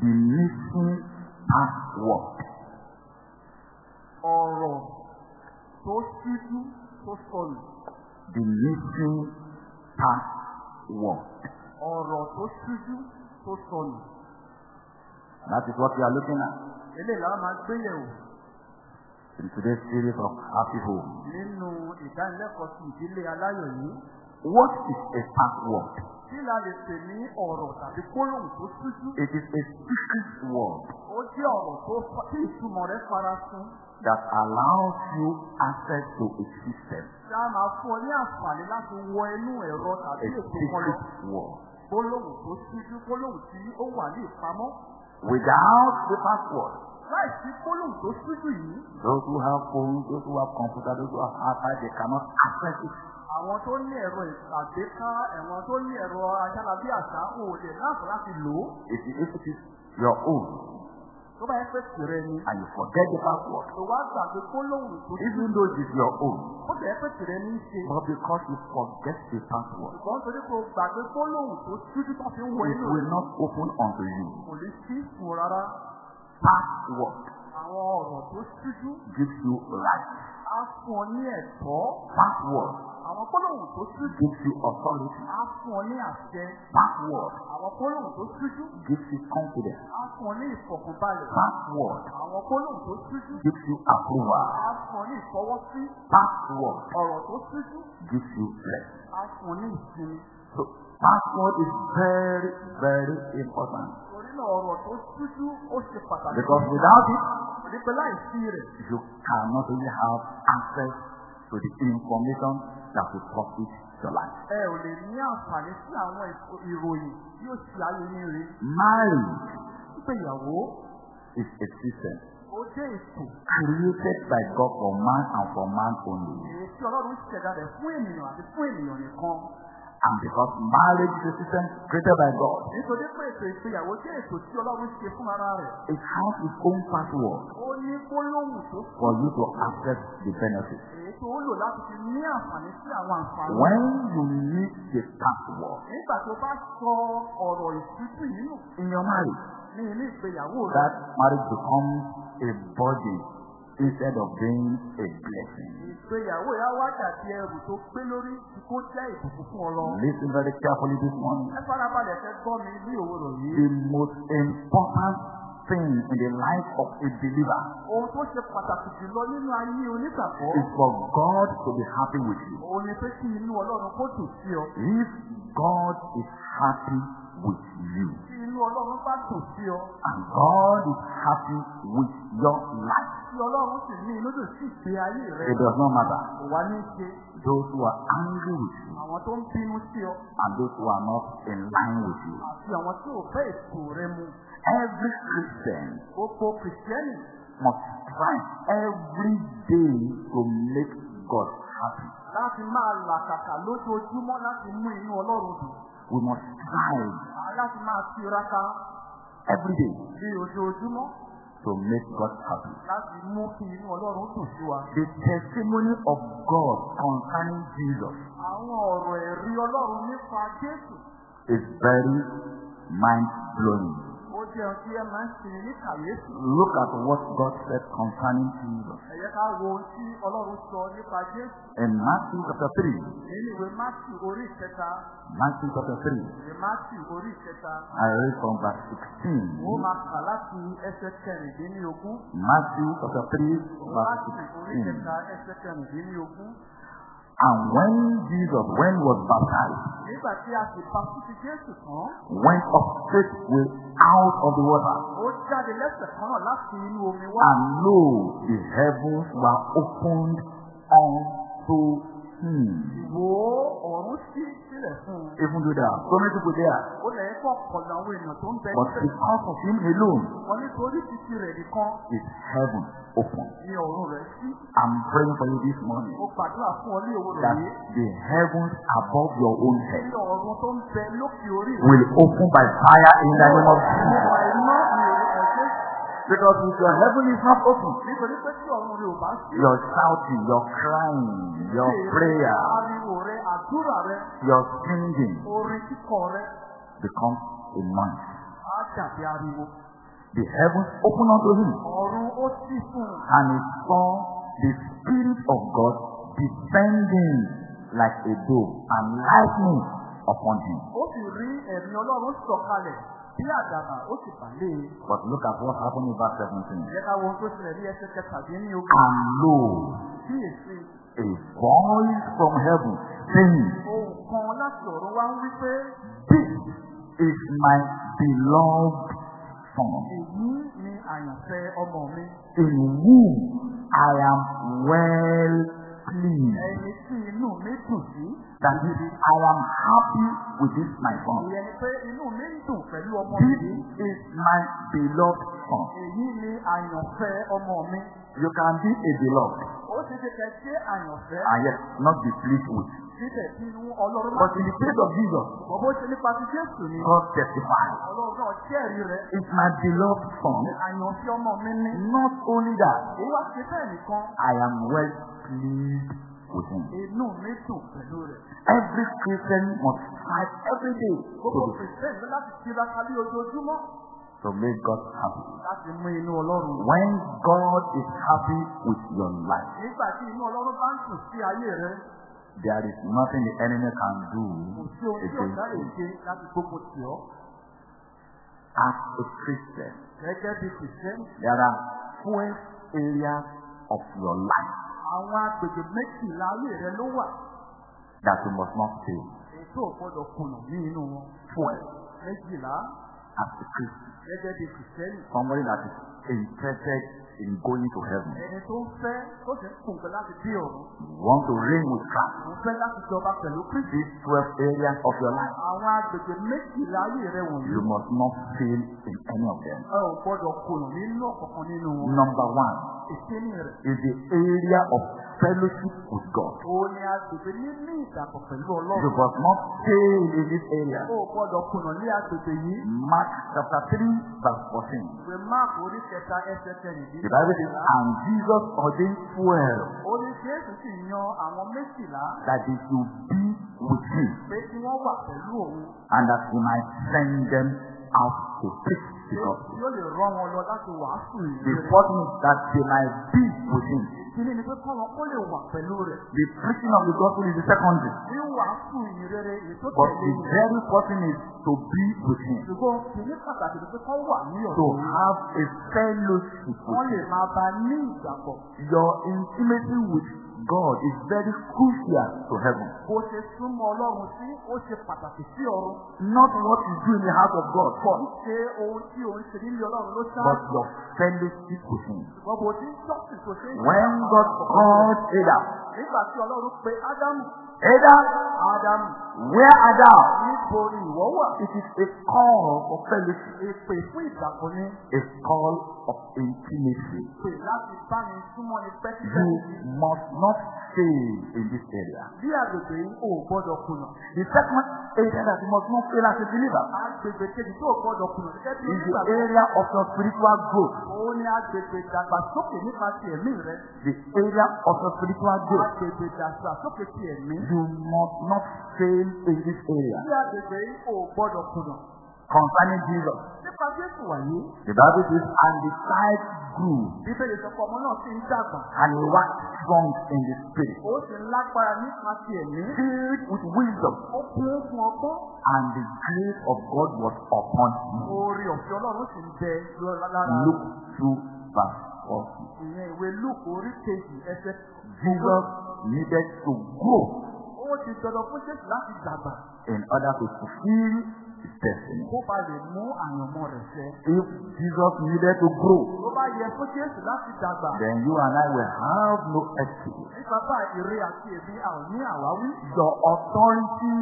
The missing password. ọ̀rọ̀ tó ṣíjú tó sọnù The missing password. ọ̀rọ̀ tó ṣíjú tó sọnù That is what we are looking at eléyìí làwọn máa gbéyẹ̀wò in today's series of Happy Home. nínú ìdánilẹ́kọ̀ọ́ sí ìdílé aláyọ̀ yìí What is a password? Kí la lè pè ní ọ̀rọ̀ tàbí gbólóhùn tó ṣíjú It is a secret word. Ó jẹ́ ọ̀rọ̀ tó tí ìtumọ̀ rẹ̀ farasin that allows you access to a system. a máa fún ọ ní àǹfààní láti wọ inú ẹ̀rọ A tàbí ètò kan lọ? secret word. gbólóhùn tó ṣíjú gbólóhùn tí ó wà ní ìpamọ́. Without the password, gbólóhùn tó yìí. Those who have phones, those who have computers, those who have iPad, they cannot access it. Àwọn tó ní ẹ̀rọ ìgbàgbéká ẹ̀wọ̀n tó ní ẹ̀rọ ayárabíàṣá ò lè láǹfà láti lò ó. If it, if it is your own. Tó bá yẹ pé tìrẹ ni. And you forget the password, tó wá gbàgbé gbólóhùn tó even though it is your own, ó bẹ̀rẹ̀ pé tìrẹ ní í ṣe. But because you forget the password, ṣùgbọ́n torí kò gbàgbé gbólóhùn tó ṣíjú tó fi ń wọ it inú will rẹ̀. not open unto you. kò lè sí fún rárá. Password àwọn ọ̀rọ̀ tó ṣíjú. gives you right. á fún ọ ní ẹ̀tọ́. Password àwọn gbólóhùn tó ṣíjú gives you authority. á fún ọ ní àṣẹ. Password. Àwọn gbólóhùn tó ṣíjú gives you confidence. á fún ọ ní ìfọ̀kànbalẹ̀. Password. Àwọn gbólóhùn tó ṣíjú gives you approval. á fún ọ ní ìfọwọ́sí. Password. Ọ̀rọ̀ tó ṣíjú gives you rest. á fún ọ ní ìsinmi. So password is very, very important. torí náà ọ̀rọ̀ tó ṣíjú ó ṣe pàtàkì. Because without it, nípa láìsí rẹ̀. you cannot really have access to the information that will profit your life. ẹ ò lè ní àǹfààní sí àwọn ìfo- ìròyìn tí ó ṣe ayé ní rè Marriage ìgbéyàwó is a system ó jẹ́ ètò created by God for man and for man only. èyí tí ọlọ́run ṣẹ̀dá rẹ̀ fún ènìyàn àti fún ènìyàn nìkan And because marriage is a system created by God, nítorí pé ètò ìgbéyàwó jẹ́ ètò tí ọlọ́run ṣe fún ara rẹ̀ it has its own password ó ní gbólóhùn tó for you to access the benefits. Èyí tó lò láti fi ní àǹfààní sí àwọn àǹfààní. When you need the password nígbà tó bá sọ ọ̀rọ̀ ìtútù yìí nù in your marriage, ní ilé ìgbéyàwó rẹ̀ that marriage becomes a body instead of being a blessing. ìgbéyàwó yà wá dàbí ẹrù tó gbé lórí tí kò jẹ́ ìbùkún fún ọ lọ. Listen very carefully this morning. ẹ farabalẹ̀ fẹ́ gbọ́ mi ní òwúrọ̀ yìí. The most important thing in the life of a believer ohun tó ṣe pàtàkì jùlọ nínú ayé onígbàgbọ́ is for God to be happy with you. òun ni pé kí inú ọlọ́run kó dùn sí ọ. If God is happy with you tí inú ọlọ́run bá dùn sí ọ. and God is happy with your life, tí ọlọ́run sì ní inú dùn sí ìgbé ayé rẹ. it does not matter. kò wá ní ṣe Those who are angry with you àwọn tó ń bínú sí ọ and those who are not in line with you. àti àwọn tí ò fẹ́ ètò rẹ mu. Every Christian gbogbo kìrìsìtẹ́nì must try every day to make God happy. láti máa làkàkà lójoojúmọ́ láti mú inú ọlọ́run dùn. We must À láti máa tiraka every day ní ojoojúmọ́ to make God happy. láti mú kí inú ọlọ́run dùn sí wa. The testimony of God concerning Jesus Àwọn ọ̀rọ̀ ẹ̀rí ọlọ́run nípa Jésù is very mind blowing. Ó jẹ́ ohun tí ẹ máa ń sinmi ní kàyéfì. Look at what God said concerning Jesus. Ẹ jẹ́ ká wo ohun tí ọlọ́run sọ nípa Jésù In Matthew chapter 3, nínú ìwé Mátíù orí ìkẹta. Matthew chapter 3, Ìwé Mátíù orí ìkẹta. I read from verse Ó 16. máa kà láti ẹsẹ̀ kẹrìndínlógún. Matthew chapter 3, verse Mátíù orí 16. ìkẹta ẹsẹ̀ kẹrìndínlógún. And when Jesus, when he was baptized, went up straightway out of the water, and lo, the heavens were opened unto him. Ìwò ọ̀run sí sílẹ̀ fún un. Even though there are so many people there, Ó lẹ̀ ń pọ̀ làwọn èèyàn tó ń bẹ but because of him alone, Wọ́n nítorí títí rẹ̀ nìkan is heaven open. ní ọ̀run rẹ̀ sí. I'm praying for you this morning Mo gbàdúrà fún ọ ní òwúrọ̀ that yìí. the heavens above your own head Ní ọ̀run tó ń bẹ lókè orí rẹ̀. will open by fire in the name of Jesus. iná. Because if your heaven is not open, sí. your shouting, your crying, your prayer, your singing. becomes a noise. The heavens opened unto him, and he saw the Spirit of God descending like a dove and lightning upon him. Bí àdàbà ó sì bàlé e. But look at what happened in verse 17. Ìyẹn ká wo ohun tó ṣẹlẹ̀ ní ẹsẹ̀ kẹtàdínní ogún. And lo, a voice from heaven saying, ohun kan láti ọ̀run wá ń wí pé This is my beloved Son, èyí ni àyànfẹ́ ọmọ mi. in whom I am well pleased. Ẹni tí inú mi dùn sí. That is, I am happy with this my Son. Ìyẹn ni pé inú This is my beloved Son. Èyí ni àyànfẹ́ ọmọ mi. You can be a beloved Ó ti ṣe kẹ́ ṣé àyànfẹ́ and yet not be pleased with. síbẹ̀ tí inú Ọlọ́run But in the case of Jesus, Bọ̀bọ̀ ṣe nípa ti Jésù ni. God testified, Ọlọ́run náà jẹ́rìí rẹ̀. It's my beloved Son. Àyànfẹ́ ọmọ mi ní. Not only that, Èyí wá ṣe bẹ́ẹ̀ nìkan. I am well pleased with him. Inú mi dùn pẹ̀lú rẹ̀. Every Christian must fight every day Gbogbo be, Kìrìsìtẹ́nì ní láti tiraka ní ojoojúmọ́ to make God happy. láti mú inú Ọlọ́run. dùn. When God is happy with your life, Nígbà tí inú Ọlọ́run bá ń dùn sí ayé rẹ̀, there is nothing the enemy can do kò sí ohun tí ọ̀gá lè against you. ṣe láti gbógun tì ọ́. As a Christian, Gẹ́gẹ́ bí Kìrìsìtẹ́nì, there are 12 areas of your life àwọn agbègbè méjìlá ayé rẹ̀ ló wà. that you must not fail. Ètò ò gbọ́dọ̀ kùnà ní inú wọn. 12 Méjìlá as a Christian. Somebody that is interested in going to heaven. You want to reign with Christ. These 12 areas of your life, you must not fail in any of them. Number one is the area of fellowship with God. Ni agbègbè níní ìdàpọ̀ pẹ̀lú You Ọlọ́run. must not fail in this area. Ó gbọ́dọ̀ kùnà ní agbègbè yìí. Mark chapter 3, verse 14. Ìwé Máàkù orí kẹta ẹsẹ̀ kẹrìndínlẹ́. The Bible says, And Jesus ordained 12 Ó ní Jésù sì yan àwọn méjìlá that they should be with him pé kí wọ́n wà pẹ̀lú òun. and that he might send them out to preach the gospel. yóò lè rán wọn lọ láti wàásù The fourth is that they might be with him. Kíní ni pé kọ́ wọn kó lè wà pẹ̀lú rẹ̀. The preaching of the gospel is the secondary. Ìrere ètò But the very thing is to be with him. Ṣùgbọ́n kìíní pàtàkì ni pé kọ́ wà ní To have a fellowship Wọ́n with lè máa bá ní ìdàpọ̀. him. Your intimacy with God is very crucial to heaven. Bó ṣe súnmọ́ Ọlọ́run sí, ó ṣe pàtàkì sí ọ̀run. Not what you do in the house of God Kì í first, ṣe ohun tí òun ṣe nílé Ọlọ́run ló but your fellowship with him. Ṣùgbọ́n bó ti ń jọ́sìn tó ṣe ń ṣe When God called Adam, Nígbà tí Ọlọ́run pe Ádámù. Adam, Ádámù. where wà? It is a call for fellowship, a call of intimacy. You must not fail in this area. Bí àgbègbè yìí ò gbọ́dọ̀ kùnà. The second area that you must not fail as a believer Agbègbè kejì tó gbọ́dọ̀ kùnà is the area of your spiritual growth. Òun ni agbègbè ìdàgbàsókè nípa ti ẹ̀mí rẹ̀. The area of your spiritual growth. Agbègbè ìdàgbàsókè ti ẹ̀mí. You must not fail in this area. Bí àgbègbè yìí ò gbọ́dọ̀ kùnà. Concerning Jesus, Nípa Jésù wàyé, the Bible says, and the child grew Bíbélì sọ pé ọmọ náà ti ń dàgbà. and he waxed strong in the spirit, Ó sì lágbára nípa ti ẹ̀mí. filled with wisdom, Ó kún fún ọgbọ́n. and the grace of God was upon him. Oore ọ̀fẹ́ Ọlọ́run sì ń bẹ lára Look through verse 40. Ìyẹn ìwé Lúùkù orí kejì ẹsẹ̀. Jesus needed to grow Ó ti dandan fún Jésù láti dàgbà. in order to fulfill destiny. Kó ba lè mú àyànmọ́ rẹ̀ ṣẹ. If Jesus needed to grow, Tó bá yẹ fún Jésù láti dàgbà. then you and I will have no excuse. Nípa bá ìrè àti èmi a ò ní àwáwí. Your authority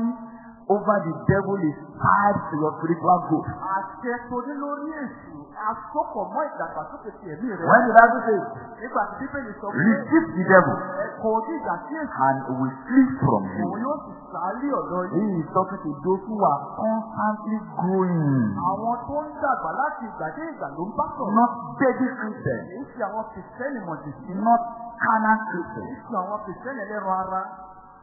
over the devil is tied to your spiritual growth. Àṣẹ tó ní lórí èṣù asopọ̀ mọ́ ìdàgbàsókè ti ẹ̀mí rẹ̀. When the Bible says, Nígbà tí Bíbélì sọ pé resist the devil ẹ̀kọ́ ojú ìgbà sí èṣù and he will flee from òun you. yóò sì sáré ọ̀dọ̀ He yìí. is talking to those who are constantly growing, Àwọn tó ń dàgbà láti ìgbà dé ìgbà ló ń bá sọ̀rọ̀. not baby Christians, Kìí ṣe àwọn kìrìsìtẹ́nì mọ̀jì sí. not carnal Christians. Kìí ṣe àwọn kìrìsìtẹ́nì ẹlẹ́ran ara.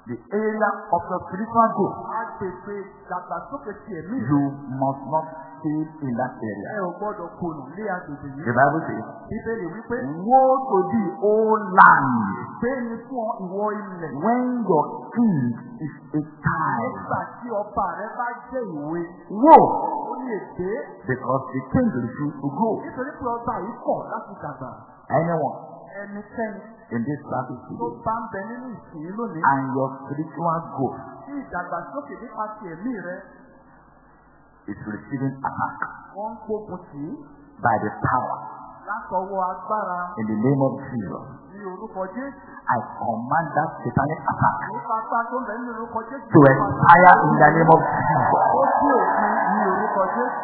The area of your spiritual growth, Agbègbè ìdàgbàsókè ti ẹ̀mí you must not fail in that Ẹ area. ò gbọ́dọ̀ kùnà ní agbègbè The. Bible says, Bíbélì wípé Woe to thee, O land, fún ìwọ ilẹ̀. when your king is a child. Nígbà tí ọba rẹ bá jẹ́ ìwé, Woe, ó ní èdè because the king refused to grow. nítorí pé ọba yìí kọ̀ láti dàgbà. Anyone Ẹnikẹ́ni in this service tó today, bá ń bẹ nínú ìsìn lónìí and your spiritual growth tí ìdàgbàsókè nípa ti ẹ̀mí rẹ is receiving attack wọ́n ń gbógun tì í by the power látọwọ́ agbára in the name of Jesus. ní orúkọ Jésù. I command that satanic attack Nípa apá tó ń bẹ nínú orúkọ Jésù. to expire in the name of Jesus. Ó sí òfin ní orúkọ Jésù.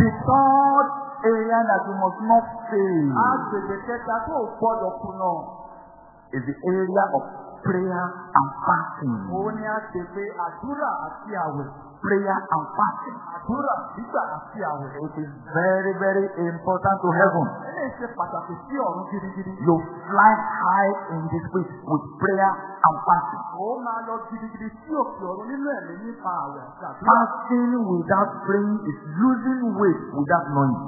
The third area that you must not fail Agbègbè kẹta tó ò gbọ́dọ̀ kùnà. Is the area of prayer and fasting. Òun ni agbègbè àdúrà àti àwẹ̀. Prayer and fasting. Àdúrà gbígbà àti àwẹ̀. It is very, very important to heaven. Eléyìí ṣe pàtàkì sí ọ̀run gidigidi. You fly high in this place with prayer and fasting. Ó máa lọ gidigidi sí òkè ọ̀run nínú ẹ̀mí nípa àwẹ̀ àti àdúrà. Fasting without praying is losing weight without knowing.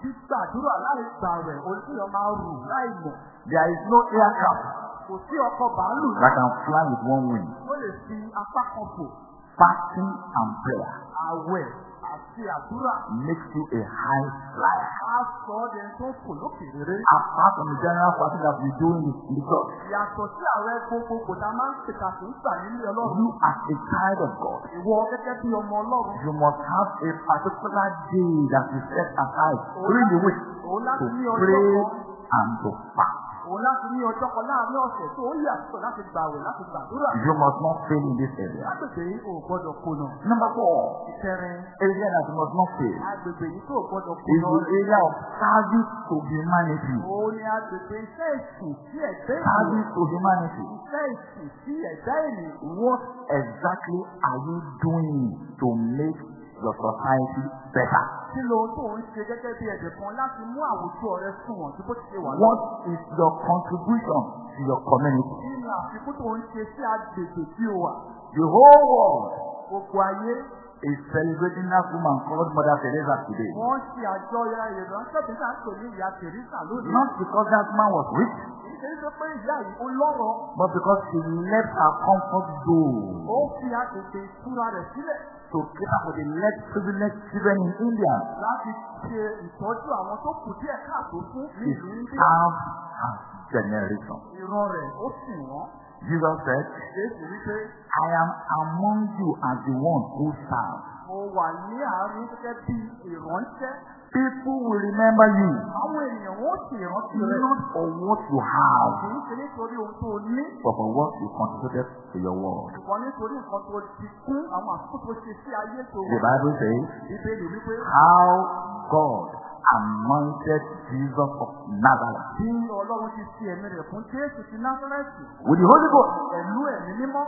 Gbígbàdúrà láì gbà rẹ̀ oníṣèyàn máa rù láì mọ̀. There is no aircraft Kò sí ọkọ̀ bàálù that can fly with one wing. tó lè fi apá kan fò. Fasting and prayer Àwẹ̀ àti àdúrà makes you a high flyer. á sọ ọ́ dẹni tó ń fò lókè rere. Apart from the general fasting that we do in the, in the church, Yàtọ̀ sí ààrẹ gbogbogbò tá a máa ń ṣèkà sí ń gbà nílé Ọlọ́run. you as a child of God, Ìwọ gẹ́gẹ́ bí ọmọ Ọlọ́run. you must have a particular day that you set aside during the week to pray and to fast. Òun láti ní ọjọ́ kan láàárín ọ̀sẹ̀ tó ó yàtọ̀ láti gbàwẹ̀ láti gbàdúrà. You must not fail in this area. Lágbègbè yìí ò gbọ́dọ̀ kùnà. Number four, Ìkẹrin, area that you must not fail agbègbè yìí tó gbọ́dọ̀ is the area of service to humanity. Òun ni agbègbè iṣẹ́ ìsìn sí ẹ̀dá ènìyàn. Service to humanity. Iṣẹ́ ìsìn sí ẹ̀dá ènìyàn. What exactly are you doing to make your society better? Kí ló tó ń ṣe gẹ́gẹ́ bí ẹ̀dẹ̀ kan láti mú àwùjọ rẹ sunwọ̀n tí bó ti ṣe wà lọ? What is your contribution to your community? Kí àfikún tó ń ṣe sí agbègbè tí o wà? The whole world Gbogbo ayé is celebrating that woman called Mother Teresa today. wọ́n ṣe àjọyọ̀ ìránṣẹ́ tí náà pè ní ìyá Tèrésà lónìí. Not because that man was rich, but because she left her comfort zone to cater for the less privileged children in India. láti ṣe ìtọ́jú àwọn tó kù díẹ̀ káàtó fún ìlú India. served her generation. Ìran rẹ̀ ó sì wọ́n. Jesus said, Jésù wípé I am among you as the one who serves. mo wà ní àárín gẹ́gẹ́ bí ìránṣẹ́. People will remember you Àwọn ènìyàn wọ́n sì rántí rẹ̀. not for what you have, Kì í ṣe nítorí ohun tó ní. but for what you contributed to your world. Ṣùgbọ́n nítorí nǹkan tó ti kún àwọn àkókò tó ṣe sí ayé tó The Bible says, wípé how God anointed Jesus of Nazareth bí Ọlọ́run ti fi ẹ̀mí rẹ̀ fún Jésù ti Násárẹ́tì with the Holy Ghost pẹ̀lú ẹ̀mí mímọ́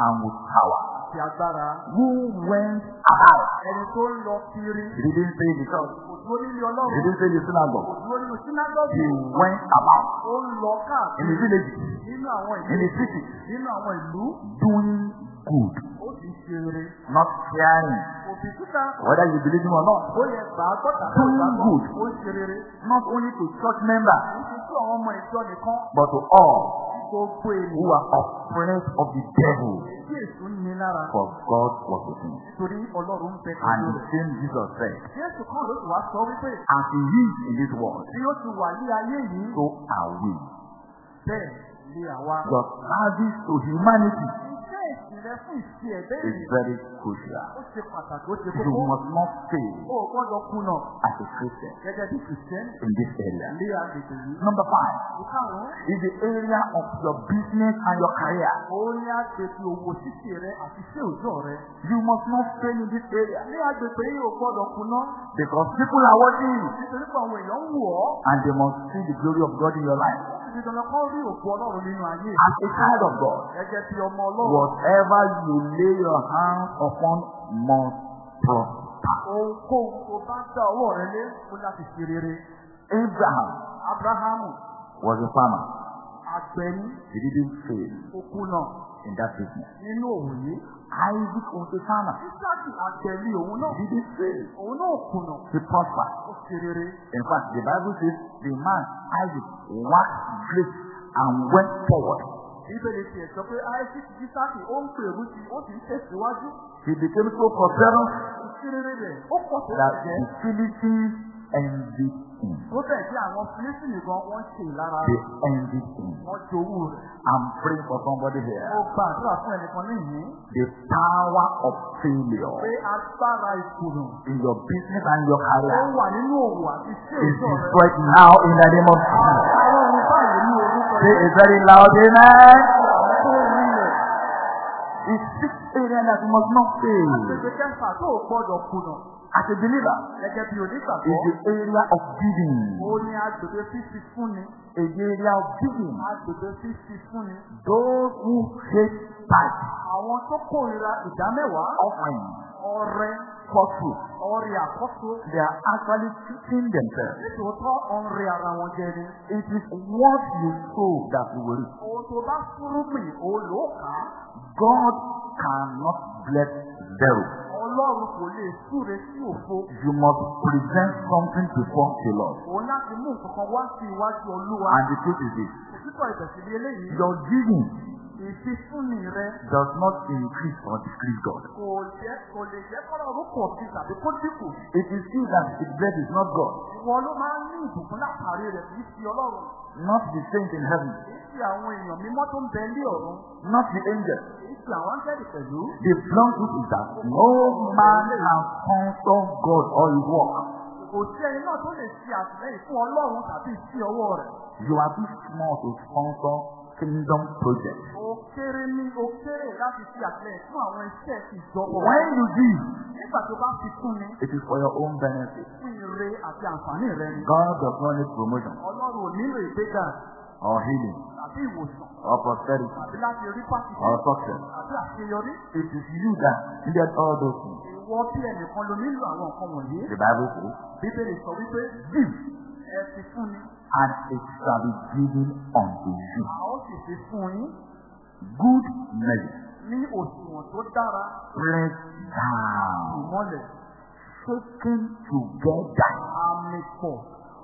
and with power, agbára. who went about. Ẹni tó ń lọ kiri He didn't say the church. kò dúró nílé He didn't say the Kò synagogue. dúró nínú sínágọ́gù. He went about Ó ń lọ in the nínú àwọn in the cities, Nínú àwọn ìlú. doing good, Ó sì ṣe rere. not caring títà. whether you believe him or not. Ó yẹ Doing good. Ó ṣe rere. Not only to church members, Kì í ṣe sí àwọn ọmọ ìjọ nìkan. but to all Gbogbo who are oppressed of the devil, Tí èso ń ní lára. for God was with him. Nítorí Ọlọ́run ń bẹ And the same Jesus said, Jésù kan ló sì wá sọ wípé as he is in this world, bí ó ti wà ní ayé yìí so are we. bẹ́ẹ̀ ni àwa. Your service to humanity is very crucial. You must not fail as a Christian in this area. Number five is the area of your business and your career. You must not fail in this area. Because people are watching you. And they must see the glory of God in your life. As a child of God, whatever you lay your hands upon must prosper. Abraham Abrahamu was a farmer. He didn't fail. In that business. nínú òwò yìí. Isaac was a farmer. Ísáàkì àtẹ̀lé òun náà. He fail. Òun náà kùnà. He prospered. Ó ṣe rere. In fact, the Bible says the man Isaac waxed great and went forward. Bíbélì tiẹ̀ sọ pé Isaac Ísáàkì ó ń pèrú sí ó sì ń tẹ̀síwájú. He became so prosperous Ó ṣe rere rẹ̀. Ó pọ̀ tó that bàjẹ́. the Philistines envied him. They envied him. I'm praying for somebody here. The power of failure in your business and your career is destroyed now in the name of Jesus. Say a very loud amen. It's six areas that must not fail. As a believer, Gẹ́gẹ́ bí is onígbàgbọ́. the area of giving. Ó ní agbègbè fífi fúnni. A area of giving. Agbègbè fífi fúnni. Those who hate tithe, Àwọn tó kórìíra ìdámẹ́wàá. offering, Ọrẹ. fruit, Ọrẹ àkọ́kọ́. they are actually cheating themselves. Nítòótọ́ ọ̀rẹ́ ara wọn jẹ ni. It is what you sow that you will reap. Ohun tó bá fúrúgbìn, òun ló kà á. God cannot bless zero. Ọlọ́run kò lè súre sí òfo. You must present something before the Lord. Òun láti mú nǹkan kan wá sí iwájú Olúwa. And the truth is this. Òtítọ́ ìbẹ̀sìlí eléyìí. Your giving Ìfifúnni rẹ does not increase or decrease God. kò jẹ́ kò lè jẹ́ kọ́lá orúkọ sí tàbí kó dínkù. It is you that it blesses, not God. Ìwọ ló máa ń ní ìbùkún látàrí rẹ̀ kì í fi Ọlọ́run. Not the saints in heaven. Kì í fi àwọn èèyàn mímọ́ tó ń bẹ ní ọ̀run. Not the angels. Àwọn pẹ̀lú. The blunt truth is that no man can sponsor God or his work. Kò sí ẹni náà tó lè ṣe àtìlẹ́yìn fún Ọlọ́run tàbí sí ọwọ́ rẹ̀. You are too small to sponsor kingdom projects. Ó kéré ní ó kéré láti ṣe àtìlẹ́yìn fún àwọn iṣẹ́ ìjọba. When you give, Nígbà tó bá fi fún ni, it is for your own benefit. fún ire àti àǹfààní rẹ ni. God does not need promotion Ọlọ́run ò nílò ìgbéga or healing or prosperity or success. It is you that needed all those things. The Bible says, Give, and it shall be given unto you. Good measure, pressed down, shaken together,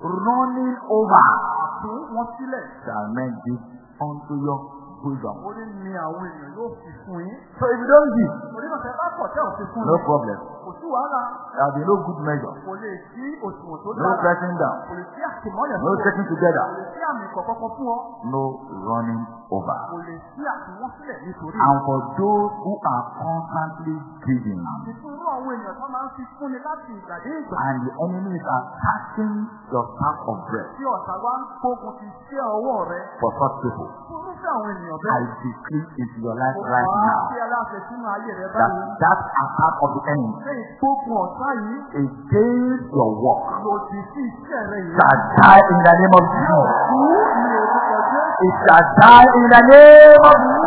running over, àfún wọn sílẹ̀. shall men give unto your. Ó ní ni àwọn èèyàn yóò fi fún yín. So if you don't give, náà tẹ bá pọ̀ tẹ́ ò fi fún no yín. problem. Kò sí wàhálà. There will be no good measure, Kò lè sí òṣùwọ̀n tó no dára. pressing down, Kò lè sí àtìmọ́lẹ̀ no fún ọ. shaking together, Kò lè sí àmì kọ̀kọ́kọ́ fún ọ. no running over. Kò lè sí àtìwọ́n sílẹ̀ nítorí. And for those who are constantly giving, Àti fún àwọn èèyàn tó máa ń fi fúnni láti ìgbà dé ìgbà. and the enemy is attacking your sack of bread Tí ọ̀tá wá ń gbógun ti ṣé ọwọ́ rẹ. for such people. Irúfẹ́ àwọn I decree into your life right now sí aláṣẹ sínú ayé rẹ that báyìí. that attack of the enemy Ṣé ìgbógun ọ̀tá yìí against your work lòdì sí iṣẹ́ rẹ yìí? shall die in the name of Jesus. Kú ní orúkọ Jésù. It shall die in the name of Jesus.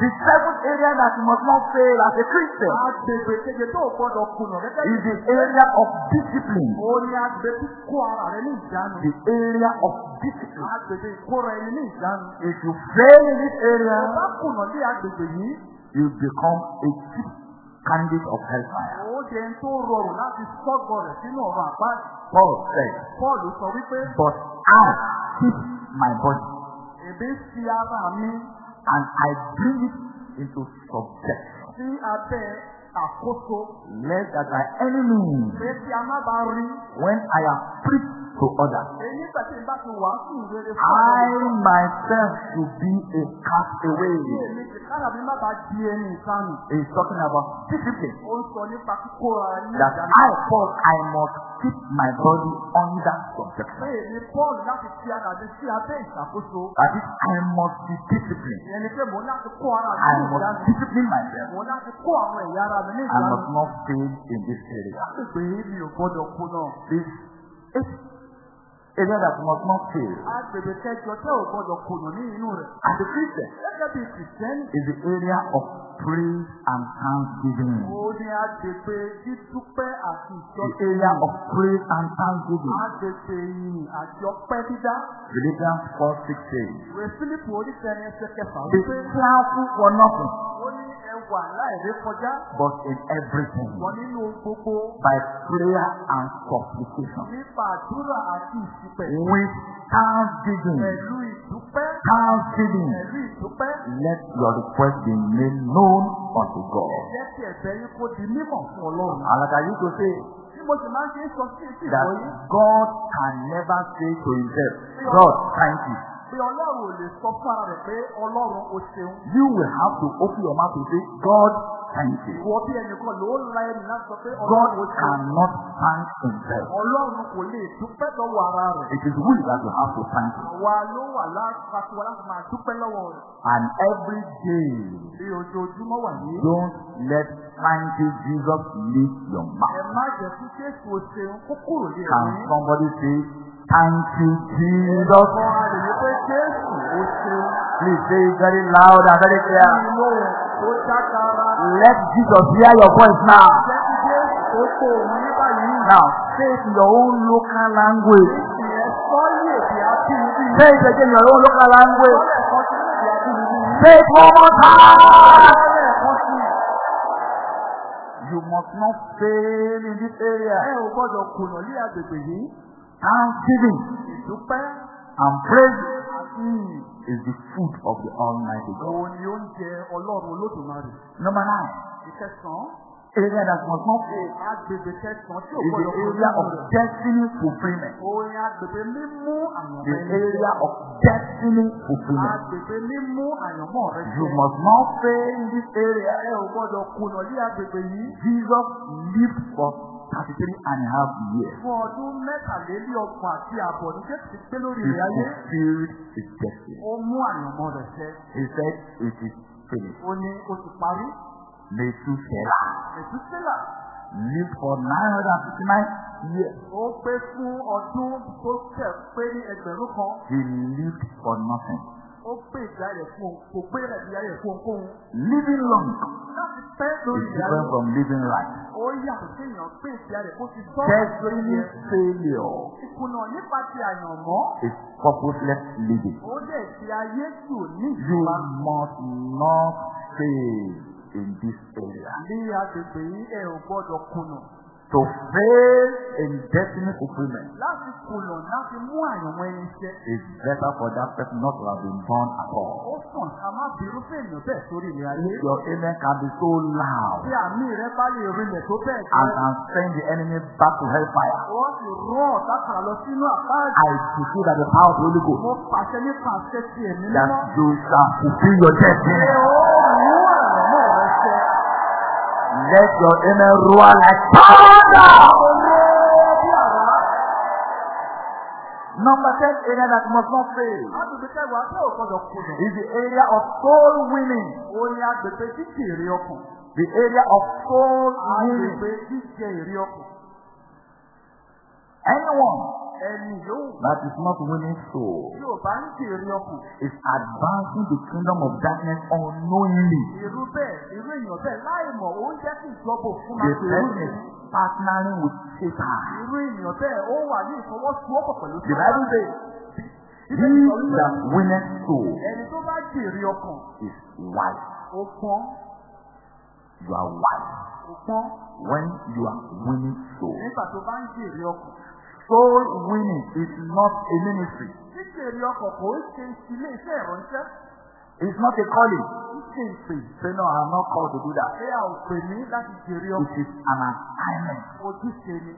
The seventh area that you must not fail as a Christian is the area of discipline. The area of discipline. If you fail in this area, you become a cheap candidate of hellfire. Paul said, wípé But I keep my body and I bring it into subjection, sí abẹ́ àkóso lest that my kí a má rí. when I am preached to others, I myself should be a castaway. He's talking about discipline. That. I, Paul, I must keep my body under subjection. That is, I must be disciplined. I must discipline myself. I must not fail in this area. This area that must not fail Agbègbè kẹjọ tẹ́ ò gbọ́dọ̀ kùnà ní inú rẹ̀. as a Christian Gẹ́gẹ́ bí Kìsìtẹ́nì, is the area of praise and thanksgiving. ó ní agbègbè dídúpẹ́ àti The ìjọsìn. area of praise and thanksgiving. Agbègbè ìyìn àti ọpẹ́ dídá. Philippians 4 6 says, Ìwé Fílípù oníkẹrin ẹsẹ̀ kẹfà wípé careful for nothing, ó ní kọjá. but in everything, Wọ́n nínú gbogbo by prayer and supplication, nípa àdúrà àti ìsìpẹ̀. with thanksgiving, Pẹ̀lú ìdúpẹ́. thanksgiving, Pẹ̀lú ìdúpẹ́. let your request be made known unto God. Jẹ́ kí ẹ̀bẹ̀ yín kó di mímọ̀ fún Ọlọ́run. And like I used to say, Bí mo sì máa ń ṣe é sọ sí etí that. God can never say to himself, God, thank you. You will have to open your mouth to say, God, thank you. God cannot thank himself. It is we that will have to thank him. And every day, don't let thank you, Jesus, leave your mouth. Can somebody say, thank you, Jesus? Please say it very loud and very clear. Let Jesus hear your voice now. Now, say it in your own local language. Say it again in your own local language. Say it one more time. You must not fail in this area. Ẹ ò gbọ́dọ̀ kùnà ní agbègbè yìí. Thanksgiving Ìdúpẹ́ and praise ìyìn. is the food of the Almighty God. Òun ni oúnjẹ Ọlọ́run Olódùmarè. Number nine, Ìkẹsàn-án. area that must not fail Agbègbè kẹsàn-án tí ò is the area of destiny fulfillment. Òun ni agbègbè mímú àyànmọ́ The area of destiny fulfillment. Agbègbè mímú àyànmọ́ rẹ You must not fail in this area. Ẹ ò gbọ́dọ̀ kùnà ní agbègbè yìí. Jesus lived for 33 and a half years. Fún ọdún mẹ́tàlélọ́gbọ̀n àti àbọ̀ ní Jésù ti gbé lórí He ilẹ̀ ayé. fulfilled his destiny. Ó mú àyànmọ́ rẹ̀ ṣẹ. He said, It is finished. Ó ní ó ti parí. Methuselah Ètúsílà lived for 959 years. ó pé fún ọdún tó tẹ̀ pé ní ẹgbẹ̀rún kan. He lived for nothing. Ó pé ìgbà rẹ̀ fún òun. Kò rẹ̀ ìgbà rẹ̀ fún ohunkóhun. Living long Láti pẹ́ lórí is ìgbà different rẹ̀. from living right. Ó yàtọ̀ sí èèyàn pé ìgbà rẹ̀ kó ti tọ́. Destiny failure Ìkùnà nípa ti àyànmọ́. is purposeless living. Ó dẹ̀ ti ayé ò ní You ìjọba. must not fail in this area. Ní agbègbè yìí ẹ ò gbọ́dọ̀ kùnà. To fail in destiny fulfillment Láti kùnà láti mú àyànmọ́ ẹni ṣẹ. is better for that person not to have been born at all. Ó sàn ká má fi irúfẹ́ ènìyàn bẹ́ẹ̀ sórí ilẹ̀ ayé. Your amen can be so loud Tí àmì rẹ bá lè rinlẹ̀ tó bẹ́ẹ̀ and can send the enemy back to hellfire. Wọ́n sì rọ́ ọ̀tá kan lọ sínú àpáàdì. I decree that the power of the Holy Ghost Mo pàṣẹ nípa àṣẹ ti ẹ̀mí that mímọ́. you shall fulfill your destiny. Ṣé ó mú? Let your amen roar like thunder. Number 10 area that must not fail is the area of soul winning. The area of soul winning. Anyone Ẹni yóò that is not winning soul tí bá ń ọkàn. is advancing the kingdom of darkness unknowingly. Irú bẹ́ẹ̀, irú èèyàn bẹ́ẹ̀ láì mọ̀ ṣe partnering with Satan. Irú èèyàn bẹ́ẹ̀ ó wà ní ìfọwọ́sowọ́pọ̀ pẹ̀lú The Bible says, He that winneth soul Ẹni tó bá jèrè ọkàn, is wise. ó pọ́n, You are wise ó pọ́n. when you are winning soul. Nígbà tó bá ń jèrè ọkàn. Soul winning is not a ministry. Jíjèrè ọkàn kò ń ṣe ilé iṣẹ́ ìránṣẹ́. It's not a calling. Ń ṣe ìpè. Say, no, I'm not called to do that. Ṣé a ò pè mí láti jèrè It is an assignment Ojúṣe ni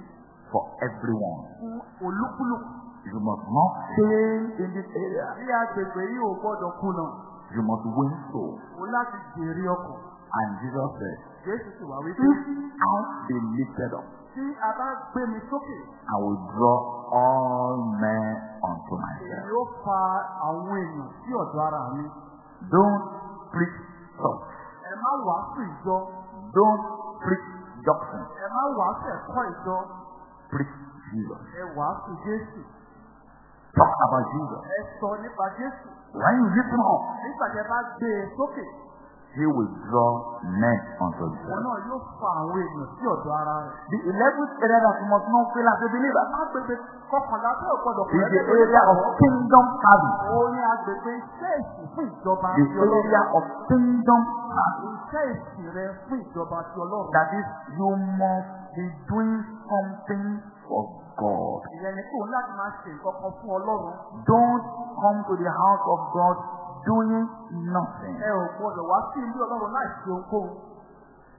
for everyone. fún olúkúlùkù. You must not fail in this area. Bí agbègbè yìí ò gbọ́dọ̀ kùnà, You must win soul. ó láti jèrè ọkàn. And Jesus said, Jésù sì wá wípé If I be lifted up, tí a bá gbé mi sókè, I will draw all men unto myself. ó fa àwọn èèyàn sí ọ̀dọ̀ ara mi. Don't preach church. Ẹ má wàásù ìjọ, Don't preach doctrine. ẹ má wàásù ẹ̀kọ́ ìjọ, Preach Jesus. ẹ wàásù Jésù. Talk about Jesus. ẹ sọ nípa Jésù. When you lift him up, Nígbà tí ẹ bá gbé e sókè, he will draw men unto òun himself. náà yóò fa àwọn ènìyàn sí ọ̀dọ̀ ara rẹ̀. The eleventh area that you must not fail as a believer Agbègbè kọkànlá tó gbọdọ̀ is the area of kingdom service. Òun ni agbègbè iṣẹ́ ìsìn fún ìjọba The ti Ọlọ́run. area of kingdom service. Iṣẹ́ ìsìn rẹ fún ìjọba ti Ọlọ́run. That is, you must be doing something for God. Ìyẹn ni kò láti máa ṣe nǹkan kan fún Ọlọ́run. Don't come to the house of God doing nothing. Ẹ ò gbọdọ̀ wá sí ilé Ọlọ́run láì ṣe ohunkóhun.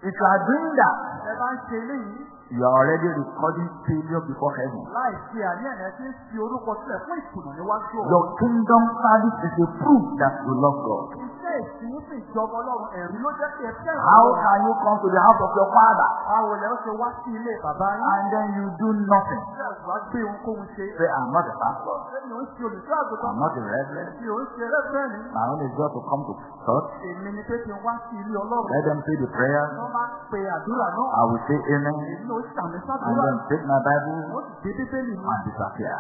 If you are doing that, Ẹ bá ń ṣe eléyìí you are already recording failure before heaven. láì ṣe àníyàn ẹ ti ń fi orúkọ sílẹ̀ fún ìkùnà níwájú Your kingdom service is a proof that you love God. Iṣẹ́ ìsìn fún ìjọba Ọlọ́run ẹ̀rí ló jẹ́ kí ẹ fẹ́ràn How can you come to the house of your father Báwo lẹ ó ṣe wá sí ilé bàbá yín? and then you do nothing? Ṣé àgbà gbé ohunkóhun ṣe? Say, I'm not a pastor. Ṣé mi ò ń ṣe olùṣọ́ àgùntàn? I'm not a reverend. Mi ò ń ṣe ẹlẹ́gbẹ̀rún. My own is just to come to church. Èmi ni pé kí n wá sí ilé Ọlọ́run. Let them say the prayer. Wọ́n máa ń pe àdúrà náà. I will say amen. Èmi And then take my Bible and disappear.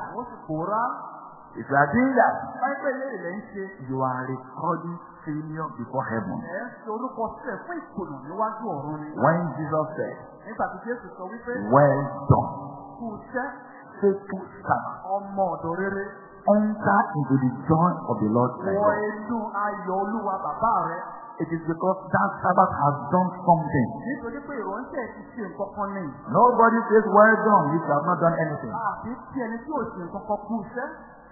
If you are doing that, you are recording failure before heaven. When Jesus said, Well done, faithful servant, enter into the joy of the Lord thy wọ God. It is because that servant has done something. Nítorí pé ìránṣẹ́ ti ṣe nǹkan kan ní. Nobody says, Well done, if you have not done anything. Àbí tí ẹni tí ò ṣe nǹkan kan kú iṣẹ́.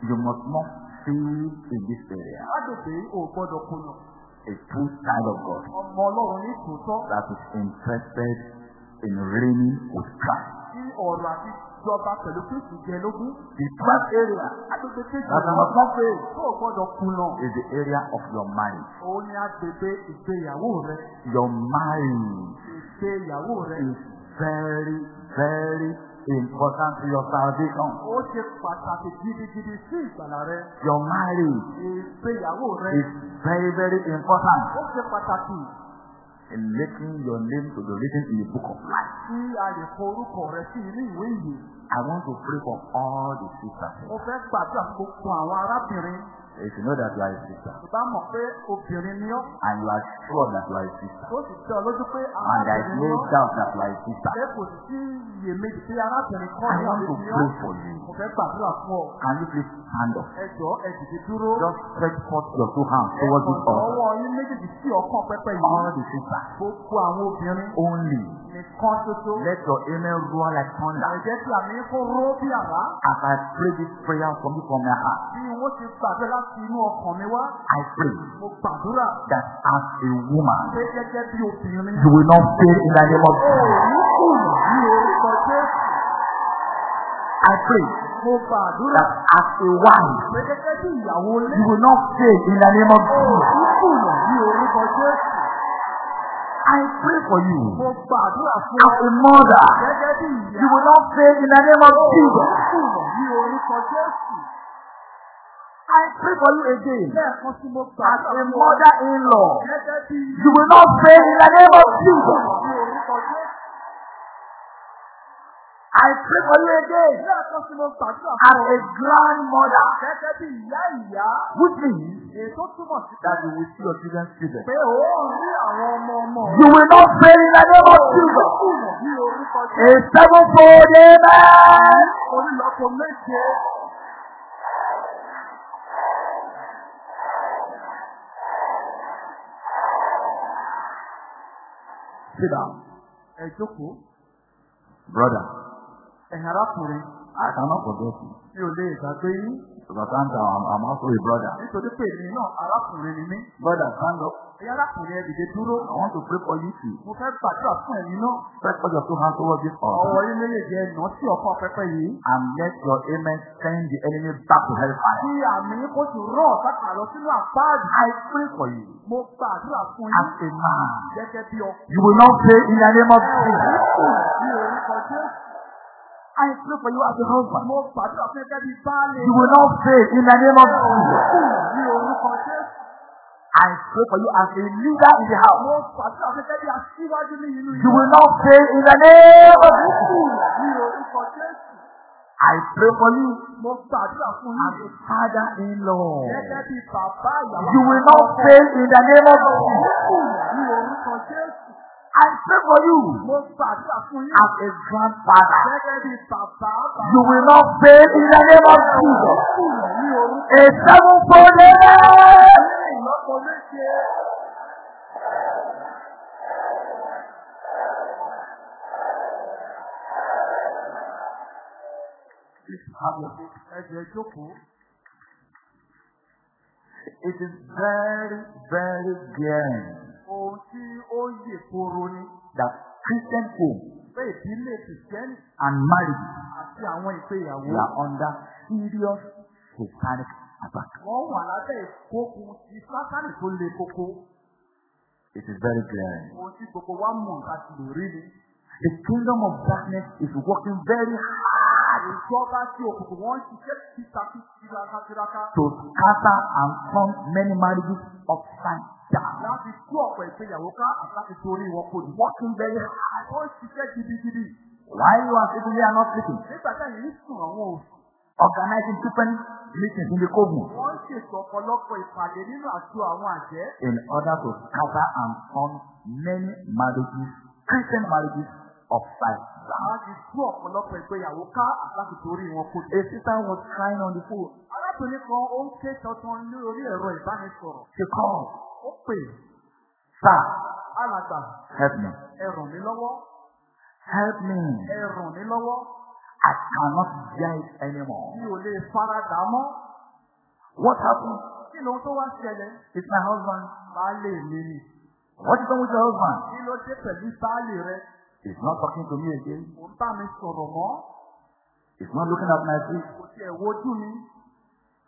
You must not fail in this area. Lágbègbè ò gbọ́dọ̀ kùnà. A true child of God Ọmọ Ọlọ́run ní tòótọ́. that is interested in reigning with Christ. Tí ọ̀rọ̀ àti ìjọba pẹ̀lú Kristi jẹ lógún. The third area Agbègbè kejì that must not fail tó ò gbọ́dọ̀ kùnà. is the area of your marriage. Òun ni agbègbè ìgbéyàwó rẹ̀. Your marriage Ìgbéyàwó rẹ̀. is very, very important to your salvation. Ó ṣe pàtàkì gidigidi sí ìgbàlà rẹ̀. Your marriage Ìgbéyàwó rẹ̀. is very, very important Ó ṣe pàtàkì in making your name to be written in the book of life. tí a lè kọ orúkọ rẹ̀ sí inú ìwé ìyè. I want to pray for all the sisters. Mo fẹ́ gbàdúrà fún gbogbo àwọn arábìnrin. If you know that you are a sister Ìbá mọ̀ pé obìnrin ni ọ́. and you are sure that you are a sister Tó sì tẹ́ ọ lójú pé and there is no ni doubt that you are a sister, Ṣé kò sí iyèméjì pé arábìnrin kọ́ I ní want àwọn to ènìyàn? pray for you. Mo fẹ́ gbàdúrà fún ọ. Can you please stand up? Ẹ jọ̀ọ́ ẹ dìde dúró. Just stretch forth your two hands towards this altar. ọwọ́ yín méjèèjì sí ọkàn pẹpẹ yìí. All the sisters Gbogbo àwọn obìnrin only. nìkan ṣoṣo. Let your amen roar like thunder. Ẹ̀jẹ̀ tí àmì kó ró bí àrá. As I pray this prayer from you from my heart, Bí wọ́n ti gbàdúrà láti inú ọkàn mi wá. I pray Mo gbàdúrà that as a woman, pé gẹ́gẹ́ bí obìnrin. you will not fail in the name of Jesus. Òní kùnà ní orúkọ Jésù. I pray Mo gbàdúrà that as a wife, pé gẹ́gẹ́ bí ìyàwó ilé. you will not fail in the name of Jesus. Òní kùnà ní orúkọ Jésù. I pray for you Mo gbàdúrà fún as a mother, gẹ́gẹ́ bí you ìyá. will not fail in the name of Jesus. Kùnà ní orúkọ Jésù. I pray for you again as a mother-in-law, you will not fail in the name of Jesus. I pray for you again as a grandmother, which means that you will see your children. ọmọ You will not fail in the name of Jesus. A sevenfold amen. Sit down. Ẹ jókòó. Brother, Ẹ̀yin arákùnrin. I cannot forget you. Mi ò lè gbàgbé yín. Because I'm, I'm, I'm also a brother. Nítorí pé èmi náà arákùnrin ni mí. Brother, stand up. Ẹ̀yin arákùnrin ẹ dìde dúró. I want to pray for you too. Mo fẹ́ gbàdúrà fún ẹ̀yin náà. Stretch out your two hands towards this Ọwọ́ altar. yín méjèèjì ẹ̀nà sí ọkàn pẹpẹ yìí. And let your amen send the enemy back to hellfire. Kí àmì kó sì rọ̀ ọ̀sákà lọ sínú àpáàdì. I pray for you Mo gbàdúrà fún as yín. a man. Gẹ́gẹ́ bí ọkùnrin. You will not fail in the name of Jesus. I pray for you as a husband. Mo gbàdúrà fún. You will not fail in the name of Jesus. Ní orúkọ Jésù. I pray for you as a leader in the house. Mo gbàdúrà fún gẹ́gẹ́ bí aṣíwájú ní inú You will not fail in the name of Jesus. Ní orúkọ Jésù. I pray for you Mo gbàdúrà fún as a. Gẹ́gẹ́ bí bàbá ìyàwó. You will not fail in the name of Jesus. Ní orúkọ Jésù. I pray for you Mo gbàdúrà fún yín. as a grandfather. Gẹ́gẹ́ bí bàbá bàbá. You will not fail in the name of Jesus. A seat. Ẹ̀jẹ̀ jókòó. It is very, very glaring Ohun tí ó yè koro ni. that Christian home Pé ìdílé Kìsìtẹ́nì and marriage àti àwọn ìgbéyàwó. they are under serious satanic attack. Wọ́n wà lábẹ́ ìkókun ti sátánì tó le koko. It is very ni. The kingdom of darkness is working very hard Ìjọba tí òkùnkùn wọn ń ṣiṣẹ́ títa tíráká. to scatter and turn many marriages upside down. Láti tú ọ̀pọ̀ ìgbéyàwó ká láti torí wọn kò ní. Working very hard. Ó ń ṣiṣẹ́ gidigidi. While you are sitting there not sleeping, Nígbà táyì ń sùn àwọn òsùn. organizing different meetings in the coven Wọ́n ń ṣètò ọ̀pọ̀lọpọ̀ ìpàdé nínú àjọ àwọn àjẹ́. in order to scatter and turn many marriages, Christian marriages, upside down. Láti tú ọ̀pọ̀lọpọ̀ ìgbéyàwó ká láti torí wọn kò ní. A sister was crying on the phone. Arábìnrin kan ó ń ké tọ́tán ní orí ẹ̀rọ ìbánisọ̀rọ̀. She called, Ó pè Sir, alàgbà help me. ẹ ràn mí lọ́wọ́. Help me. Ẹ ràn mí lọ́wọ́. I cannot bear it anymore. Mi ò lè faradà mọ́. What happened? Kí ló tó wá ṣẹlẹ̀? It's my husband. Baálé mi ni. What is wrong with your husband? Kí ló dé pẹ̀lú baálé rẹ? He's not talking to me again. Kò ń bá mi sọ̀rọ̀ mọ́. He's not looking at my face. Kò tiẹ̀ wojú mi.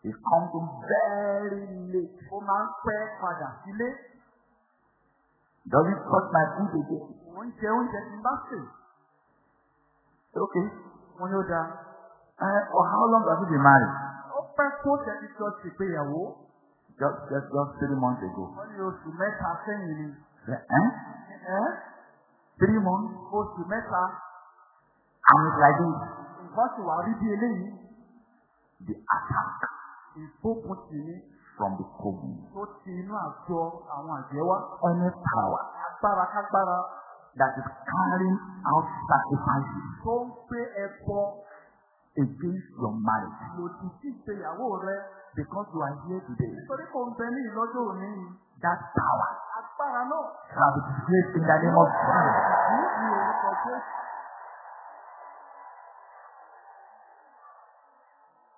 He's come to very late. Ó máa ń pẹ́ padà sílé. Doesn't touch my food again. Oúnjẹ bá sè. Okay. Mo ní ó dáa. Uh, for how long has he been married? Ó pẹ́ kó. Just, just, just three months ago. Wọ́n ní oṣù mẹ́ta sẹ́yìn ni. Eh? Ẹ́ Three months? oṣù mẹ́ta. Like this. Nǹkan sì wà rí bí eléyìí. The attack Ìgbógun tì ní from the coven. tó ti inú àjọ àwọn àjẹ́. Any power Agbára kágbára that is carrying out sacrifices tó ń gbé ẹbọ against your marriage lòdì sí ìgbéyàwó rẹ. because you are here today. Nítorí kò ń bẹ ní ìlọ́jọ́ òní. That power Agbára náà shall be disgraced in the name of Jesus. ní orúkọ Jésù.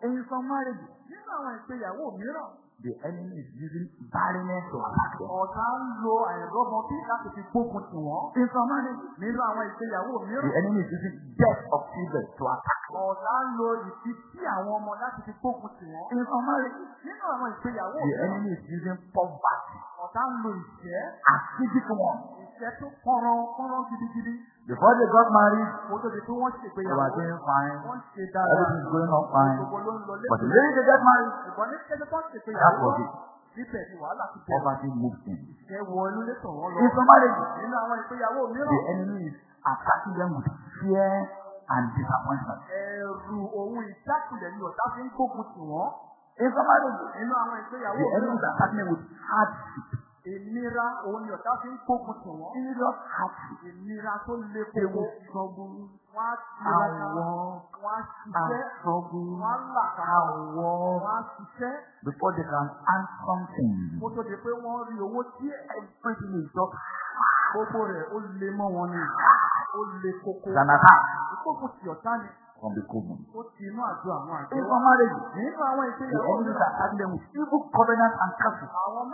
In some marriages, Nínú àwọn ìgbéyàwó mìíràn, the enemy is using barrenness to attack them. ọ̀tá ń lo àìrọ́mọbí láti fi gbógun tì wọ́n. In some marriages, Nínú àwọn ìgbéyàwó the mìíràn, enemy is using death of children to attack them. ọ̀tá ń lo ìfi tí àwọn ọmọ láti fi gbógun tì wọ́n. In some marriages, Nínú àwọn ìgbéyàwó the mìíràn, enemy is using poverty, ọ̀tá ń lo ìṣẹ́, acidic one. ìṣẹ́ tó pọ́nrán pọ́nrán gidigidi. Before they got married, Kó tó di pé wọ́n they ṣègbéyàwó. were doing fine. Wọ́n ṣe dáadáa. Everything is going on fine. Gbogbo ló ń lọ But the minute they get married, Ṣùgbọ́n ní kété tó that ṣègbéyàwó, was it. níbẹ̀ ni wàhálà ti bẹ̀rẹ̀. Poverty moves in. Ìṣẹ́ wọ inú létò wọn lọ. In some marriages, Nínú àwọn ìgbéyàwó the mìíràn, enemy is attacking them with fear and disappointment. ẹ̀rù ohun ìjákulẹ̀ ni ọ̀tá fi ń gbógun tì wọ́n. In some marriages, Nínú àwọn ìgbéyàwó the enemy is mìíràn, attacking them with hardship. Ìnira òun ni ọ̀tá fi ń gbógun tì wọ́n. Serious hardship. Ìnira tó le They koko. will struggle Wọ́n á tiraka. war Wọ́n á ṣiṣẹ́. struggle Wọ́n á làkàkà. and war Wọ́n á ṣiṣẹ́. before they can earn something. Kó tó di pé wọ́n rí owó díẹ̀. Everything is just Gbogbo rẹ̀ ó le mọ́ wọn ni. Ó le koko. an attack Ìkókò tí ọ̀tá ni. From the coven. Ó ti inú àjọ àwọn In Nínú àwọn the is mìíràn, attacking them with evil covenants and curses. In Nínú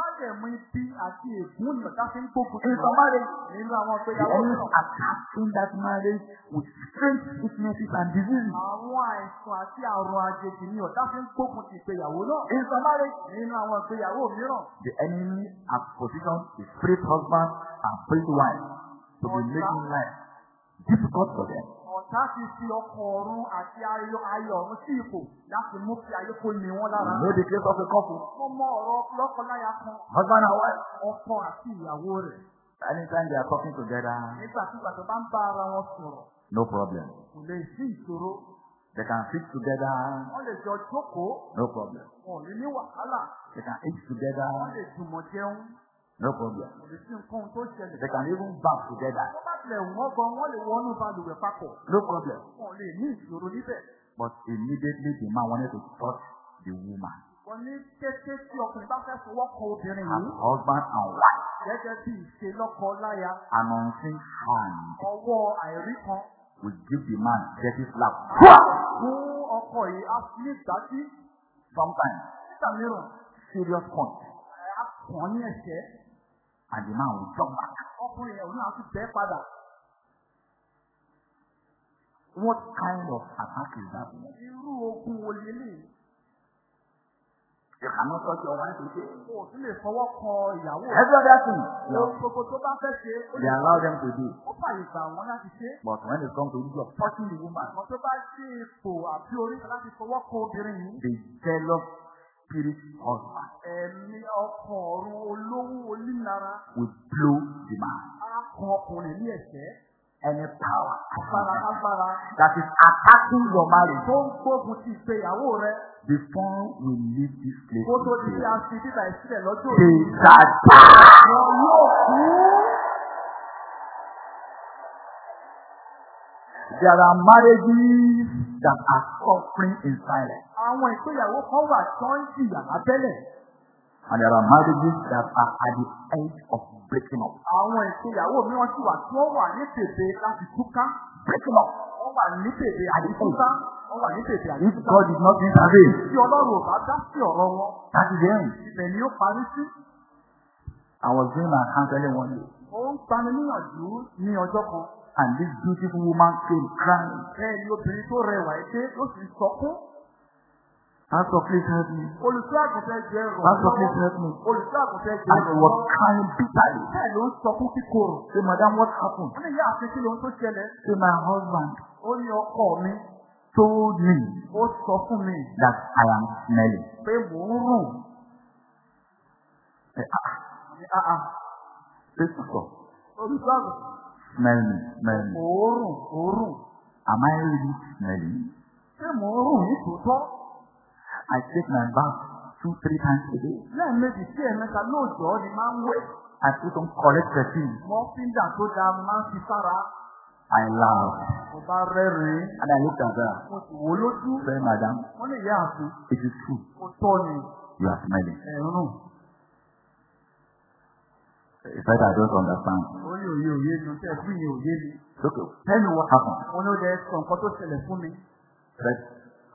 àwọn the is mìíràn, attacking that marriage with strange sicknesses and diseases. In ìgbéyàwó mìíràn, the enemy has positioned his spirit husband and spirit wife to be making life difficult for them. Ọ̀tá ti fi ọkọ̀ ọ̀run àti ayọ̀ ayọ̀ ọ̀run sí ipò láti mú kí ayé kó ní wọn lára. Know the case of a couple, Wọ́n mọ ọ̀rọ̀ lọ́kọláya kan, husband and wife. ọkọ àti ìyàwó rẹ̀. Anytime they are talking together, Nígbàkigbà tó bá ń bá ara wọn sọ̀rọ̀, no problem. kò lè sí ìṣòro. They can sit together, wọ́n lè jọ jókòó no problem. wọn ní ní wàhálà They can eat together, wọ́n lè jùmọ̀ jẹun no problem. They can even bath together, no problem. But immediately the man wanted to touch the woman, ní kété tí ọkùnrin bá fẹ́ fọwọ́ kan obìnrin her yìí husband and wife, gẹ́gẹ́ bí ìṣe lọ́kọ láya an unseen hand ọwọ́ àìrí kan will give the man dirty slap. fún ọkọ yìí á fi ní ìdájí Sometimes nígbà mìíràn serious point, ẹ̀ á kàn ní ẹ̀ṣẹ́ and the man will jump back. ọkùnrin yẹn òun náà ti bẹ́ẹ̀ padà. What kind of attack is that? irú ogun wo lélẹ̀ cannot touch your wife again. o ò tún lè fọwọ́ kan ìyàwó. Every other thing, ohun gbogbo tó bá fẹ́ ṣe they allow them to do. ó fàyè gbà wọ́n láti ṣe. But when it comes to issue of touching the woman, àwọn tó bá ṣe ipò àbí orí láti fọwọ́ kan obìnrin yìí. the jealous spirit husband ẹ̀mí ọkàn ọ̀run olówó onílara will blow the man. á kan ọkùnrin ní ẹ̀ṣẹ́. Any power agbára agbára that is attacking your marriage tó ń gbógun ti ìgbéyàwó rẹ before we leave this place kó tó di pé a today, fi bíbá ìsílẹ̀ lọ́jọ́ they òní. shall die. wọn yóò kú. There are marriages that are suffering in silence, àwọn ìgbéyàwó kan wà tó ń jìyà lábẹ́lẹ̀. and there are marriages that are at the edge of breaking up. àwọn ìgbéyàwó mìíràn sì wà tí wọ́n wà ní tètè láti túká. Breaking up. wọ́n wà ní tètè àti túká. wọ́n wà ní tètè àti If. God did not intervene, tí ọlọ́run ò bá dá sí ọ̀rọ̀ wọn that is the end. ibẹ̀ ni ó parí sí. I was doing my counseling one day, ó ń gbani níyànjú ní ọjọ́ kan. And this beautiful woman came crying. bẹ́ẹ̀ ni obìnrin tó rẹwà ẹ́ dé ló sì sọkún. Pastor, please help me. olùsọ́ àgùntàn jẹ́ rọ̀ Pastor, please help me. olùsọ́ àgùntàn jẹ́ And she rọ̀ was crying bitterly. bẹ́ẹ̀ ló ń sọkún kíkorò. Say, Madam, what happened? wọ́n ní ìyá àti kí ló ń tó ṣẹlẹ̀. Say, my husband ó ní ọkọ mi told me ó sọ fún mi that I am smelling. pé mò ń rùn. Say, ah, Ní, "Ah, ah, say, Pastor, olùsọ́ àgùntàn smell me, smell me. òórùn òórùn. Am I really smelling? ṣé ń rùn ní tòótọ́? I take my bath two, three times a day. lẹ́ẹ̀mejì sí ẹ̀mẹ́ta lóòjọ́ ni máa ń wẹ̀. I put on correct perfume. mọ́fíńdà tó dáa mo máa ń fi sára. I laugh. mo bá rẹ́rìn-ín. And I looked at her. mo sì wò lójú. Say, Madam, wọ́n lè yá àfi. it is true. mo tọ́ ni You are smelling. ẹ̀rùn. It's like I don't understand. ó ní òye òye òye okay. Tell me what happened. wọ́n ní ó jẹ́ sọ nǹkan tó ṣẹlẹ̀ fún mi. Said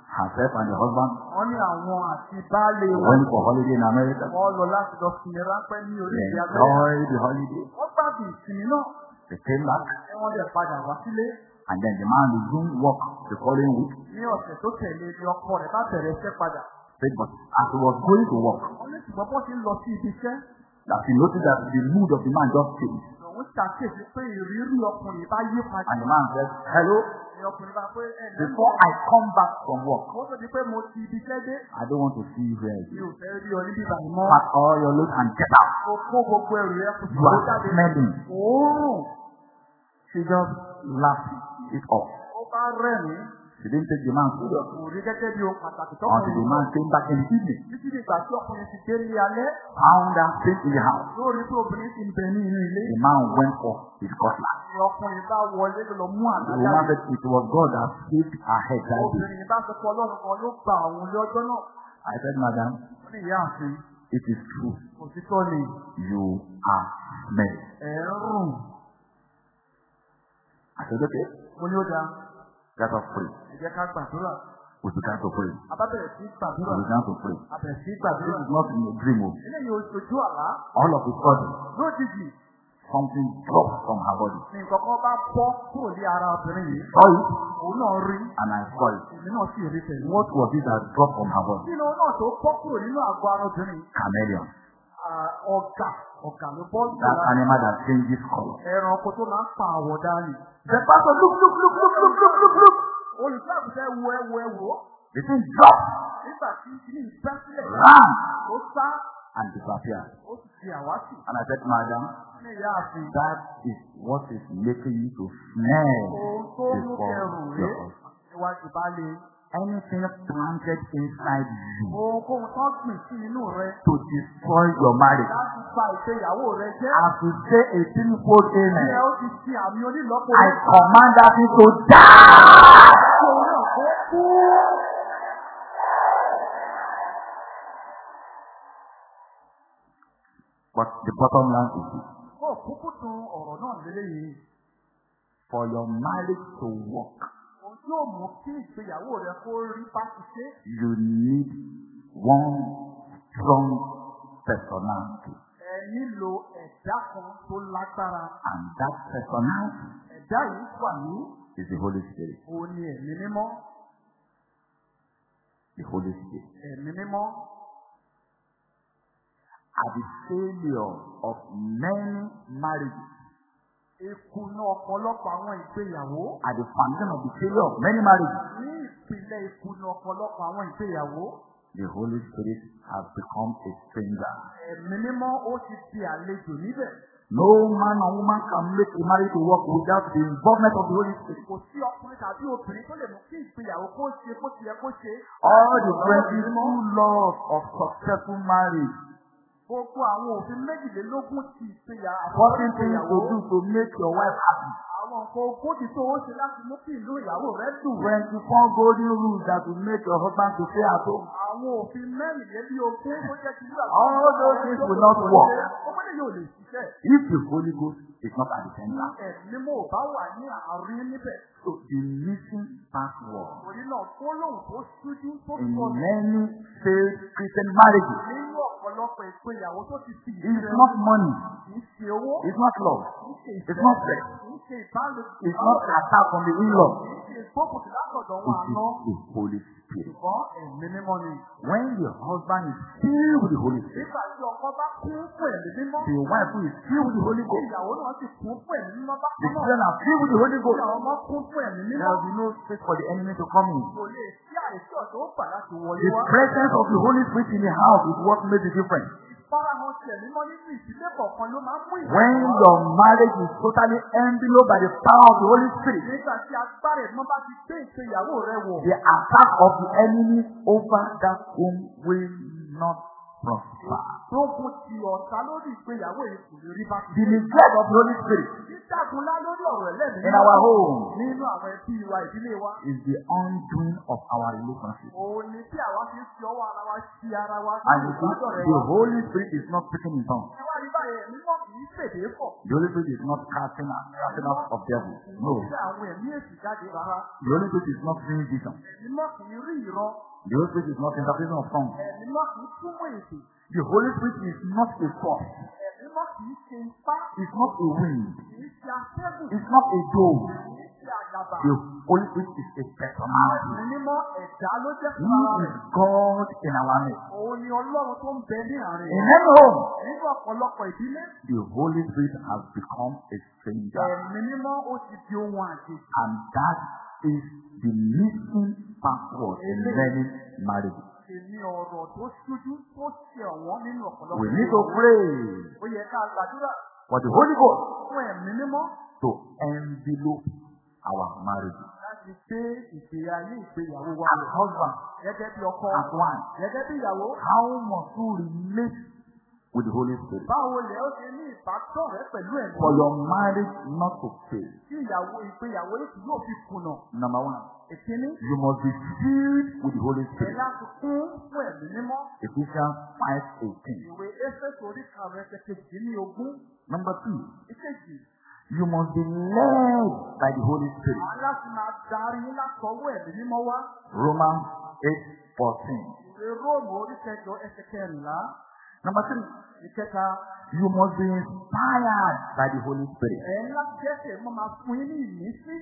herself and the husband wọ́n ní àwọn àti baálé wọn. went for holiday in America. wọ́n lọ láti lọ sinmi ráńpẹ́ ní orílẹ̀-èdè Amẹ́ríkà. enjoyed the holiday. wọ́n gbádùn ìsinmi náà. They came back. ẹ wọ́n dẹ̀ padà wá sílé. And then the man resumed work the following week. ní ọ̀sẹ̀ tó tẹ̀lé ni ọkọ rẹ̀ bá bẹ̀rẹ̀ iṣẹ́ padà. But as he was going to work, wọ́n ní ṣùgbọ́n bó ti ń lọ sí ibi iṣẹ́. That he noticed that the mood of the man just changed. òun ṣàkíyèsí pé ìrírí ọkùnrin bá yí padà. And the man said, hello, pé ẹ̀ before I come back from work. I don't want to see you here again. Pack all your load and get out. You are smelling. She just laughed it off. She didn't take the man serious Kò rí gẹ́gẹ́ bí ohun pàtàkì until the man came back in the evening. Títí di ìgbà tí ọkùnrin ti dé ní alẹ́. Found her still in the house. Lórí pé obìnrin ti ń bẹ ní inú ilé. The man went for his cutlass. Ní ọkùnrin bá wọlé ló lọ mú The woman said it was God that saved her head that day. Obìnrin bá sọ pé ọlọ́run kan ló gba àwọn ilé ọjọ́ náà. I said, Madam, Ó ní ìyá àfin. it is true. Òtítọ́ ni You are ẹ̀ ń rùn. I said, okay, Mo ní ó dáa. Let us pray. Ẹ jẹ́ ká gbàdúrà. We began to pray. A bá bẹ̀rẹ̀ sí gbàdúrà. We began to pray. A bẹ̀rẹ̀ sí This gbàdúrà. is not in a dream. oh. Eléyìí oṣooju àlá. All of a sudden, Lójijì something dropped from her body. nǹkan kan bá bọ́ kúrò ní ara obìnrin yìí. Saw it, Òun náà rí. and I saw it. Èmi náà sì rí tẹ̀lé. What was it that dropped from her body? Nínú náà tó bọ́ kúrò nínú àgọ́ ara obìnrin. Chameleon. Ọ̀gà ló bọ́ That animal that changes color. Ẹranko tó máa ń pa àwọ̀ dání. The pastor look, look, look, look, look, look, look, look. Olùsọ́ àgùntàn wo ẹ wo ẹ wò. ó. The thing dropped, Nígbà tí ilé ìgbẹ́ sílẹ̀ ran, ó sá and disappeared. ó sì àwátì. And I said, Madam, that is what is making you to smell before your husband. Anything planted inside you Ohunkóhun tó gbìn sí inú rẹ to destroy your marriage. láti fa ìgbéyàwó rẹ jẹ́. As we say a sinful amen, ó ti ṣe àmì onílọ́pọ̀ I command that thing to die. Náà kó kú. But the bottom line is this. Kó kúkú tun ọ̀rọ̀ náà lélẹ́yìí. For your marriage to work, yóò mú kí ìgbéyàwó rẹ kó rí bá ti ṣe. you need one strong personality. Ẹ nílò ẹ̀dá kan tó lágbára. And that personality Ẹ̀dá yìí wà ní is the Holy Spirit. òun ni ẹ̀mí mímọ́. The Holy Spirit. Ẹ̀mí mímọ́. At the failure of many marriages, Ìkùnà ọ̀pọ̀lọpọ̀ àwọn ìgbéyàwó. at the foundation of the failure of many marriages, Ní ìpìlẹ̀ ìkùnà ọ̀pọ̀lọpọ̀ àwọn ìgbéyàwó. the Holy Spirit has become a stranger. Ẹ̀mí mímọ́ ó ti di àlejò níbẹ̀. No man or woman can make a marriage to work without the involvement of the Holy Spirit. Kò sí ọkùnrin tàbí obìnrin tó lè mú kí ìgbéyàwó kó ṣe bó ti yẹ kó ṣe. All the 22 laws of successful marriage, Gbogbo àwọn òfin méjìlélógún ti ìgbéyàwó. fourteen things to do to make your wife happy. Àwọn nǹkan ogójì tó ó ṣe láti mú kí ìlú ìyàwó rẹ dùn. 24 golden rules that will make your husband to stay at home. Àwọn òfin mẹ́rìnlélógún tó jẹ́ kí ìlú All those things will not work. Ọmọdé yóò lè ṣiṣẹ́. If the Holy Ghost is not at the center. Ẹ̀mí mo bá wà ní àárín níbẹ̀. So the missing password Torí náà gbólóhùn tó ṣújú tó in many failed Christian marriages nínú ọ̀pọ̀lọpọ̀ ìgbéyàwó tó ti fi is not money, ṣe owó, it's not love, kìí ṣe it's not sex, ṣe it's not attack from the in-law. It is the Holy Spirit. Ni. When the husband is filled with the Holy Spirit, the wife who is filled with the Holy Ghost, the children are filled with the Holy Ghost. There will be no space for the enemy to come in. The presence of the Holy Spirit in the house is what makes the difference. When your marriage is totally enveloped by the power of the Holy Spirit, the attack of the enemy over that home will not prosper. Gbógun ti ọ̀tá lórí ìgbéyàwó yìí kò lè rí bá The neglect of the Holy Spirit Dídàgúnlá lórí ọ̀rọ̀ ẹlẹ́mìí. in our home Nínú àwọn ẹbí wa ìdílé wa. is the undoing of our relationship. Òun ni tí àwa fi ń fi ọwọ́ ara wa ṣi ara wa And you see, the. Holy Spirit is not speaking in tongues. Wá rí báyìí ẹ̀mí mọ́ kì í pèdè pọ̀. The Holy Spirit is not casting out, casting out of devils. No. Ṣé àwọn ẹ̀mí èsì jáde rárá? The Holy Spirit is not seeing visions. Ẹ̀mí mọ́ kì í rí ìran. The Holy Spirit is not interpretation of tongues. Ẹ̀mí mọ́ kì í túmọ̀ èdè. The Holy Spirit is not a force. Ẹ̀mí mọ́ kì í ṣe ipá. It's not a wind. Kì í ṣe atẹ́gùn. It's not a dove. Kì í ṣe àgàbà. The Holy Spirit is a personality. Mímọ́ ẹ̀dá ló jẹ́ He fún ara is. God in our midst. Òun ni Ọlọ́run tó ń bẹ ní àárín In any home, Nínú ọ̀pọ̀lọpọ̀ ìdílé, the Holy Spirit has become a stranger. ẹ̀mí mímọ́ ó ti di ohun àjèjì. And that is the missing password in many marriages. Èmi ọ̀rọ̀ tó ṣújú tó ṣe ọ̀wọ́n nínú ọ̀pọ̀lọpọ̀ We need to pray. Ó yẹ ká gbàdúrà. For the Holy Ghost. Fún ẹ̀mí mímọ́. To envelope our marriage. láti ìgbéyàwó wa. As husband, gẹ́gẹ́ bí ọkọ, as one, gẹ́gẹ́ bí ìyàwó. how must you relate with the Holy Spirit Báwo lẹ̀ ó ṣe ní ìbátan rẹ̀ pẹ̀lú ẹ̀mí? for your marriage not to fail? Tí ìyàwó ìgbéyàwó yìí yóò fi kùnà. Number one, you must be filled with the Holy Spirit. láti kún fún ẹ̀mí mímọ́. Ephesians 5:18. Ìwé Éfésù orí karùn-ún ẹsẹ̀ kejì ní ogún. Number two, Ìkejì, you must be led by the Holy Spirit. àwọn láti máa darí yín látọwọ́ ẹ̀mí mímọ́ wá. Romans 8:14. Ìwé Róòmù orí kẹjọ ẹsẹ̀ kẹrìnlá. Number three, Ìkẹta, you must be inspired by the Holy Spirit. ẹ̀ ń láti jẹ́sẹ̀ mọ́ máa fún yín ní ìmísí.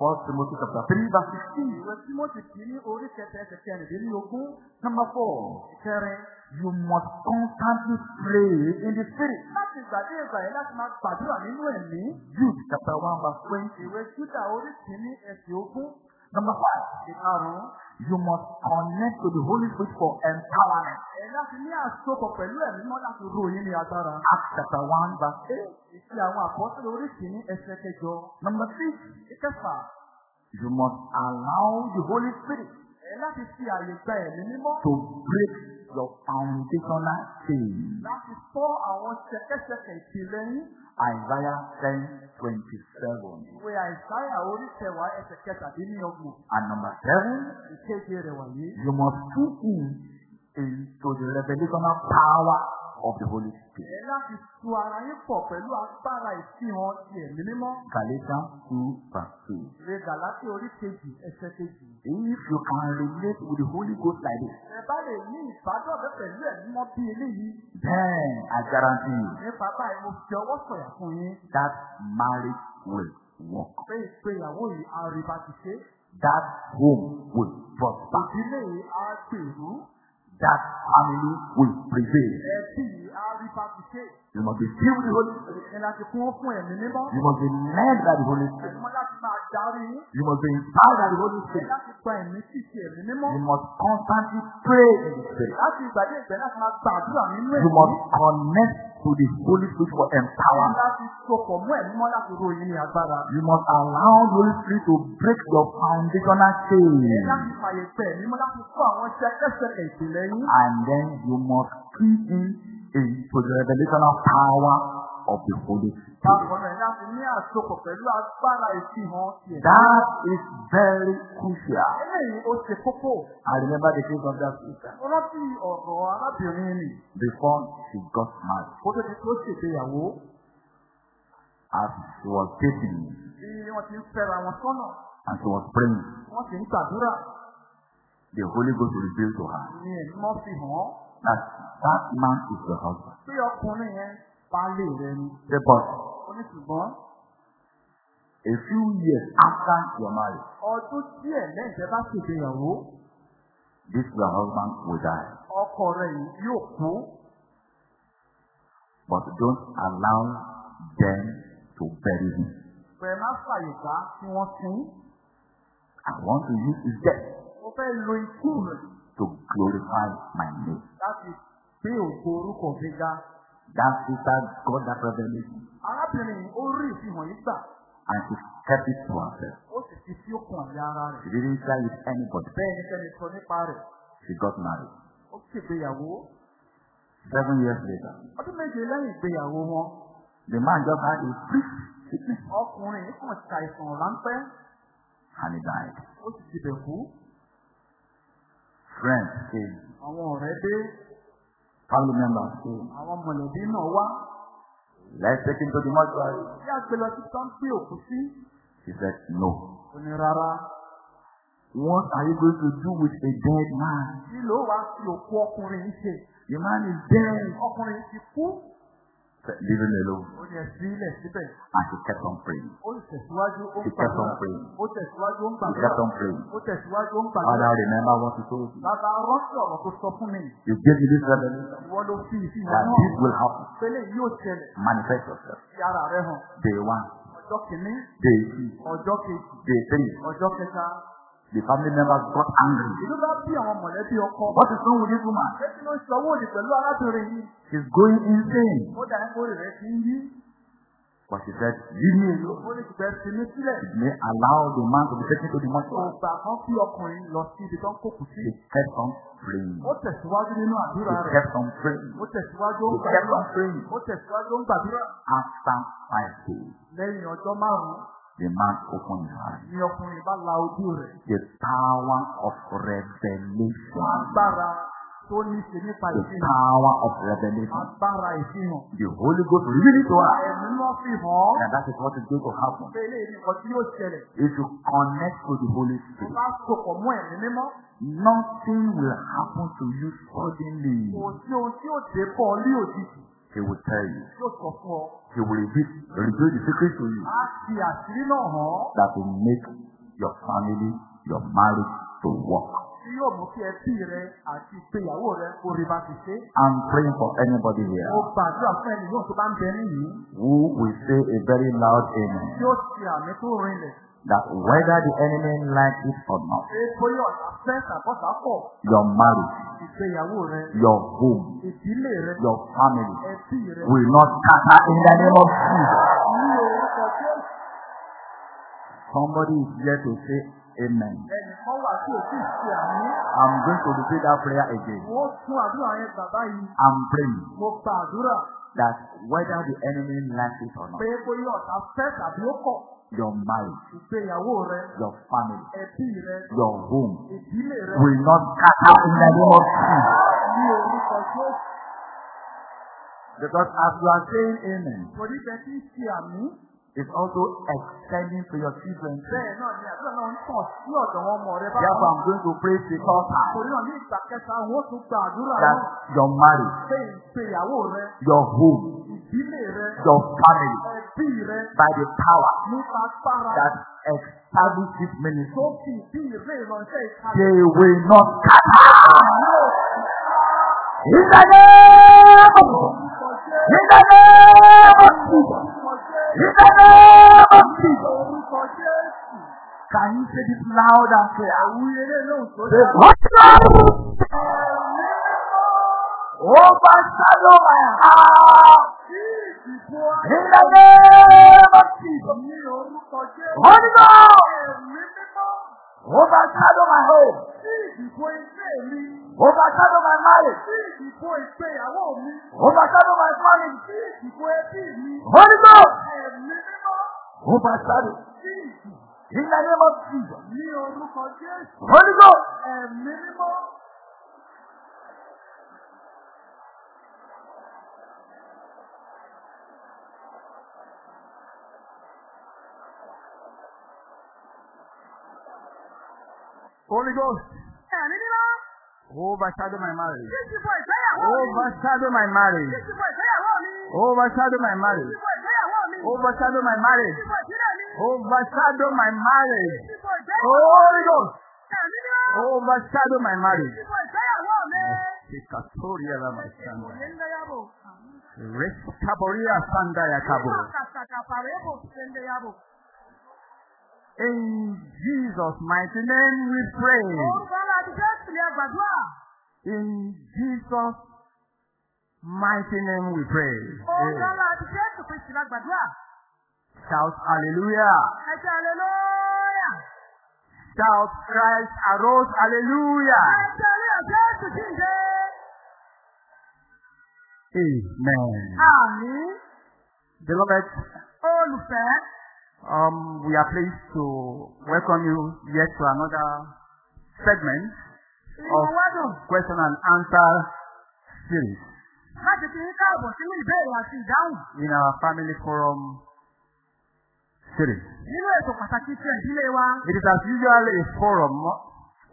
First Timothy chapter 3 verse 16. Ìwé Tímọ́tì kì í ní orí kẹta ẹsẹ̀ kẹrìndínlógún. Number four, Ìkẹrin, you must constantly pray in the Spirit. láti ìgbàdé ìgbà yẹn láti máa gbàdúrà nínú ẹ̀mí. Jude chapter 1 verse 20. Ìwé Júdà orí kìíní ẹsẹ̀ ogún. Number five, Ìkarùn-ún, you must connect to the Holy Spirit for empowerment. ẹ̀ láti ní àsopọ̀ pẹ̀lú ẹ̀mí mọ́ láti ròyìn ní agbára. Acts chapter 1 verse 8. Ìṣe àwọn àpọ́sílẹ̀ orí kìíní ẹsẹ̀ kẹjọ. Number six, Ìkẹfà, You must allow the Holy Spirit Ẹ láti fi àyè gba ẹ̀mí mímọ́. to break your foundational chain. Láti fọ́ àwọn ṣẹ̀kẹ́ṣẹ̀kẹ̀ ìpìlẹ̀ yín. Isaiah 10 27. Ìwé àìsáyà orí kẹwàá ẹsẹ̀ kẹtàdínlọ́gbọ̀n. And number seven, Ìkéde rẹ̀ wọ̀nyí. you must tune in into the revelational power of the Holy Spirit. Ẹ láti tu ara yín pọ̀ pẹ̀lú agbára ìfihàn ti ẹ̀mí mímọ́. Galatians 2 verse 2. Ìwé Gàlátíì orí kejì ẹsẹ̀ kejì. If you can relate with the Holy Ghost like this, Ẹ bá lè ní ìbádọ́rẹ̀ẹ́ pẹ̀lú ẹ̀mí mímọ́ bí eléyìí. then I guarantee you Nípa báyìí mo fi ọwọ́ sọ̀yà fún yín. that marriage will work. Pé ìgbéyàwó yìí á rí bá ti ṣe. That home will prosper. Ìdílé yìí á gbèrú. That family will prevail. Ẹbí You must be filled with the Holy Spirit. Ẹ láti kún ó fún ẹ̀mí mímọ́. You must be led by the Holy Spirit. Ẹ̀mí mọ́ láti máa darí yín. You must be inspired by the Holy Ẹ Spirit. láti gba ẹ̀mí sí ti ẹ̀mí mímọ́. You must constantly pray in the Spirit. Láti ìgbàdé ìgbẹ́ láti máa gbàdúrà nínú You must connect to the Holy Spirit for empowerment. láti sopọ̀ mú ẹ̀mí mọ́ láti ro yín ní agbára. You must allow the Holy Spirit to break your foundational Ẹ chain. láti fàyè gbẹ ẹ̀mí mọ́ láti kó àwọn ṣẹkẹ́ṣẹkẹ̀ ìpìlẹ̀ yín. And then you must key in into the revelational power of the Holy Spirit. That is very crucial. I remember the case of that sister. Before she got married. As she was dating. And she was praying, the Holy Ghost revealed to her That that man is your husband. Pé ọkùnrin yẹn baálé rẹ ni. Say, but Ó ní ṣùgbọ́n a few years after your marriage, ọdún díẹ̀ lẹ́yìn tẹ́ bá ṣègbéyàwó. this your husband will die. Ọkọ rẹ̀ yìí yóò kú. But don't allow them to bury him. Pẹ̀lú má fàyè gbà kí wọ́n sin. I want to use his death Mo fẹ́ lo ikú rẹ̀ to glorify my name. láti gbé ògo orúkọ mi ga. That sister got that revelation Arábìnrin ó rí ìfihàn yìí gbà. and she kept it to herself. Ó sì fi sí òkun àyà ara rẹ̀. She didn't share with anybody. Bẹ́ẹ̀ ni kẹ́ni sọ nípa rẹ̀. She got married. Ó ṣègbéyàwó. Seven years later, Ọdún méje lẹ́yìn ìgbéyàwó wọn. the man just had a brief sickness Ọkùnrin kàn ṣàìsàn ráńpẹ́. and he died. Ó sì ti bẹ̀ kú. Friends came, Àwọn ọ̀rẹ́ dé. family members came. Àwọn mọ̀lẹ́bí náà wá. Let's take him to the mortuary. A gbé lọ sí òkú sí. She said, No. Ó ní rárá. What are you going to do with a dead man? Kí ló wá sí òkú ọkùnrin ṣe? The man is dead. Ọkùnrin ti kú. Him alone. And she kept on praying. She kept on praying. Gbàdúrà. kept on praying. Father, gbàdúrà. remember what you told me. You gave me this revelation that this will happen. Manifest yourself. Day one, day two, day three. The family members got angry. Ìlú bá bí àwọn mọ̀lẹ́bí ọkọ. What is wrong with this woman? Ṣé kí ló ń sanwó òdì pẹ̀lú arábìnrin yìí? She's going insane. Ó dà ẹ́ kórè rẹ̀ ti ń yí. But she said, Leave me alone. Ó ní sílẹ̀. It may allow the man to be taken to the mortuary. gbà kan fi ọkùnrin lọ sí ibi tó ń kókù sí. She kept on praying. Ó tẹ̀síwájú nínú She àdúrà rẹ̀. kept on praying. Ó tẹ̀síwájú ó ń She kept on praying. Ó tẹ̀síwájú ó ń gbàdúrà. After five days, Lẹ́yìn ọjọ́ márùn-ún the man opened his eyes. The power of revelation. The power of revelation. The Holy Ghost revealed to án. And that is what is going to happen. If you connect to the Holy Spirit, nothing will happen to you suddenly. He will tell you. Yóò. He will reveal, reveal the secret to you fi àṣírí náà hàn that will make your family, your marriage to work. Tí yóò mú kí ẹbí rẹ àti ìgbéyàwó rẹ kó rí bá ti ṣe. I'm praying for anybody here Mo gbàdúrà fún ẹni yóò tó bá ń bẹ níyìí. who will say a very loud amen ó ṣe àmì tó rinlẹ̀. That whether the enemy likes it or not, your marriage, your home, your family will not scatter in the name of Jesus. Somebody is here to say amen. I'm going to repeat that prayer again. I'm praying that whether the enemy likes it or not, pé bóyá ọ̀tá fẹ́ tàbí ó kọ̀. your marriage, your family, your home will not scatter in the name of Jesus. Because as you are saying amen, it's also extending to your children. Bẹ́ẹ̀ náà ni àdúrà náà ń tàn sí ọ̀dọ̀ wọn ọmọ rẹ bá Therefore, I'm going to pray the third time Torí náà ní ìgbà kẹta, wọ́n tún gba àdúrà that your marriage, Pé ìgbéyàwó rẹ, your home, ìdílé rẹ, your family, ẹbí rẹ, by the power nípa agbára that establishes this ministry, tó fi ìdí ìrè ìránṣẹ́ ìkàlẹ̀. they will not scatter. In the name of Jesus. In the name of Jesus. Can you say this loud and clear? Àwùyẹlé lóhùn tó Say, dáa. "What Overshadow my house. In the name of Jesus. Holy mímọ́. Overshadow my home. Ìdìbò ilé mi. Overshadow my marriage. Tí ìdìbò ìgbéyàwó mi. Overshadow my family. Tí ìdìbò ẹbí mi. Holy Ghost. Ẹ̀mí mímọ́. Overshadow. Ìdì In the name of Jesus. ní orúkọ Jésù. Holy Ghost. Ẹ̀mí mímọ́. Holy Ghost. Mímọ́. Overshadow my marriage. Ìdìbò ìgbéyàwó mi. Overshadow my marriage. ìdìbò ìgbéyàwó mi. Overshadow my marriage. ìdìbò ìgbéyàwó mi. Overshadow my marriage. ìdìbò ìdílé mi. Overshadow my marriage. Ìgbéyàwó mi. Holy Ghost. Ẹ̀mí. Overshadow my marriage. Ìdìbò ìgbéyàwó mi. Katoria lama sanda. Òye ń lẹ́yàbò. Restaboria sanda ya kabo. Ń lẹ́yàbò. In Jesus' mighty name we pray. Orúkọ ńlá ti Jésù ní àgbàdúrà. In Jesus' mighty name we pray. Orúkọ ńlá ti Jésù Kristi ní àgbàdúrà. Shout hallelujah. Ẹ aleluya. Shout Christ arose hallelujah. Ẹ Jésù jíǹde. Amen. Àmín. Beloved, Olùfẹ́. Um, we are pleased to welcome you yet to another segment dùn question and answer series láti fi ń káàbọ̀ sínú ìbéèrè àti ìdáhùn in our family forum series. nínú ètò pàtàkì ti ìdílé wa. It is as usual a forum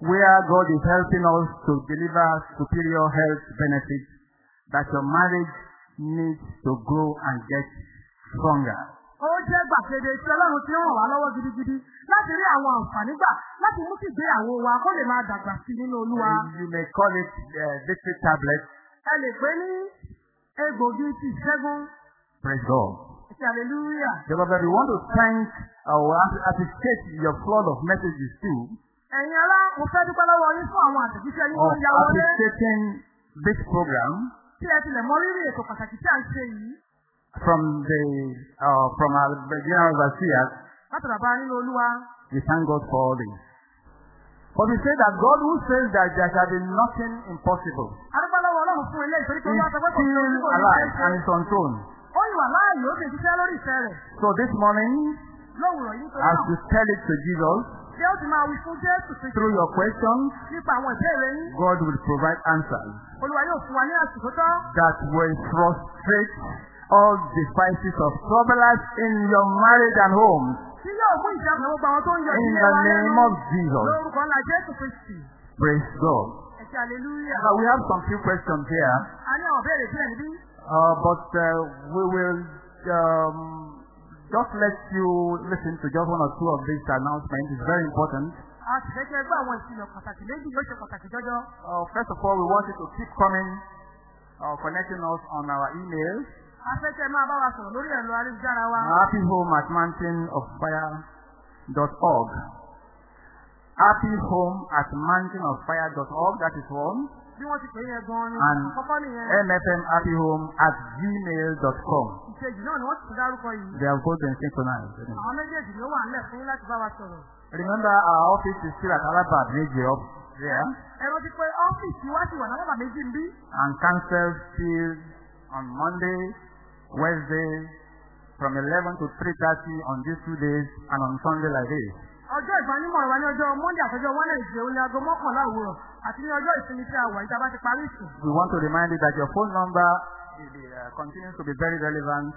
where God is helping us to deliver superior health benefits that your marriage needs to grow and get stronger. Ó jẹ́ gbàgede tí Ọlọ́run ti ràn wá lọ́wọ́ gidigidi láti rí àwọn àǹfààní gbà láti mú kí ìgbéyàwó wa kó lè máa dàgbà sí nínú Olúwa. You may call it uh, victory tablet. Ẹ lè pè ní egbògi ti ìṣẹ́gun Praise God. hallelujah. Beloved, we want to thank or appreciate your flood of messages too Ẹ̀yin ará, mo fẹ́ dúpẹ́ lọ́wọ́ yín fún àwọn àtẹ̀jíṣẹ́ yín tó of ń ya wọlé. appreciating this program Tí ẹ tilẹ̀ mọ rírì ètò pàtàkì tí à ń ṣe yìí. From the uh, from our general overseers. Láti bàbá nínú Olúwa. We thank God for all this. But we say that God who says that there shall be nothing impossible Adúpẹ́ lọ́wọ́ Ọlọ́run fún ilé ìtorí pé is wọ́n sọ pé kò sí still kò ní alive ṣe é and is on throne. Ó yìí wà láàyè ó sì ń ṣiṣẹ́ lórí ìfẹ́ rẹ̀. So this morning, Lówùrọ̀ yìí nítorí as you tell it to Jesus Bí ó ti máa wí fún Jésù Kristi through your questions, nípa àwọn ìbéèrè yín. God will provide answers Olúwa yóò fún wa ní àsìkò tán. that will frustrate all devices of troublers in your marriage and home. In the name of Jesus. Praise God. Ẹ̀ṣẹ̀ hallelujah. We have some few questions here, A uh, but uh, we will um, just let you listen to just one or two of these announcements. It's very important. A. Uh, first of all, we want you to keep coming, uh, connecting us on our email, A fẹ́ kí ẹ máa bá wa sọ̀rọ̀ lórí ẹ̀rọ ayélujára wa. happyhome at at mountainofire.org, that is one. bí wọ́n ti pè é yẹn gan-an ni And àkọ́kọ́ nìyẹn mfmhappyhome at gmail.com. ìkejì náà ni wọ́n ti dárúkọ yìí They have both been synchronized. àwọn méjèèjì ló wà nílẹ̀ fún yín láti bá wa sọ̀rọ̀ Remember, our office is still at Alaba Bridge up there, ẹ rántí pé ọ́fíìsì wa ti wà ń bí and council still on Monday, Wednesday, from 11 to 3.30 on these two days, and on Sunday like this. ọjọ́ ìgbanímọ̀ wa ní ọjọ́ monday àtọjọ́ wednesday ó ní aago mọ́kànlá òwúrọ̀ àti ní ọjọ́ ìsinmi tí a wà yìí tá a bá ti parí ìsìn We want to remind you that your phone number is, uh, continues to be very relevant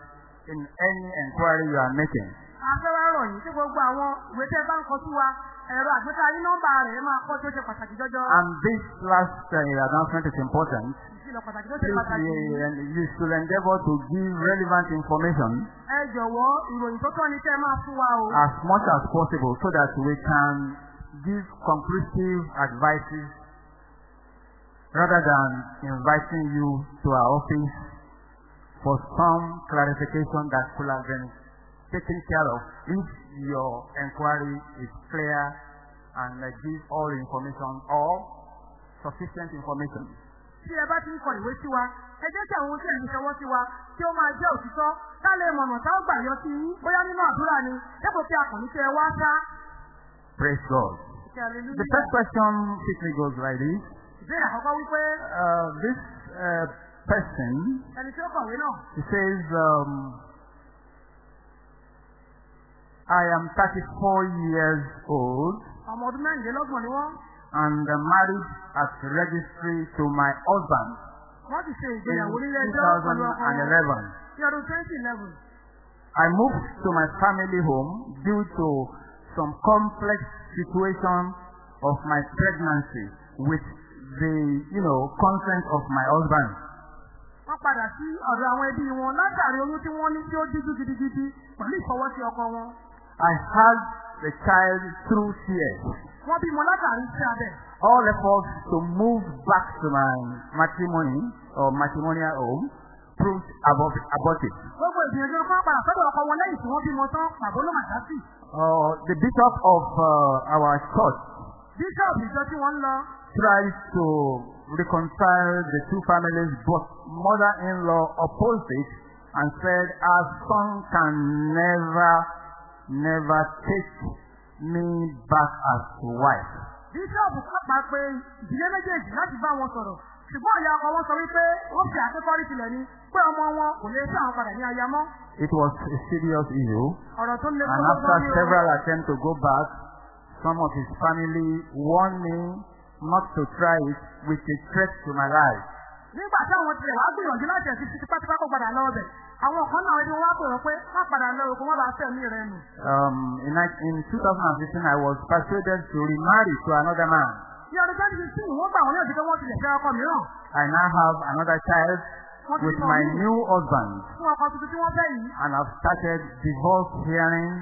in any inquiry you are making. Rọ̀ yìí tí gbogbo àwọn ìwé tẹ́ bá ń kọ sí wa ẹ̀rọ àgbéká yín nọ́mbà rẹ̀ máa kọ́ tó ṣe pàtàkì jọjọ. And this last uh, announcement is important. ìkìlọ̀ pàtàkì tó ṣe Please, pàtàkì? uh, you should endeavor to give relevant information. Ẹ jọ̀wọ́ ìròyìn tó tọ́ ni kẹ́ ẹ máa fún wa o. As much as possible so that we can give conclusive advices rather than inviting you to our office for some clarification that could have been taken care of if your inquiry is clear and uh, give all information or sufficient information. tí ẹ bá ti ń kọ ìwé sí wa ẹ jẹ́ kí àwọn ohun tí ẹ̀ ń ṣọwọ́ sí wa kí ó máa jẹ́ òtítọ́ ká lè mọ̀nà tá ó gbà yọ sí yín bóyá nínú àdúrà ni dépò kí a kàn ní kí ẹ wá sá. Praise God. The first question quickly goes like this. ìbéèrè àkọ́kọ́ wípé Uh, this uh, person, ẹni tí ó kọ̀wé náà he says, um, I am 34 years old ọmọ ọdún mẹ́rìnlélọ́gbọ̀n ni wọ́n and uh, married at registry to my husband wọ́n ti ṣe ìgbéyàwó nílé ẹjọ́ pẹ̀lú ọkọ wọn 2011. ní ọdún twenty eleven. I moved to my family home due to some complex situation of my pregnancy with the, you know, consent of my husband. wọ́n padà sí ọ̀dọ̀ àwọn ẹbí wọn látàrí oyún tí wọ́n ní tí ó díjú gidigidi pẹ̀lú ìfọwọ́sí ọkọ wọn. I had the child through tears. wọ́n bímọ látàrí iṣẹ́ abẹ. All efforts to move back to my matrimony or matrimonial home proved abort- abortive. gbogbo ìgbìyànjú ọkọ padà sọ́dọ̀ ọkọ wọn lẹ́yìn tí wọ́n bímọ tán pàbó ló mà dá sí. Uh, the bishop of uh, our church bíṣọ̀bù ìjọ tí wọ́n ń lọ tried to reconcile the two families, but mother-in-law opposed it and said, our son can never, never take me back as wife. bíṣọ̀bù pápá pé ìdílé méjèèjì láti bá wọn sọ̀rọ̀ ṣùgbọ́n ìyá ọkọ wọn sọ wípé wọ́n fi àkẹ́kọ̀ọ́rí tilẹ̀ ni pé ọmọ wọn kò lè sáwọn padà ní aya mọ́ It was a serious issue. ọ̀rọ̀ tó le And kókó after gan ni o. several attempts to go back, some of his family warned me not to try it with a threat to my life. nígbà tí àwọn tirẹ̀ wá gbìyànjú láti ẹ̀sìn títí pátápátá kó padà lọ ọbẹ̀ àwọn kan náà ẹni wọ́n wọ́n pé má padà lọ òkú wọ́n bá fẹ̀mí rẹ nù. Um, in, ni- in 2015, I was persuaded to remarry to another man. ní ọdún twenty fifteen wọ́n gbà wọ́n ní òjijì wọ́n tilẹ̀ fẹ́ ọkọ mìíràn I now have another child with my new husband, fún ọkọ tuntun tí wọ́n fẹ́ yìí. and I've started divorce hearing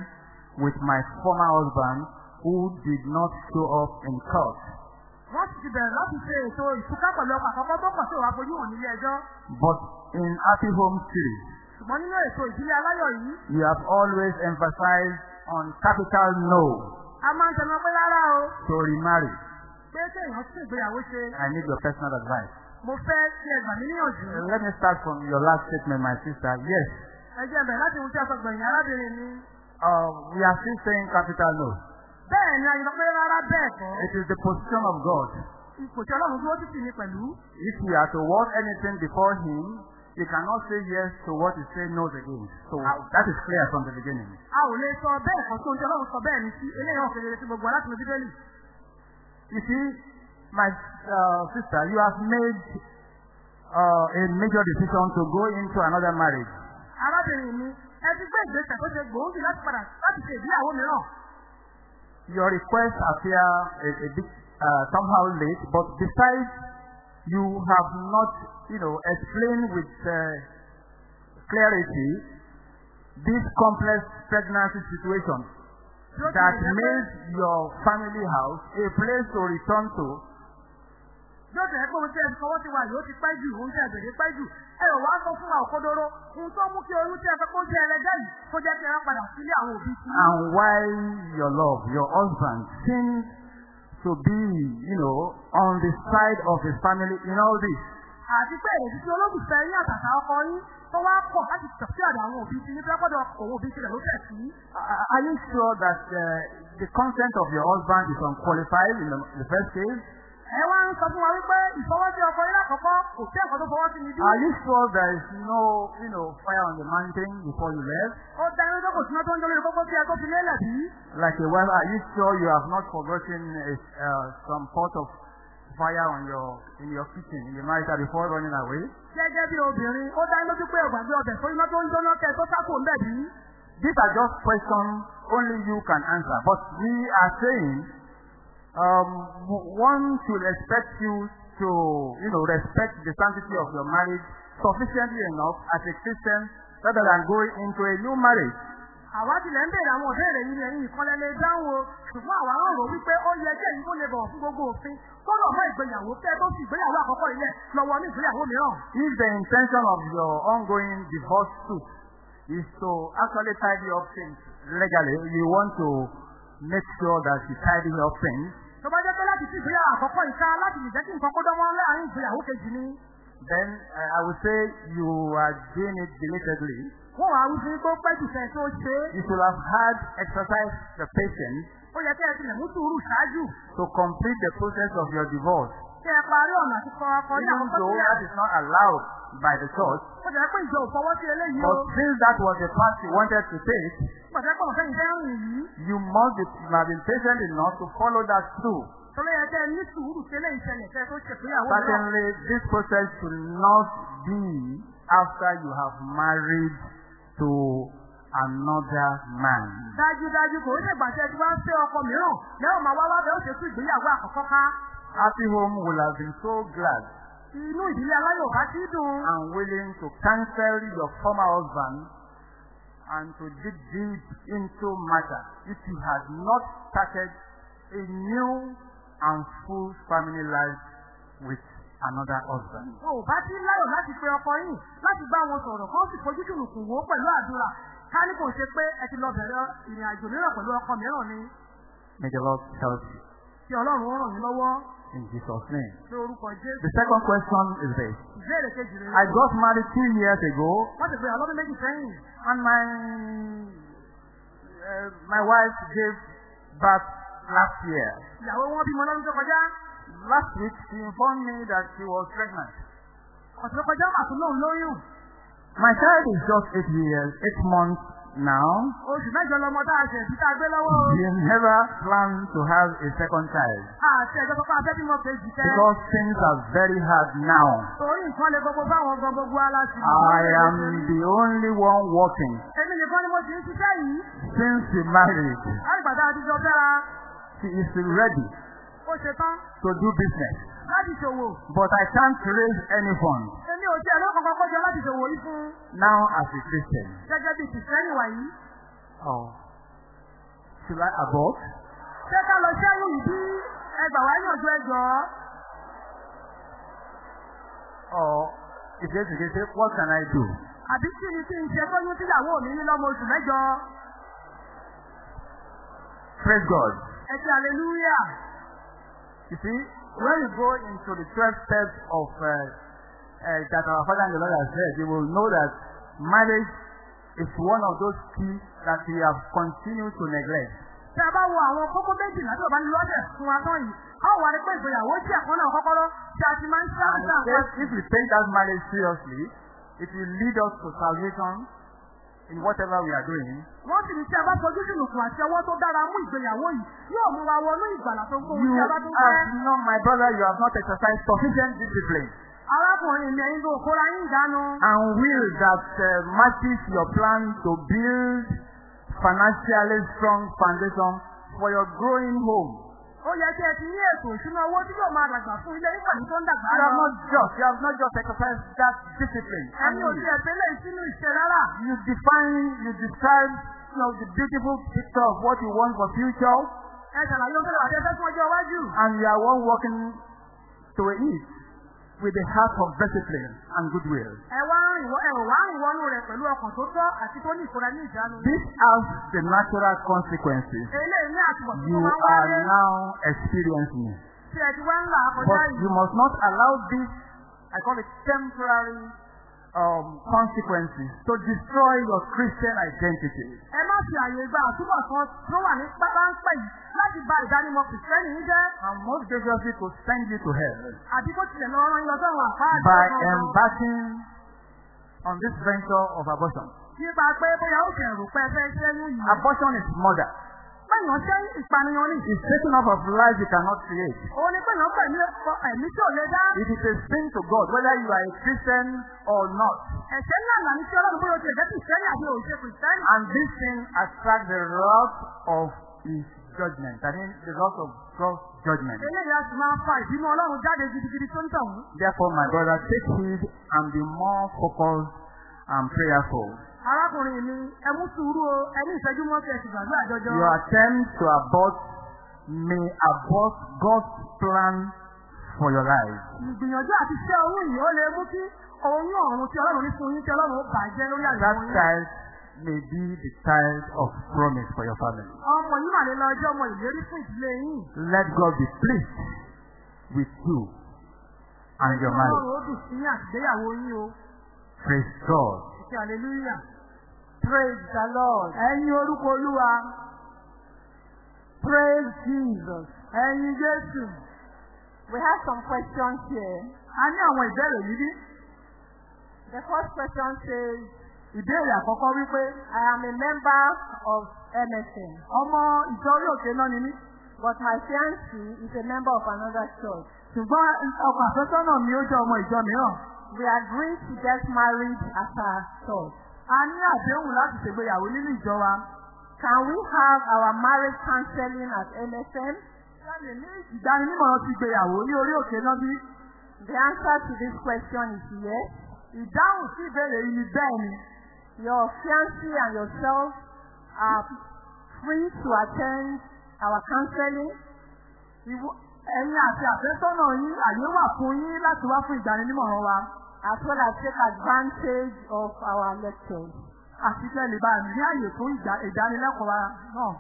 with my former husband, who did not show up in court. wọ́n sì ti bẹ̀rẹ̀ láti ṣe ètò ìtúká pẹ̀lú ọkọ àkọ́kọ́ tó pọ̀ sí òwà fojú hàn nílé ẹjọ́. But in Happy Home Series, ṣùgbọ́n nínú ètò ìdílé aláyọ̀ yìí you have always emphasized on capital no a máa ń tẹnu pé rárá o to remarry. pé kéèyàn sì ìgbéyàwó ṣe I need your personal advice. mo fẹ́ kí ẹ gbà mí níyànjú. Let me start from your last statement, my sister. Yes, ẹ jẹ́ bẹ̀rẹ̀ láti ohun tí a sọ gbẹ̀yìn arábìnrin mi. uh, we are still saying capital no. bẹ́ẹ̀ ni a yọ pé rárá bẹ́ẹ̀ kọ́ It is the position of God. ipò tí ọlọ́run dúró títì ní pẹ̀lú. If we are to want anything before Him, He cannot say yes to what He said no against. So that is clear from the beginning. a ò lè sọ bẹ́ẹ̀ kọ́ tó ń jẹ́ ọlọ́run sọ bẹ́ẹ̀ ni sí eléyìí hàn kedere sí gbogbo aláàtúntò bíbélì. You see, my uh, sister, you have made uh, a major decision to go into another marriage. arábìnrin mi ẹ ti gbé ìgbésẹ̀ tó ṣe gbòógì láti padà láti ṣe ìgbéyàwó mìíràn. Your requests appear a, a bit uh, somehow late, but besides, you have not, you know, explained with uh, clarity this complex pregnancy situation that makes your family house a place to return to. Bí ó tẹ̀ ẹ́ pé ohun tí ẹ fi fọwọ́ sí wa yìí ó ti pẹ́ jù ohun tí ẹ bèrè pẹ́ jù. Ẹ ò wá sọ fún wa òkodoro ohun tó mú kí oyún tí ẹ fẹ́ kó jẹ́ ẹlẹ́jẹ́ yìí kó jẹ́ kí ẹ padà sílé àwọn òbí and why your love, your husband, seems to be, you know, on the side of his family in all this. àti pé èrèdí tí olólùfẹ́ yín àtàtà ọkọ yín tó wá pọ̀ láti tọ̀ sí àdá àwọn òbí ti ní pẹ́pọ́dọ̀ òun òbí tirẹ̀ ló tẹ̀ sí. Are you sure that uh, the consent of your husband is unqualified in the, the first case? Ẹ wá ń sọ fún wa wípé ìfọwọ́sí ọkọ yín lákọ̀ọ́kọ́ kò sí ẹ̀kọ́ tó fọwọ́ sí mi bí. Are you sure there is no, you know, fire on the mountain before you left? ó dá tó kò sí tó ń jẹ́ lórí kókó tí ẹ tó fi lélẹ̀ bí. Like a wife, are you sure you have not forgotten a, uh, some pot of fire on your in your kitchen in the marital before running away? gẹ́gẹ́ bí obìnrin ó dá tó pé ẹ̀gbàgbé ọbẹ̀ fún iná tó ń jóná kẹ́ tó sápò ń bẹ̀ bí. These are just questions only you can answer. But we are saying um, one should expect you to, you know, respect the sanctity of your marriage sufficiently enough as a Christian rather than going into a new marriage. àwa tilẹ̀ ń bèèrè àwọn òbéèrè yìí ẹ̀yìn ìkọlẹ̀ lè dáhùn o ṣùgbọ́n àwa ń rò wípé ó yẹ kí kó lè bọ̀wọ̀ fún gbogbo òfin tó lọ ìgbéyàwó kẹ́ tó fi ìgbéyàwó àkọ́kọ́ ilẹ̀ lọ́wọ́ ní ìgbéyàwó mìíràn. If the intention of your ongoing divorce suit is to actually tidy up things legally, you want to make sure that you tidy up things, tó bá jẹ́ pé láti fi ìgbéyàwó àkọ́kọ́ ìka láti lè jẹ́ kí nǹkan kó dánwọ́ láàárín ìgbéyàwó kejì ni. then uh, I would say you are doing it belatedly. wọ́n wá wípé tó pẹ́ jù fẹ́ tó ṣe. You should have had exercise the patience ó yẹ kí ẹ tilẹ̀ mú sùúrù ṣáájú. to complete the process of your divorce. kí ẹ parí ọ̀nà àti kọ ọkọ ní Even àkọ́kọ́ though sílẹ̀. that is not allowed by the church, ó jẹ́ pé ìjọ ò fọwọ́ sí eléyìí o. but since that was the path you wanted to take, pàṣẹ pọ̀ fẹ́ ìfẹ́ rìn yìí. you must be, have been patient enough to follow that through. ní sùúrù tó náà. Certainly, this process should not be after you have married to another man. dájúdájú kò ó ṣègbà tí ẹ ti wá ń fẹ́ ọkọ mìíràn lẹ́wọ̀n máa wá wá bẹ́ẹ̀ ó ṣe tún ìgbéyàwó àkọ́kọ́ ká. Happy home will have been so glad inú ìdílé aláyọ̀ bá ti dùn. and willing to cancel your former husband and to dig deep into matter if you had not started a new and full family life with another husband. wọn ò bá ti láyọ̀ láti pe ọkọ yìí láti bá wọn sọ̀rọ̀ kó sì fojú ṣùnùkùn wò ó pẹ̀lú àdúrà ká ní kò ṣe pé ẹ ti lọ bẹ̀rẹ̀ ìrìn àjò mìíràn pẹ̀lú ọkọ mìíràn ni May the Lord help you kí ọlọ́run ó ràn yín lọ́wọ́ in Jesus' name. The second question is this. I got married two years ago and my uh, my wife gave birth last year. Last week she informed me that she was pregnant. My child is just eight years, eight months now. oṣù mẹ́jọ lọmọ tá a ṣe ìdí tá a gbé lọ́wọ́ o. Never planned to have a second child àti ẹ̀jọ́ pápá afẹ́ bímọ kejì tẹ́. because things are very hard now. torí nǹkan lè gbogbo báwọn gan gbogbo aláṣẹ. I am the only one working èmi nìkan ni mo ti ń ṣiṣẹ́ yìí. since she married. àgbàdo àtijọ́ fẹ́ra She is ready ó ṣe tán to do business, láti ṣòwò. but I can't raise any funds èmi ò tí ẹ̀ lọ́kàn kọ́kọ́ jọ láti ṣòwò yìí fún now as a Christian. gẹ́gẹ́ bí kìsìtẹ́nì wàyí. Oh, should I abort? ṣé ká lọ ṣẹ́yìn yìí bí ẹgbà wá yànjú ẹjọ́? Or yes, what can I do? àbí kí ni kí n ṣe fóyún tíyàwó mi ní lọ́mọ oṣù mẹ́jọ? Praise God. ẹ ti hallelujah. You see, when you go into the 12 steps of uh, uh, that our Father and the Lord has said, you will know that marriage is one of those keys that we have continued to neglect. if we take that marriage seriously, it will lead us to salvation in whatever we are doing. wọ́n sì ní tí a bá fojú àti ọwọ́ tó dára mú ìgbéyàwó yìí yóò mú wa wọnú ìgbàlà tó gbóhùn You tí a bá tún fẹ́. have not, my brother, you have not exercised sufficient discipline arákùnrin mi ẹ̀yin tó kóra yín ìdánu. and will that uh, matches your plan to build financially strong foundation for your growing home. Ó yẹ kí ẹ ti ní ètò ìṣúná owó tí yóò máa dàgbà fún ilé nígbà tí tó ń dàgbà You have lọ. not just, you have not just exercised that discipline. And ẹni ò you, tiẹ̀ tẹ́lẹ̀ sínú ìṣe rárá. you define, you describe, you know, the beautiful picture of what you want for future, ẹ ṣàlàyé ohun tó lè wà tẹ́ fẹ́ fún ọjọ́ iwájú. and you are one working to it. With a heart of discipline and goodwill. Ẹ wá rìn wọ ẹ ò wá rìn wọnú rẹ̀ pẹ̀lú ọkàn tó tọ́ àti tó ní ìfura ní ìjánu. This has the natural consequences Eléyìí ní you ó máa ń wáyé are now experiencing. tí ẹ ti wá ń là á kọjá But you must not allow this, I call it temporary um, consequences, to destroy your Christian identity. Ẹ má fi àyè gba àtúbọ̀ kan tó wà ní pápánpẹ́ yìí láti ba ìdánimọ̀ kìrìsìtẹ́nì yín jẹ́. And most graciously to send you to hell Àbí kó tilẹ̀ lọ rán lọ sọ́run àfáàdì. by embarking on this venture of abortion. Nípa pé bóyá ó kẹ̀rù pé ẹ fẹ́ ṣẹ́yún yìí. Abortion is murder. Péyàn ṣẹ́ ìpànìyàn ní. It's taking up of life you cannot create. Òun ni péyàn pẹ̀lú ẹ̀mí tí ò lè dá. It is a sin to God, whether you are a Christian or not. Ẹ̀ṣẹ̀ ńlá ńlá ní tí ọlọ́run bóyá o ti ẹ̀jẹ̀ kìrìsìtẹ́nì àbí òṣè kìrìsìtẹ́nì. And this sin attracts the wrath of His judgment. I mean, the wrath of God's judgment. Eléyìí a sì máa fa ìbínú ọlọ́run jáde gidigidi tó ń tọ̀hún. Therefore, my brother, take heed and be more focused and prayerful. Arákùnrin mi, ẹ mú sùúrù o, ẹ ní ìṣẹ́jú mọ́ kí ẹ sì gbàgbé àjọjọ. Your attempt to abort may abort God's plan for your life. Ìgbìyànjú àti ṣẹ́ oyún yìí ó lè mú kí oyún ọ̀run tí ọlọ́run ní fún yín tí ọlọ́run ó bàjẹ́ lórí That àyẹ̀wò yín. child may be the child of promise for your family. Ọmọ yìí mà lè lọ ọjọ́ ọmọ ìlérí fún ìdílé yín. Let God be pleased with you and your marriage. Ọlọ́run ó dùn sí àtìgbéyàwó yín o. Praise God. Hallelujah. Praise the Lord. Ẹyin orúkọ Olúwa. Praise Jesus. Ẹyin Jésù. We have some questions here. A ní àwọn ìbéèrè yìí bí. The first question says, Ìbéèrè àkọ́kọ́ wípé I am a member of MSN, ọmọ ìjọ orí òkè náà ni mí. but my fiancé is a member of another church. Ṣùgbọ́n ọkọ àfẹ́sọ́nà mi ó jẹ́ ọmọ ìjọ mìíràn. We agreed to get married at our church. A ní àdéhùn láti ṣègbéyàwó nínú ìjọ wa. Can we have our marriage counseling at MSN? Ṣáàlì ní ìdáninímọ̀ràn ti gbéyàwó ní orí òkè náà bí. The answer to this question is yes. Ìdáhùn sí ìbéèrè yìí ni bẹ́ẹ̀ ni. Your fiancé and yourself are free to attend our counseling. Ẹ̀yin àti àfẹ́sọ́nà yín àyè wà fún yín láti wá fún ìdáninímọ̀ràn wa. As well as take advantage of our lectures. Àti tẹ́lẹ̀ bá ní àyè fún ìdá- ìdánilẹ́kọ̀ọ́ wa náà.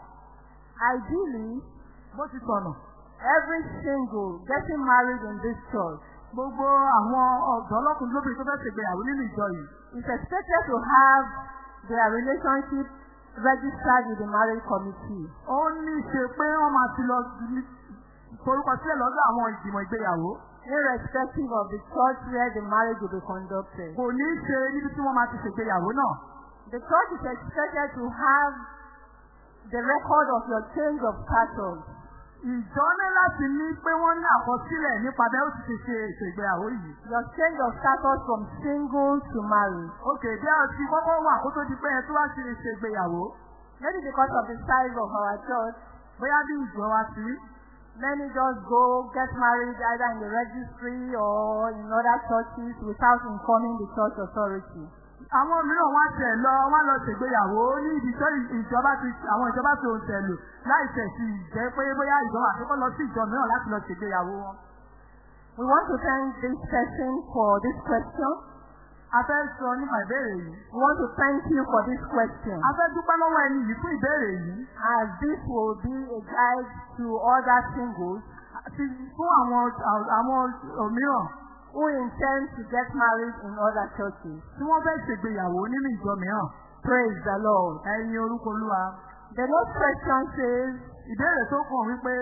Ideally, Bó ti sọ̀nà. every single getting married in this church Gbogbo àwọn ọ̀dọ́ ọlọ́kùnrin lóbìnrin tó fẹ́ ṣègbéyàwó nínú ìjọ yìí. is expected to have their relationship registered with the marriage committee. Ó ní ṣe pé wọ́n máa ti lọ forúkọ sílẹ̀ lọ́dọ̀ àwọn ìgbìmọ̀ ìgbéyàwó. Irrespective of the church where the marriage will be conducted. Kò ní ṣe níbi tí wọ́n máa ti ṣègbéyàwó náà. The church is expected to have the record of your change of status. Ìjọ ní láti ní pé wọ́n ní àkọsílẹ̀ nípa bẹ́ẹ̀ ó ti ṣe ètò ìgbéyàwó yìí. Your change of status from single to married. Òkè bí a ti kọ́kọ́ wà kó tó di pé ẹ tó wá ṣe ìgbéyàwó. Maybe because of the size of our church, Bóyá bí ìjọ wa rí. Many just go get married either in the registry or in other churches without informing the church authority. Àwọn mìíràn wá tẹ̀ lọ wá lọ ṣègbéyàwó ní tó ìjọba ti àwọn ìjọba ti òun tẹ̀lù láì tẹ̀ sí ìjẹ́ pé bóyá ìjọba àkọ́kọ́ lọ sí ìjọ mìíràn láti lọ ṣègbéyàwó wọn. We want to thank this person for this question. A fẹ́ sọ nípa ìbéèrè yìí. We want to thank you for this question. A fẹ́ dúpẹ́ lọ́wọ́ ẹni yìí fún ìbéèrè yìí. As this will be a guide to other singles Àti fún àwọn àwọn òmíràn who intend to get married in other churches. tí wọ́n fẹ́ ṣègbéyàwó nínú ìjọ mìíràn. Praise the Lord. Ẹyin orúkọ Olúwa. The next question says, Ìbéèrè tó kàn wípé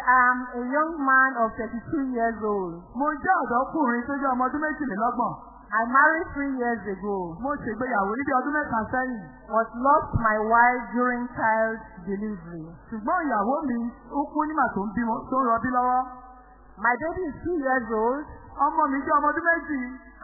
I'm a young man of 32 years old. mo jẹ́ ọ̀dọ́kùnrin tó jẹ́ ọmọ ọdún méjìlélọ́gbọ̀n. I married three years ago, Mo ṣègbéyàwó níbi ọdún mẹ́ta sẹ́yìn. but lost my wife during child delivery. Ṣùgbọ́n ìyàwó mi ó kú nígbà tó ń bímọ tó ń rọbí lọ́wọ́. My baby is two years old, Ọmọ mi jẹ́ ọmọ ọdún méjì.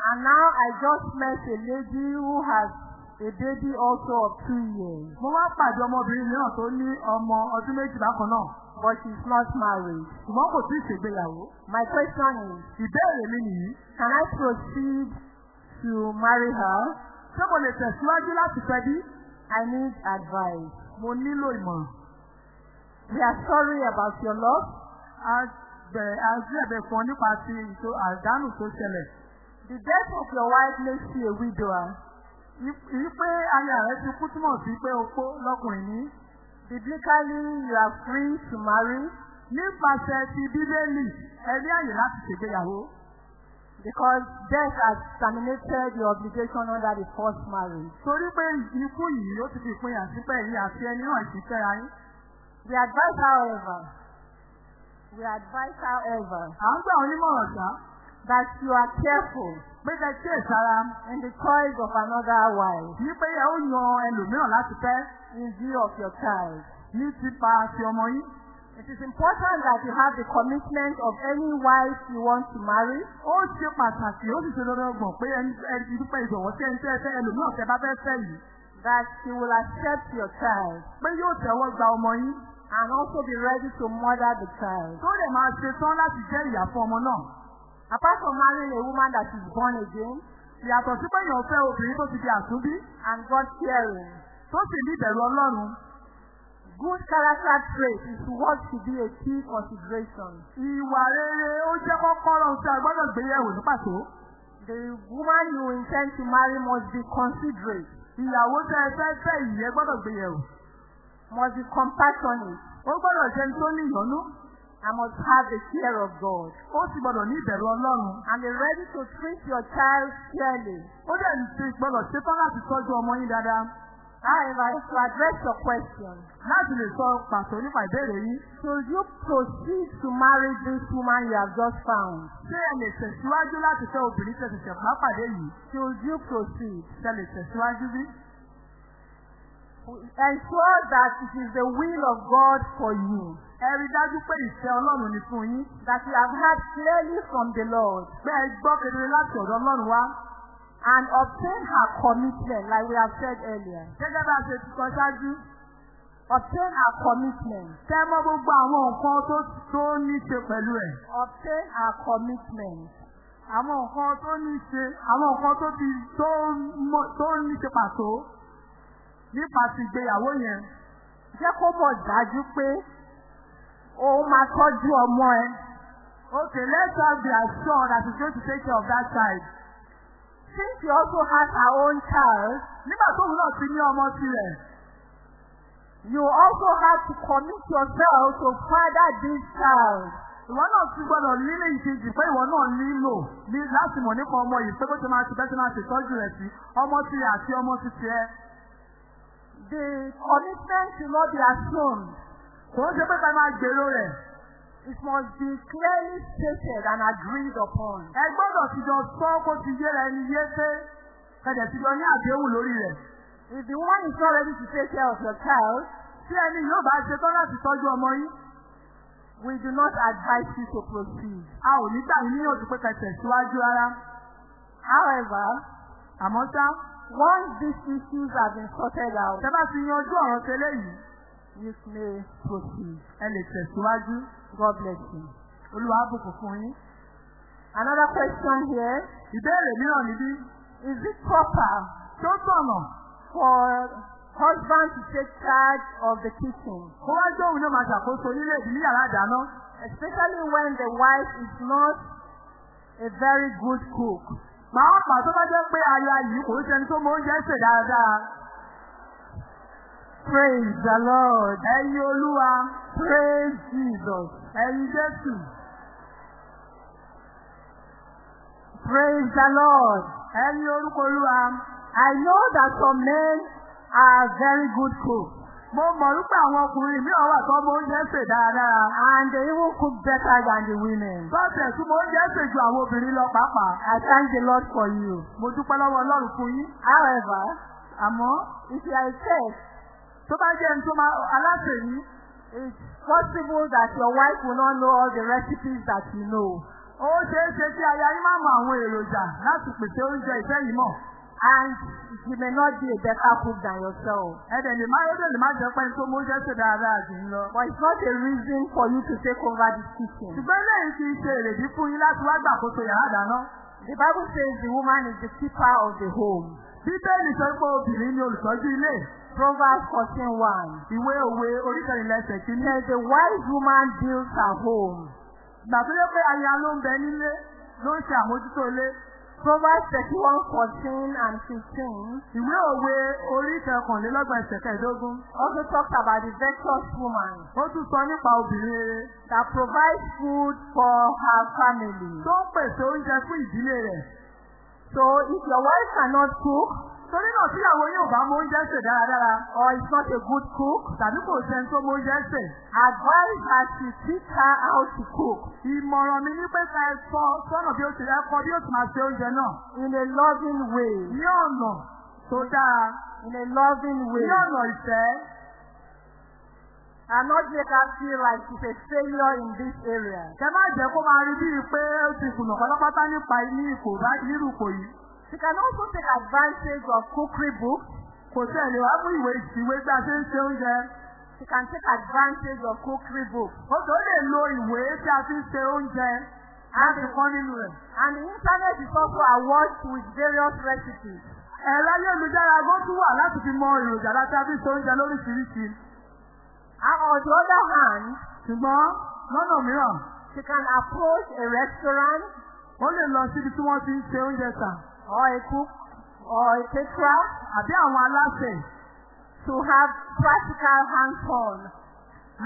and now I just met a lady who has a baby also of two years, Mo wá pàdé ọmọbìnrin mìíràn tó ní ọmọ ọdún méjì bákan náà. But she's not married. Ṣùgbọ́n kò tí ì ṣègbéyàwó. My question is, Ìbéèrè mi nìyí. can I proceed to marry her? Ṣé mo lè tẹ̀síwájú láti fẹ́ bí? I need advice. Mo nílò ìmọ̀ràn. We are sorry about your loss. A bẹ̀ àti ẹ̀bẹ̀ fún ọ nípa ti ìṣó àdánù tó ṣẹlẹ̀. The death of your wife makes you a widower. Ìyí pé aya rẹ̀ ti kú túmọ̀ sí pé opó lọ́kùnrin ní. Biblically, you are free to marry Nípasẹ̀ ti Bíbélì, ẹ ní àyè láti ṣègbéyàwó. because death has terminated your obligation under the first marriage. Torí pé ikú yìí ó ti fi sí pé ẹ̀yin àti ẹni náà ti fẹ́ra yín. We advise, however, we advise, however, À ń gbà onímọ̀ràn ṣá that you are careful pé kẹ́ kí èsára in the choice of another wife ní pé ẹ ó yan ẹlòmíràn láti fẹ́ in view of your child. ní tipa ti ọmọ yín. It is important that you have the commitment of any wife you want to marry, Ó ṣe pàtàkì ó sì ṣe dandan gbọ̀n pé ẹni dúpẹ́ ìjọ̀wọ́ tí ẹni tẹ́ fẹ́ ẹlòmíràn tẹ́ bá fẹ́ fẹ́ yìí. that she will accept your child Pé yóò tẹ́wọ́ gba ọmọ yín. and also be ready to mother the child. Tó lè máa ṣe tán láti jẹ́ ìyá fún ọmọ náà. Apart from marrying a woman that is born again Ìyàtọ̀ sí pé èèyàn fẹ́ obìnrin tó ti di àtúnbí and God fearing, tó sì ní ìbẹ̀rù Ọlọ́run. good character trait is what should be a key consideration. Ìwà rere ó jẹ́ kọ́kọ́rọ́ tí a gbọ́dọ̀ gbé yẹ̀wò ní pàtó. The woman you intend to marry must be considerate, Ìyàwó tẹ́ ẹ fẹ́ fẹ́ ẹ gbọ́dọ̀ gbé yẹ̀wò. must be compassionate, Ó gbọ́dọ̀ jẹ́ ní tó ní ìyọ́nú. And must have the fear of God. Ó sì gbọ́dọ̀ ní ìbẹ̀rù Ọlọ́run. And be ready to treat your child fairly. Ó dẹ̀ ti gbọ́dọ̀ ṣetán láti tọ́jú ọmọ yín dáadáa. However, to address your question, Láti lè sọ pàtó nípa ìbéèrè yín. should you proceed to marry this woman you have just found? Ṣé ẹ lè tẹ̀síwájú láti fẹ́ obìnrin tẹ̀ ṣẹ̀ṣẹ̀ bá pàdé yìí? Should you proceed? Ṣé ẹ lè tẹ̀síwájú bí? Ensure that it is the will of God for you. Ẹ rí dájú pé ìfẹ́ Ọlọ́run ni fún yín. That you have heard clearly from the Lord Pé ẹ gbọ́ kedere láti ọ̀dọ̀ Ọlọ́run wá. and obtain her commitment like we have said earlier. Gẹ́gẹ́ bá a ṣe ti sọ ṣáájú. Obtain her commitment. Tẹ́ mọ́ gbogbo àwọn nǹkan tó tó ní ṣe pẹ̀lú ẹ̀. Obtain her commitment. Àwọn nǹkan tó ní ṣe, àwọn nǹkan tó ti tó ní ṣe pàtó nípa ti ìgbéyàwó yẹn. Jẹ́ kó mọ̀ dájú pé òun máa tọ́jú ọmọ ẹ. Okay, let's have the assurance that he's going to take care of that child. Since she also has her own child, Nígbà tóun náà ti ní ọmọ tirẹ̀, you also have to commit yourself to father this child. ìwọ náà ti gbọ́dọ̀ nílé ìkejì pé ìwọ náà nílò ní láti mọ̀ nípa ọmọ yìí pé bó ṣe máa ti bẹ́ẹ̀ ṣe máa ṣètọ́jú rẹ̀ sí ọmọ tirẹ̀ àti ọmọ ti tiẹ̀. The commitment should not be assumed. Kò ń ṣe pé ká máa gbèrò rẹ̀. It must be clearly stated and agreed upon. Ẹ gbọ́dọ̀ ti jọ sọ kó ti yéra ẹni yé pé kẹ̀dẹ̀ ti jọ ní àdéhùn lórí rẹ̀. If the woman is not ready to take care of your child, Tí ẹni yóò bá ṣe tán láti tọ́jú ọmọ yín, we do not advise you to proceed. a ò ní gbà níyànjú pé kẹsẹ̀ síwájú rárá. However, Àmọ́ ṣá, once these issues have been sorted out, tẹ bá ti yanjú ọ̀rọ̀ tẹ́lẹ̀ yìí, you may proceed. ẹ lè tẹ̀síwájú. God bless you. Olúwa bùkún fún yín. Another question here. Ìbéèrè mìíràn níbí. Is it proper Tó tọ̀nà for husband to take charge of the kitchen, kó wá jẹ́ òun náà máa ṣàkóso nílé ìdí ní yàrá ìdáná. especially when the wife is not a very good cook? Pàápàá tó bá jẹ́ pé aya yìí kò ṣe ẹni tó mọ oúnjẹ sè dáadáa. Praise the Lord. Ẹyin Olúwa, Praise Jesus. ẹyin Jésù, Praise the Lord. ẹyin orúkọ Olúwa. I know that some men are very good cooks Mo mọ̀ wípé àwọn ọkùnrin mìíràn wà tó mọ oúnjẹ sè dáadáa. and they even cook better than the women. Bọ́ọ̀sẹ̀ tí mo oúnjẹ sè ju àwọn obìnrin lọ pàápàá. I thank the Lord for you. Mo dúpẹ́ lọ́wọ́ Ọlọ́run fún yín. However, Àmọ́ if you are a chef, tó bá jẹ́ ẹni tó máa aláṣẹ yìí, it's possible that your wife will not know all the recipes that you know. ó ṣeé ṣe kí aya yín má mọ àwọn èròjà láti pèsè oúnjẹ ìfẹ́ yìí mọ̀. And she may not be a better cook than yourself. Ẹ̀dẹ̀ lè má ẹ̀dẹ̀ lè má jẹ́ pé tó oúnjẹ sè dáadáa jù lọ. But it's not a reason for you to take over the kitchen. Ṣùgbọ́n lẹ́yìn kì í ṣe èrèdí fún yín láti wá gbàkóso yàrá ìdáná. The Bible says the woman is the keeper of the home. Bíbélì sọ pé obìnrin ni olùtọ́jú ilé. Proverbs 14:1 Ìwé òwe oríkẹ̀rìnlẹ̀ ẹsẹ̀ kìíní. says the wise woman builds her home, yẹ pé aya ló ń bẹ nílé ló ń ṣe àmójútó ilé. Proverbs 31, 14 and 15 Ìwé òwe orí kẹkànlélọ́gbọ̀n ẹsẹ̀ kẹẹ̀dógún. also talks about the virtuous woman Ó tún sọ nípa obìnrin rere that provides food for her family. tó ń pèsè oúnjẹ fún ìdílé rẹ̀. So if your wife cannot cook Torí náà tíyàwó yóò bá mọ oúnjẹ sè dáradára or is not a good cook, tàbí kò sẹ́ni tó mọ oúnjẹ sè. advise her to teach her how to cook Ìmọ̀ràn mi ní pé ká ẹ sọ sọ́nà bí ó ti rẹ́ kọ́ bí ó ti máa ṣe oúnjẹ náà. in a loving way. Ní ọ̀nà tó dáa. In a loving way. Ní ọ̀nà ìfẹ́. And not make her feel like she's a failure in this area. Kẹ má jẹ́ kó máa rí bíi pé ó ti kùnà pátápátá nípa ní ipò bá nírú ipò yìí. She can also take advantage of cookery books. Kò sí ẹ̀lẹ́ wá fún ìwé ìwé gbà ṣe ń ṣe oúnjẹ. She can take advantage of cookery books. Ó tó lè lo ìwé tí a fi ń ṣe oúnjẹ láti kọ́ nínú rẹ̀. And the internet is also awash with various recipes. Ẹ̀rọ ayélujára tún wà láti fi mọ èròjà láti a fi ṣe oúnjẹ lóríṣiríṣi. And on the other hand, Ṣùgbọ́n lọ́nà mìíràn, she can approach a restaurant ó lè lọ síbi tí wọ́n ti ń ṣe oúnjẹ tà. Or a cook or a caterer Àbí àwọn aláṣẹ to have practical hands-on.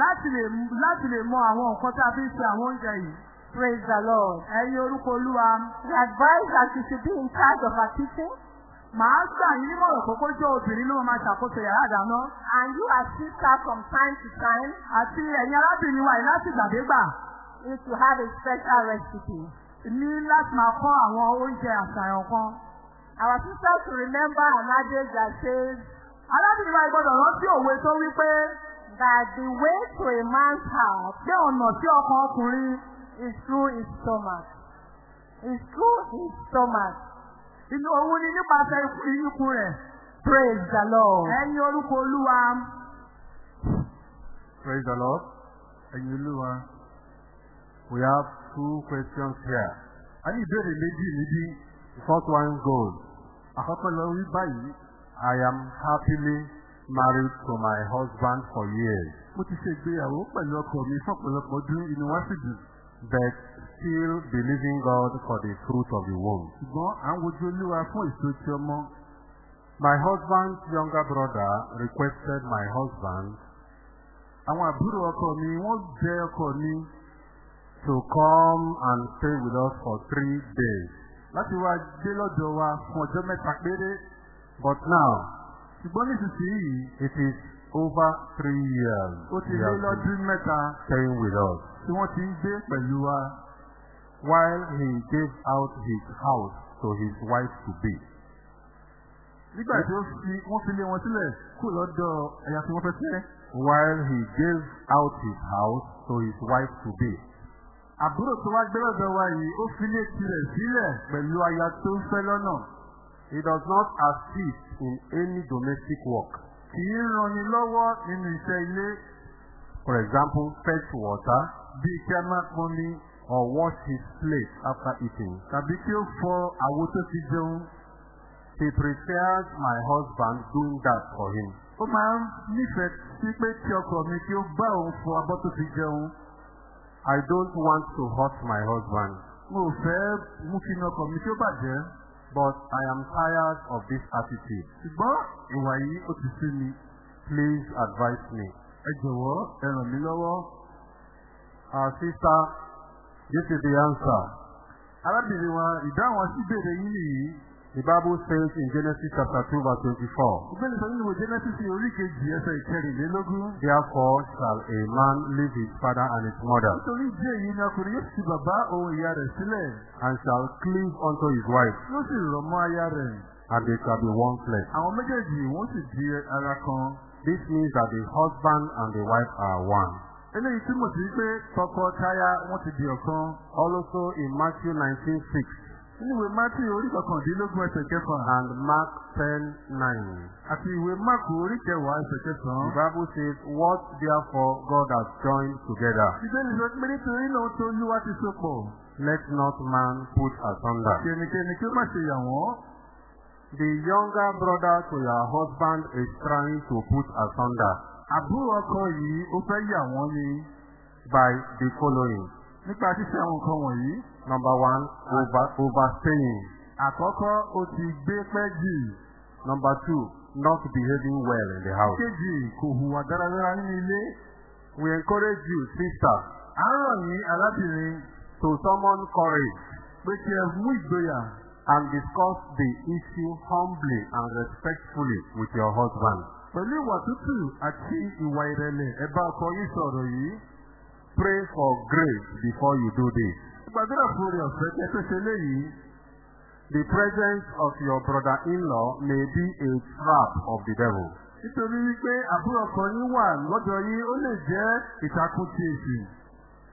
láti lè láti lè mọ àwọn nǹkan tí a fi ṣe àwọn oúnjẹ yìí. Praise the Lord. Ẹyin orúkọ Olúwa. We advise that she should be in charge of her kitchen Màá gbà yín nímọ̀ràn kókó jẹ́ obìnrin ló máa ṣàkóso yàrá ìdáná. and you assist her from time to time Àti ẹ̀yin arábìnrin wa yìí láti gbàdégbà if you have a special recipe. Ní láti máa kọ́ àwọn oúnjẹ àṣàyàn kan. Our sisters to remember an adage that says Arábìnrin wa gbọ́dọ̀ rántí òwe tó wí pé that the way to a man's heart gbé ọ̀nà sí ọkàn ọkùnrin is through his stomach. Is through his stomach. inú òun ni nípasẹ̀ ikú- ikú rẹ̀. Praise the Lord. Ẹyin orúkọ Olúwa. Praise the Lord. Ẹ̀yin Olúwa. We have two questions here. A ní ìbéèrè méjì níbí. First one goes. Àkọ́kọ́ lọ wí báyìí. I am happily married to my husband for years. Mo ti ṣe ìgbéyàwó pẹ̀lú ọkọ mi fún ọ̀pọ̀lọpọ̀ ọdún inú wa sì dùn. But still believing God for the fruit of the womb. Ṣùgbọ́n à ń wojú Olúwa fún èso tí ọmọ. My husband's younger brother requested my husband àwọn àbúrò ọkọ mi wọ́n jẹ́ ọkọ mi to come and stay with us for three days. láti wá gbé lọ́dọ̀ wa fún ọjọ́ mẹ́ta péré. but now ṣùgbọ́n nísinsìnyí it is over three years. Ó ti lé lọ́dún mẹ́ta staying with us. tí wọ́n ti ń gbé pẹ̀lú wa. while he gave out his house to his wife to be. Nígbà tí wọ́n fi lé wọn sílẹ̀ kú lọ́dọ̀ ẹ̀yà tí wọ́n fẹ́ fẹ́. while he gave out his house to his wife to be. Àbúrò tó wá gbé lọ́dọ̀ wa yìí ó fi lé tirẹ̀ sílẹ̀ pẹ̀lú aya tó ń fẹ́ lọ́nà. He does not assist in any domestic work. Kì í ranni lọ́wọ́ nínú iṣẹ́ ilé For example, fetch water bíi kí a or wash his plate after eating. tàbí kí ó fọ àwo tó ti jẹun. He prefers my husband doing that for him. Ó máa ń nífẹ̀ẹ́ sí pé kí ọkọ mi kí ó bá òun fọ abọ́ tó ti jẹun. I don't want to hurt my husband, Mo fẹ́ mú kí inú ọkọ mi kí ó bàjẹ́. but I am tired of this attitude. Ṣùgbọ́n ìwà yìí ó ti sí mi. Please advise me. Ẹ jọ̀wọ́ ẹ ràn mí lọ́wọ́. Our sister, this is the answer. Arábìnrin wa ìdáhùn sí ìbéèrè yín nìyí. The Bible says in Genesis chapter 2 verse 24, Ìbéèrè sọ nínú ìwé Genesis orí kejì ẹsẹ̀ ìkẹrìnlélógún. Therefore shall a man leave his father and his mother, and shall cleave unto his wife, and they shall be one flesh. This means that the husband and the wife are one. Eléyìí túmọ̀ sí pé tọkọ-taya wọ́n ti di ọ̀kan. Also in Matthew 19:6 Nínú ìwé Mátì orí kọkàndínlógún ẹsẹ̀ kẹfà and Mark 10:9, àti ìwé Máàkù orí kẹwàá ẹsẹ̀ the kẹsàn-án. Bible says, What therefore God has joined together, Ìbéèrè sọ pé nítorí náà tó Olúwa ti so pọ̀. let not man put asunder. Ẹnikẹ́ni kí ó má ṣe yà wọ́n. The younger brother to your husband is trying to put asunder Àbúrò ọkọ yìí ó fẹ́ yà wọ́n ni by the following. nípa ṣíṣe àwọn nǹkan wọ̀nyí. Number one, over, overstaying. Àkọ́kọ́ ó ti gbé pẹ́ jù. Number two, not behaving well in the house. Kéjì kò hùwà dáradára nínú ilé. We encourage you, sister, À ń rọ̀ yín arábìnrin to summon courage pé kí ẹ mú ìgboyà and discuss the issue humbly and respectfully with your husband. pẹ̀lú ìwà tútù àti ìwà ìrẹ̀lẹ̀ ẹ bá ọkọ yín sọ̀rọ̀ yìí. Pray for grace before you do this. Gbàdúrà fún orí ọ̀fẹ́ kẹ́ tó ṣe léyìí. The presence of your brother-in-law may be a trap of the devil. Nítorí wípé àbúrò ọkọ yín wà lọ́dọ̀ yín ó lè jẹ́ ìtakùn ti èsì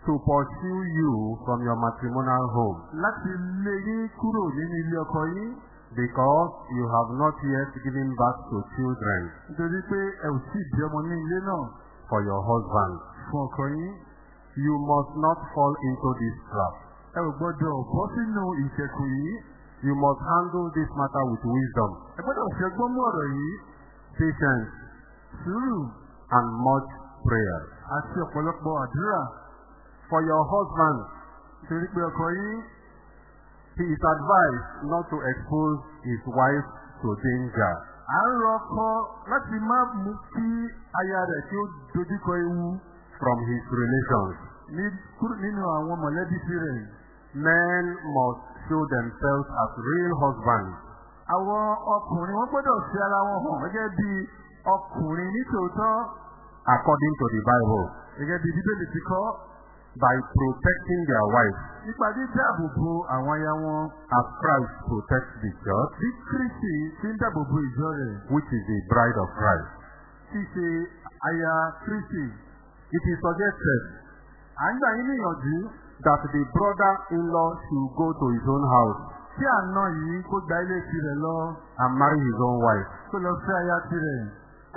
to pursue you from your matrimonial home láti lé yín kúrò nínú ilé ọkọ yín. because you have not yet given birth to children Nítorí pé ẹ ò tí ì bí ọmọ ní ilé náà for your husband. fún ọkọ yín. You must not fall into this trap. Ẹ ò gbọ́dọ̀ bọ́ sínú ìṣẹ̀kùn yìí. You must handle this matter with wisdom, Ẹ gbọ́dọ̀ ṣẹgbọ́n mú ọ̀rọ̀ yìí. patience, Sùúrù and much prayer. àti ọ̀pọ̀lọpọ̀ àdúrà. For your husband, Nítorí pé ọkọ yín he is advised not to expose his wife to danger. à ń rọ ọkọ láti má mú kí aya rẹ̀ kí ó dojúkọ ewu from his relations. nínú àwọn mọ̀lẹ́bí tirẹ̀. Men must show themselves as real husbands. Àwọn ọkùnrin wọ́n gbọ́dọ̀ fi ara wọn hàn gẹ́gẹ́ bí ọkùnrin nítòótọ́ according to the Bible. Gẹ́gẹ́ bí Bíbélì ti kọ́ by protecting their wives. Nípa dídáàbò bo àwọn aya wọn as Christ protects the church, bí Kristi ti ń dáàbò bo ìjọ rẹ̀. Which is the bride of Christ. tí ṣe aya Kristi. It is suggested. À ń gbà yín níyànjú that the brother-in-law should go to his own house tí àna yìí kó gba ilé tirẹ̀ lọ and marry his own wife kó lọ fẹ́ aya tirẹ̀.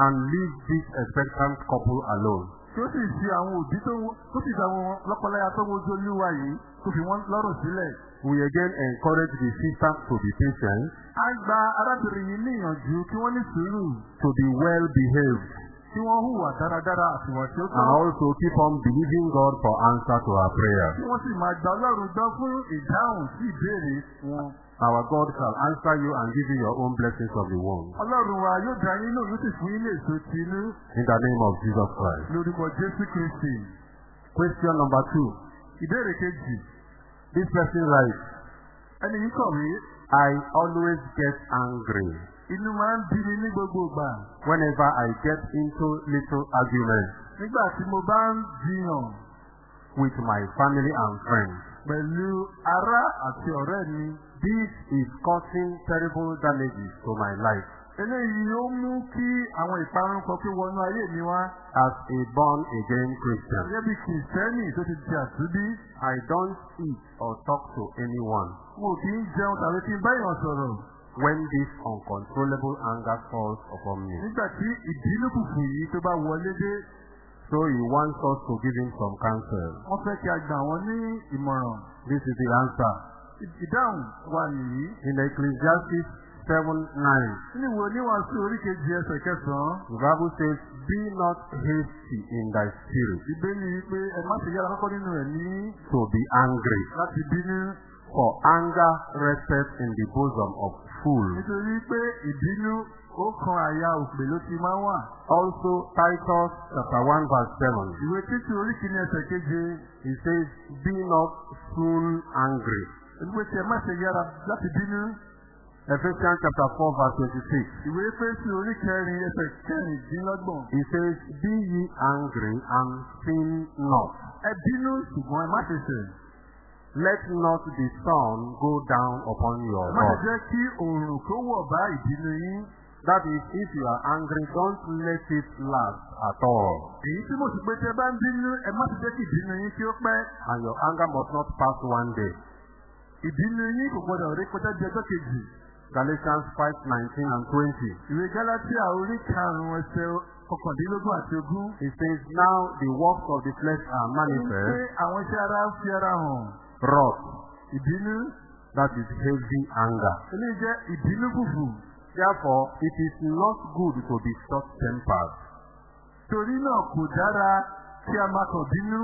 and leave this expectant couple alone. tí ó sì fi àwọn òbí tó tó sì fi àwọn lọ́pọ̀láyà tó wojú olúwa yìí tó fi wọ́n lọ́rùn sílẹ̀. We again encourage the sister to be patient, a gba arábìnrin yìí níyànjú kí wọ́n ní sùúrù to be well behaved, kí wọ́n hùwà dáradára àtiwà tí ó and tọ́. also keep on believing God for answer to our prayer. kí wọ́n sì máa ọlọ́run gbọ́ fún ìdáhùn sí ìbéèrè wọn. Our God shall answer you and give you your own blessings of the womb. ọlọ́run wa yóò dá yín lóhùn yóò sì fún yín lè so ti inú In the name of Jesus Christ. lórúkọ jésù kristi. Question number two. ìbéèrè kejì This person writes, ẹni yìí kọ̀wé I always get angry inú máa ń bí mi ní gbogbo ìgbà whenever I get into little arguments nígbà tí mo bá ń jiyàn with my family and friends. pẹ̀lú ará àti ọ̀rẹ́ mi. This is causing terrible damages to my life. eléyìí ó mú kí àwọn ìparun kan wọnú ayé mi wá. As a born again Christian, gẹ́gẹ́ bí kìrìsìtẹ́nì tó ti di àtúbí. I don't eat or talk to anyone mo kì í jẹun tàbí kí n bá èèyàn. When this uncontrollable anger falls upon me. nígbà tí ìbínú kùkù yìí tó bá wọlé dé So he wants us to give him some counsel. wọ́n fẹ́ kí a gbà wọ́n ní ìmọ̀ràn. This is the answer. ìdáhùn wa nìyí. In Ecclesiastes 7 9, nínú ìwé oníwàásù oríkejì ẹsẹ̀ kẹsàn-án. the Bible says, Be not hasty in thy spirit ìbéèrè yìí pé ẹ má ṣe yára kọ́kọ́ nínú ẹ̀ ní to be angry, láti bínú. for anger resteth in the bosom of fools. nítorí pé ìbínú ó kan àyà òpè ló ti máa wà. Also, Titus chapter 1 verse 7, ìwé títí oríkìíní ẹsẹ̀ keje. he says, Be not soon angry. ìwé tí ẹ má ṣe yára láti bínú. Ephesians chapter 4 verse 26, ìwé fésì orí kẹrin ẹsẹ̀ kẹrìndínlọ́gbọ̀n. he says, Be ye angry and sin not. ẹ bínú ṣùgbọ́n ẹ má ṣe ṣẹ̀. Let not the sun go down upon your má wrath. jẹ́ kí òòrùn kó wọ̀ bá ìbínú yín. That is, if you are angry, don't let it last at all. èyí tí mo sì pé tí ẹ bá ń bínú ẹ má ṣe jẹ́ kí ìbínú yín kí ó pẹ́. And your anger must not pass one day. ìbínú yín kò gbọdọ̀ rí kọjá di ọjọ́ kejì. Galatians 5 19 and 20. ìwé gálátíà orí karùn-ún ẹsẹ̀ kọkàndínlógún àti ogún. It says, Now the works of the flesh are manifest, àwọn iṣẹ́ ara ń fi ara hàn. Wrath, ìbínú that is heavy anger. eléyìí jẹ́ ìbínú kùkù. Therefore, it is not good to be short tempered, torí náà kò dára kí a máa kàn bínú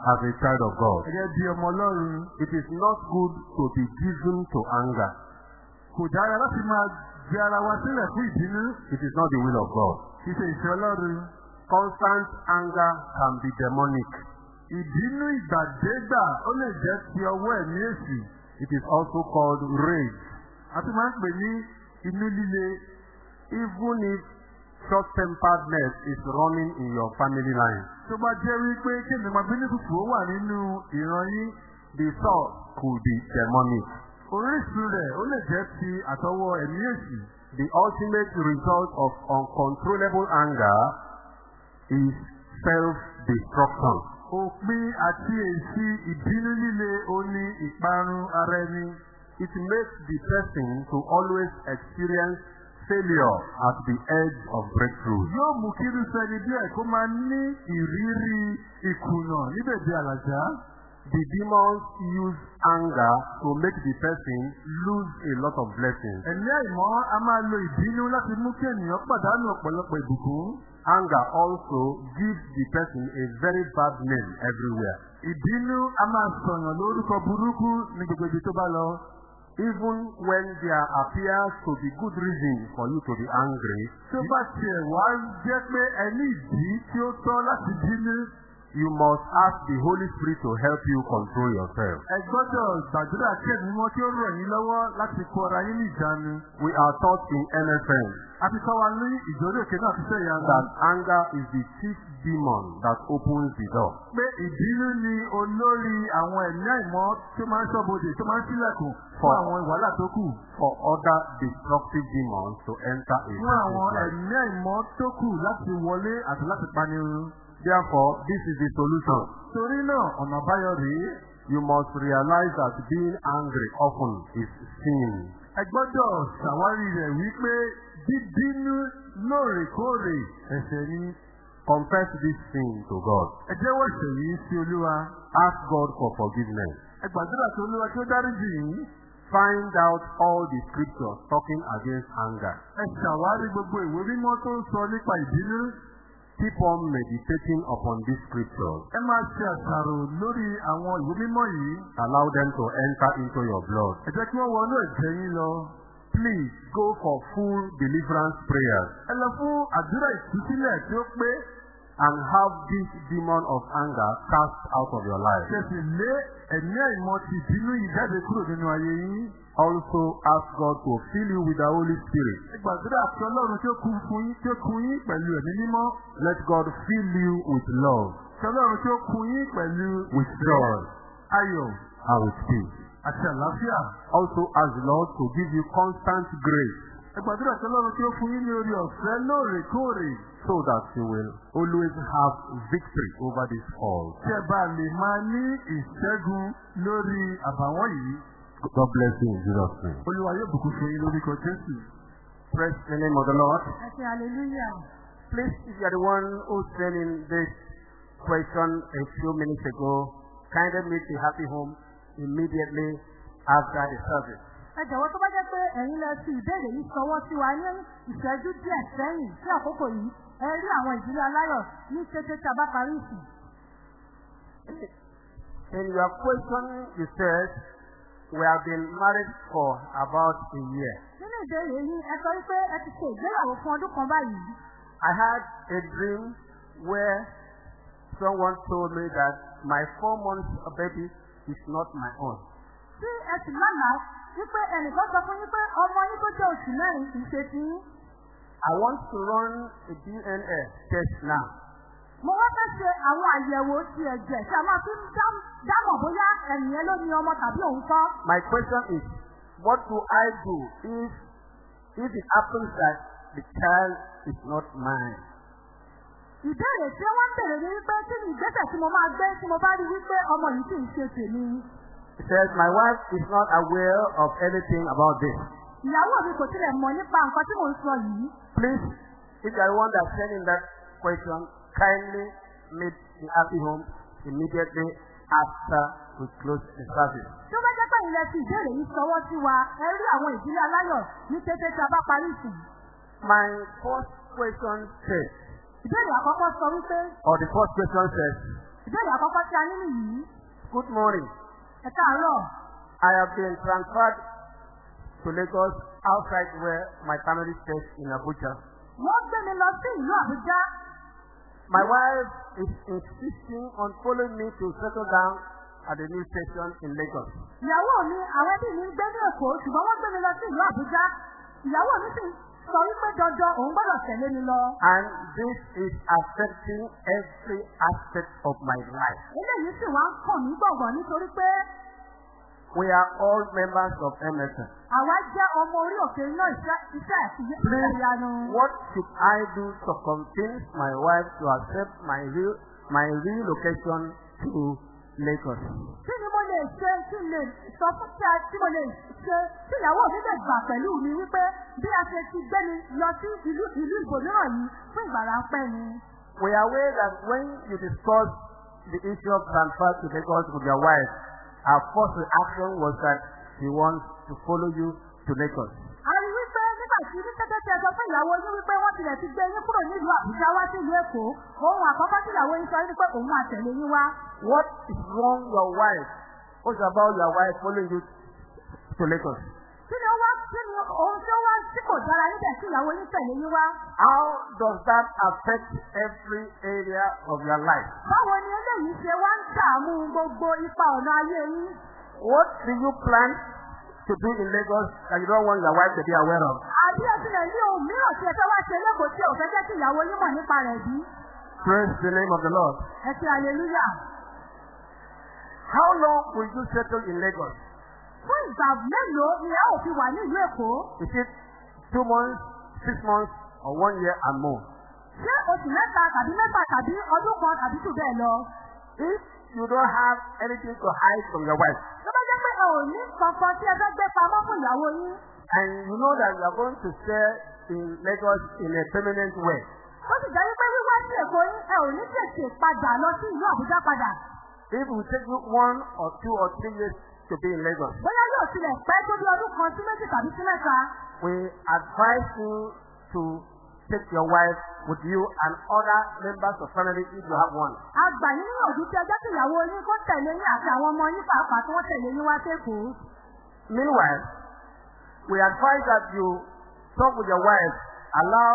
as a child of God. Gẹ́gẹ́ bí ọmọ Ọlọ́run, It is not good to be given to anger. kò dára láti máa gbé ara wa sílẹ̀ fún ìbínú. It is not the will of God. Kì í ṣe Ọlọ́run. Constant anger can be demonic. Ìbínú ìgbàdégbà ó lè jẹ́ ti ọwọ́ ẹ̀mí èsì. It is also called rage. A tún máa ń pè ní inú líle. Even if short-temperedness is running in your family line, Tó bá jẹ́ wípé kí ènìyàn máa bínú kùkù ó wà nínú ìran yín. the source could be demonic. Orísun rẹ̀ ó lè jẹ́ ti àtọwọ́ ẹ̀mí èsì. The ultimate result of uncontrollable anger is self-destruction. Òpin àti èsì ìbínú líle ó ní ìparun ara ẹni. It makes the person to always experience failure at the edge of breakthrough. Yóò mú kí irúfẹ́ ẹni bí ẹ̀ kó máa ní ìrírí ìkùnà níbèdí àlàjá. The demons use anger to make the person lose a lot of blessings. Ẹ̀mí àìmọ́ a máa lo ìbínú láti mú kí ènìyàn pàdánù ọ̀pọ̀lọpọ̀ ìbùkún. Anger also gives the person a very bad name everywhere. Ìbínú a máa sọ̀yàn lórúkọ burúkú ní gbogbo ibi tó bá lọ. Even when there appears to be good reason for you to be angry, Tó bá tiẹ̀ wá jẹ́ pé ẹni ìdí tí ó tọ́ láti bínú, you must ask the Holy Spirit to help you control yourself. ẹ gbọ́dọ̀ gbàdúrà kí ẹ̀mí mọ́ kí ó ràn yín lọ́wọ́ láti kó ara yín ní ìjánu. We are taught in NFM A ti kọ́ wa ní ìjọ́rí òkè náà fi ṣe ìyanu. that anger is the chief demon that opens the door. Pé ìbínú ni olórí àwọn ẹ̀mí àìmọ́ tó máa ń ṣọ́bodè tó máa ń ṣílẹ̀kùn fún For- àwọn ìwàlá tó kù. for other destructive demons to enter a Fún àwọn ẹ̀mí àìmọ́ tó kù láti wọlé àti láti panirun. Therefore, this is the solution. Torí náà, ọ̀nà àbáyọ rèé. You must realize that being angry often is sin. Ẹ gbọ́dọ̀ ṣàwárí rẹ̀ wípé bíbínú lóòrèkóòrè ẹ̀ṣẹ̀ ni. Confess this sin to God. Ẹ jẹ́wọ́ yìí sí Olúwa. Ask God for forgiveness. Ẹ gbàdúrà sí Olúwa tí ó yín. Find out all the scriptures talking against anger. Ẹ ṣàwárí gbogbo ìwé mímọ́ tó ń sọ nípa ìbínú. Keep on meditating upon these scriptures. Ẹ máa ṣe àṣàrò lórí àwọn ìwé mímọ́ yìí. Allow them to enter into your blood. Ẹ jẹ́ kí wọ́n wọnú ẹ̀jẹ̀ yín lọ. Please go for full deliverance prayers Ẹ lọ fún àdúrà ìtúsílẹ̀ tí ó pé and have this demon of anger cast out of your life. ṣe sì lé ẹ̀mí àìmọ́ ti ìbínú yìí jáde kúrò nínú ayé yín. Also ask God to fill you with the Holy Spirit. Ẹ gbàdúrà sí Ọlọ́run tí ó kún fún yín tí ó kún yín pẹ̀lú ẹ̀mí mímọ́. Let God fill you with love, Tí Ọlọ́run tí ó kún yín pẹ̀lú with joy, ayọ̀ and with peace. àti àlàáfíà. Also ask the Lord to give you constant grace Ẹ gbàdúrà sí Ọlọ́run tí ó fún yín ní orí ọ̀fẹ́ lóòrèkóòrè. so that you will always have victory over this fall. Tí ẹ bá lè máa ní ìṣẹ́gun lórí àbàwọ́n yìí. God bless you in Jesus' name. Olúwa yóò bùkún fún yín lórúkọ Jésù. Praise the name of the Lord. Ẹ ṣe hallelujah. Please, if you are the one who sent in this question a few minutes ago, kindly meet the happy home immediately after the service. Ẹ jọ̀wọ́ tó bá jẹ́ pé ẹ̀yin lẹ fi ìbéèrè yìí sọwọ́ sí wa ní ìṣẹ́jú díẹ̀ sẹ́yìn sí àkókò yìí. Ẹ rí àwọn ìdílé aláyọ̀ ní kété tí a bá parí ìsìn. In your question, you said, we have been married for about a year. Nínú ìbéèrè yìí, ẹ sọ wípé ẹ ti ṣe ìgbéyàwó fún ọdún kan báyìí. I had a dream where someone told me that my four months baby is not my own. Tí ẹ sì lánàá wípé ẹnìkan sọ fún yín pé ọmọ yín tó jẹ́ oṣù mẹ́rin kì í ṣe ti yín. I want to run a DNA test now. Mo wá fẹ́ ṣe àwọn àyẹ̀wò ti ẹ̀jẹ̀ tí a máa fi ń dá- dámọ̀ bóyá ẹnìyẹn ló ní ọmọ tàbí òun kọ́. My question is, what do I do if if it happens that the child is not mine? Ìbéèrè tí wọ́n ń bèrè ni wípé kí ni ìgbésẹ̀ tí mo máa gbé tí mo bá rí wípé ọmọ yìí kì í ṣe tèmi. He says, my wife is not aware of anything about this. Ìyàwó mi kò tilẹ̀ mọ̀ nípa nǹkan tí mò ń sọ yìí. Please, if you are the one sending that question, kindly meet the happy home immediately after we close the service. Tí ó bá jẹ́ pé ilẹ̀ fi ìbéèrè yìí sọwọ́ sí wa, ẹ rí àwọn ìdílé aláyọ̀ ní kété tí a bá parí ìsìn. My first question says, Ìbéèrè àkọ́kọ́ sọ wípé or the first question says, Ìbéèrè àkọ́kọ́ tí a ní nìyí. Good morning. Ẹ káàárọ̀. I have been transferred to Lagos outside where my family stays in Abuja. Wọ́n gbé mi lọ sí ìlú Àbújá. My wife is insisting on following me to settle down at the new station in Lagos. Ìyàwó mi àwọn ẹbí mi ń gbé ní Èkó ṣùgbọ́n wọ́n gbé mi lọ sí ìlú Àbújá. Ìyàwó mi sì sọ wípé dandan òun gbọ́dọ̀ tẹ̀lé mi lọ. And this is affecting every aspect of my life. Eléyìí sì wá ń kàn mí gbọ̀ngbọ̀n nítorí pé We are all members of MSN. àwa jẹ́ ọmọ orí òkè iná iṣẹ́ iṣẹ́ àti iṣẹ́ ìyanu. What should I do to convince my wife to accept my real my relocation to Lagos? Kí ni mo lè ṣe kí n lè sọ fún tí a tí mo lè ṣe tí ìyàwó mi lè gbà pẹ̀lú mi wípé bí a ṣe ti gbé mi lọ sí ìlú ìlú ìbòmíràn yìí fún ìgbà ráńpẹ́ ni. We are aware that when you discuss the issue of transfer to Lagos with your wife, our first reaction was that she wants to follow you to Lagos. A rí wípé nígbà tí ní kété tí ẹ sọ fún ìyàwó yín wípé wọ́n tilẹ̀ ti gbé yín kúrò nílùú Àbújá wá sí ìlú Èkó, ohun àkọ́kọ́ tí ìyàwó yín sọ ní pé òun àtẹ̀lé yín wá. What is wrong your wife? What's about your wife following you to Lagos? Kí ni ó wá kí ni ohun tí ó wá tí kò dára níbẹ̀ tí ìyàwó yín tẹ̀lé yín wá? How does that affect every area of your life? Báwo ni eléyìí ṣe wá ń dààmú gbogbo ipa ọ̀nà ayé yín? What do you plan to do in Lagos that you don't want your wife to be aware of? Àbí ẹ tilẹ̀ ní ohun mìíràn tí ẹ fẹ́ wá ṣe lẹ́kọ̀ọ́ tí ò fẹ́ jẹ́ kí ìyàwó yín mọ̀ nípa rẹ̀ bí? Praise the name of the Lord. Ẹ ṣe hallelujah. How long will you settle in Lagos? Fún ìgbà mélòó ni ẹ ò fi wà ní ìlú Èkó? Is it two months, six months, or one year and more? Ṣé oṣù mẹ́ta tàbí mẹ́fà tàbí ọdún kan tàbí jù bẹ́ẹ̀ lọ? If you don't have anything to hide from your wife, Tó bá jẹ́ pé ẹ ò ní kankan tí ẹ fẹ́ gbé pamọ́ fún ìyàwó yín. and you know that you are going to stay in Lagos in a permanent way, Ó sì jẹ́ wípé wíwá sí Èkó yín ẹ ò ní tètè padà lọ sí ìlú Àbújá padà. if will take you one or two or three years to be in Lagos, Bóyá yóò tilẹ̀ pẹ́ tó bí ọdún kan sí méjì tàbí sí mẹ́ta. we advise you to take your wife with you and other members of family if you have one. A gbà yín níyànjú tí ẹjọ́ tí ìyàwó yín kó tẹ̀lé yín àti àwọn ọmọ yín pàápàá tí wọ́n tẹ̀lé yín wá sẹ́kọ̀ọ́. Meanwhile, we advise that you talk with your wife, allow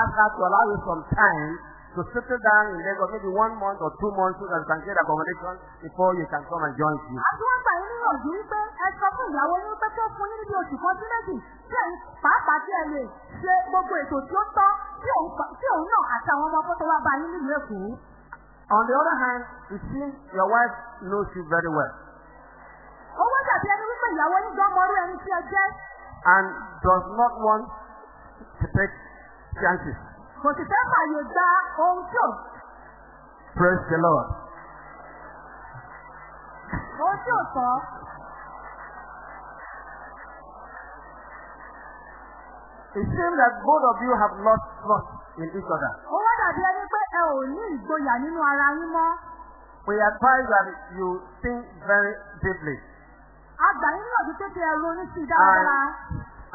ask her to allow you some time to settle down in Lagos, maybe one month or two months so that you can get accommodation before you can come and join you. A tún wọ́n gbà yín níyànjú wípé ẹ sọ fún ìyàwó yín wípé tó fún yín níbi oṣù kan sí méjì tí ẹ̀yin pàápàá tí ẹ lè ṣe gbogbo ètò tí ó tọ́ tí òun pa- tí òun náà àti àwọn ọmọ fótó wá bá yín nílùú Èkó. On the other hand, it seems your wife knows you very well Owó dàbí ẹni wípé ìyàwó yín gan mọrú ẹni tí ẹ jẹ́. and does not want to take chances. Kò sì fẹ́ fààyè gba ohun tí ò Praise the Lord. ohun tí ò tọ́. It seems that both of you have lost trust in each other. Owó dàbí ẹni pé ẹ ò ní ìgboyà nínú ara yín mọ́. We advise that you think very deeply A gbà yín níyànjú pé kí ẹ ronú sí i dáadáa.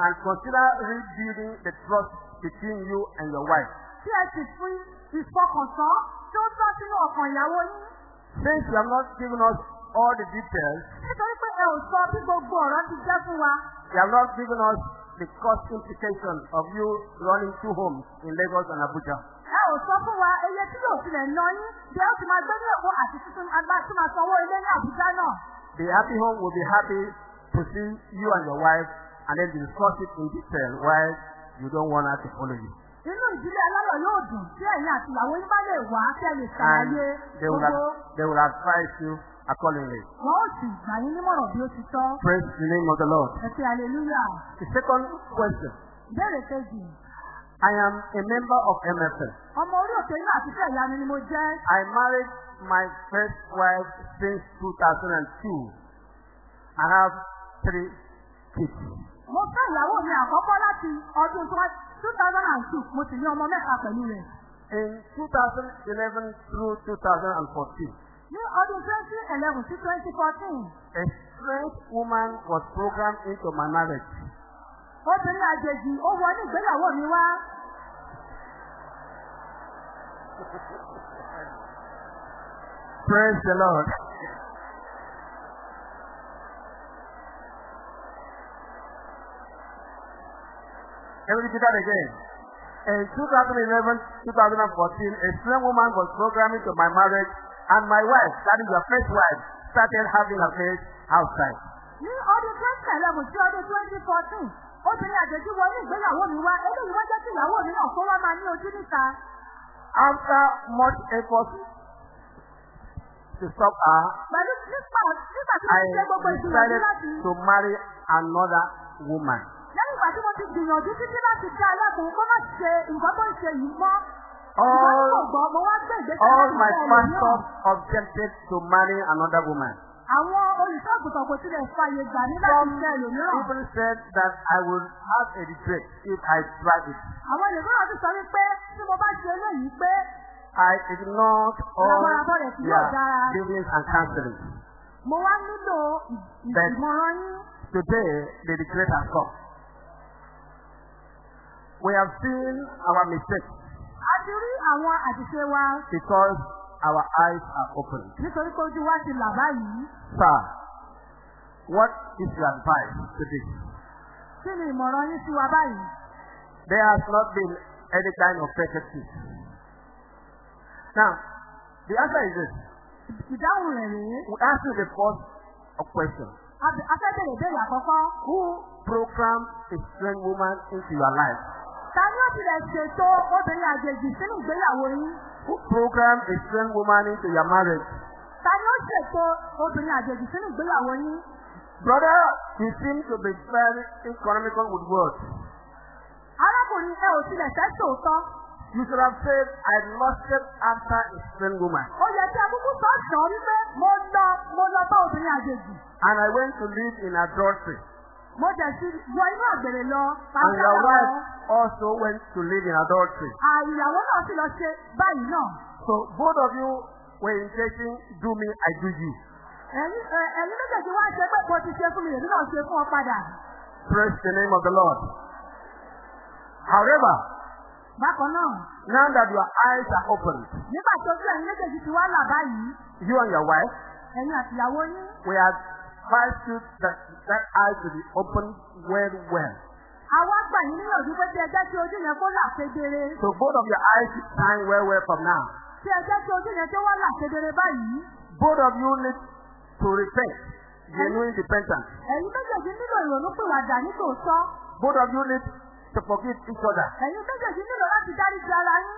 and consider rebuilding the trust between you and your wife. Tí ẹ sì fi ìfọkàntán tí ó tọ́ sínú ọkàn ìyàwó yín. Since you have not given us all the details, Nítorí pé ẹ ò sọ bí gbogbo ọ̀rọ̀ ti jẹ́ fún wa. you have not given us the cost implication of you running two homes in Lagos and Abuja. Ẹ ò sọ fún wa iye tí yóò tilẹ̀ ná yín bí ẹ ti máa gbé ní Èkó àti títún agbá tí máa sanwó ilé ní Àbújá náà. The happy home will be happy to see you and your wife and then discuss it in detail why you don't want her to follow you. Inú ìdílé aláyọ̀ yóò dùn tí ẹ̀yin àti ìyàwó yín bá lè wá kí ẹ lè ṣàlàyé gbogbo. they will advise you accordingly. Wọ́n ó sì gbà yín nímọ̀ràn bí ó ti tọ́. Praise the name of the Lord. Ẹ ṣe hallelujah. The second question. Ìbéèrè kejì. I am a member of MFN. Ọmọ orí òkè náà àti fẹ́ ìyanu ni mo jẹ́. I married my first wife since 2002. I have three kids. Mo fẹ́ ìyàwó mi àkọ́kọ́ láti ọdún two thousand and two. Mo sì ní ọmọ mẹ́ta pẹ̀lú rẹ̀. In 2011 through 2014, Ní ọdún twenty eleven sí twenty fourteen. a strange woman was programmed into my marriage. Obìnrin àjèjì ó wọ ní ìgbéyàwó mi wá. Praise the Lord. That again. In 2011, 2014, a Muslim woman was programming to my marriage, and my wife, that is your first wife, started having affairs outside. ní ọdún twenty eleven sí ọdún twenty fourteen obìnrin àjèjì wọlé ìgbéyàwó mi wá eléyìí wọ́n jẹ́ kí ìyàwó mi náà kó wá máa ní ojú níta. After much effort to stop her, pẹ̀lú nípa nígbà tí I mo ti ṣe gbogbo ìgbìyànjú decided to marry another woman. Ìgbà tí mo ti gbìyànjú títí láti dá ẹlẹ́kùn kó má ṣe nǹkan tó ń ṣe yìí mọ́. All, all my pastors objected to marry another woman. àwọn olùṣọ́àgùtàn kò tilẹ̀ fààyè gbà mí láti Some fẹ́ ẹlòmíràn. even said that I would have a regret if I tried it. àwọn ẹlòmíràn ti sọ wípé tí mo bá ṣe eléyìí pé I ignored all their givings and counseling. mo wá nílò ìmọ̀ràn yín. Today, the regret has come. We have seen our mistakes a ti rí àwọn àṣìṣe wa because our eyes are opened. nítorí pé ojú wa ti là báyìí. Sir, what is your advice to this? kí ni ìmọ̀ràn yín sí wa báyìí? There has not been any kind of perfect Now, the answer is this. ìdáhùn rẹ̀ rèé. We ask you the first question. A- fẹ́ bèrè ìbéèrè àkọ́kọ́. Who programmed a strange woman into your life? Ta ni ó tilẹ̀ ṣètò obìnrin àjèjì sínú ìgbéyàwó yín? Who programmed a strange woman into your marriage? ta ni ó ṣètò obìnrin àjèjì sínú ìgbéyàwó yín? Brother, you seem to be very economical with words. arákùnrin ẹ ò tilẹ̀ fẹ́ tòótọ́. You should have said, I lost it after a strange woman. ó yẹ kí akúkú sọ sàn wípé mo lọ mo lọ bá obìnrin àjèjì. And I went to live in adultery. Mo wọ inú àgbèrè lọ. And your wife also went to live in adultery. àìyàwó náà sì lọ ṣe báyìí náà. So both of you were intenting, do me, I do you. ẹ̀yin méjèèjì wá ṣe pé mo ti ṣe fún mi èmi náà ṣe fún ọ padà. Praise the name of the Lord. However, bákan náà now that your eyes are opened, nígbà tó bí ẹ̀yin méjèèjì ti wá là báyìí you and your wife, ẹ̀yin àtìyàwó yín. we advise you that that eye to be opened well, well. àwa gbà yín níyànjú pé tí ẹ jẹ́ kí ojú yẹn kó là kedere. So both of your eyes should shine well, well from now. tí ẹ jẹ́ kí ojú yẹn tó wá là kedere báyìí. Both of you need to repent, genuine repentance. ẹ̀yin méjèèjì nílò ìrònú pìwàdà ní tòótọ́. Both of you need to forgive each other. ẹ̀yin méjèèjì nílò láti dáríji ara yín.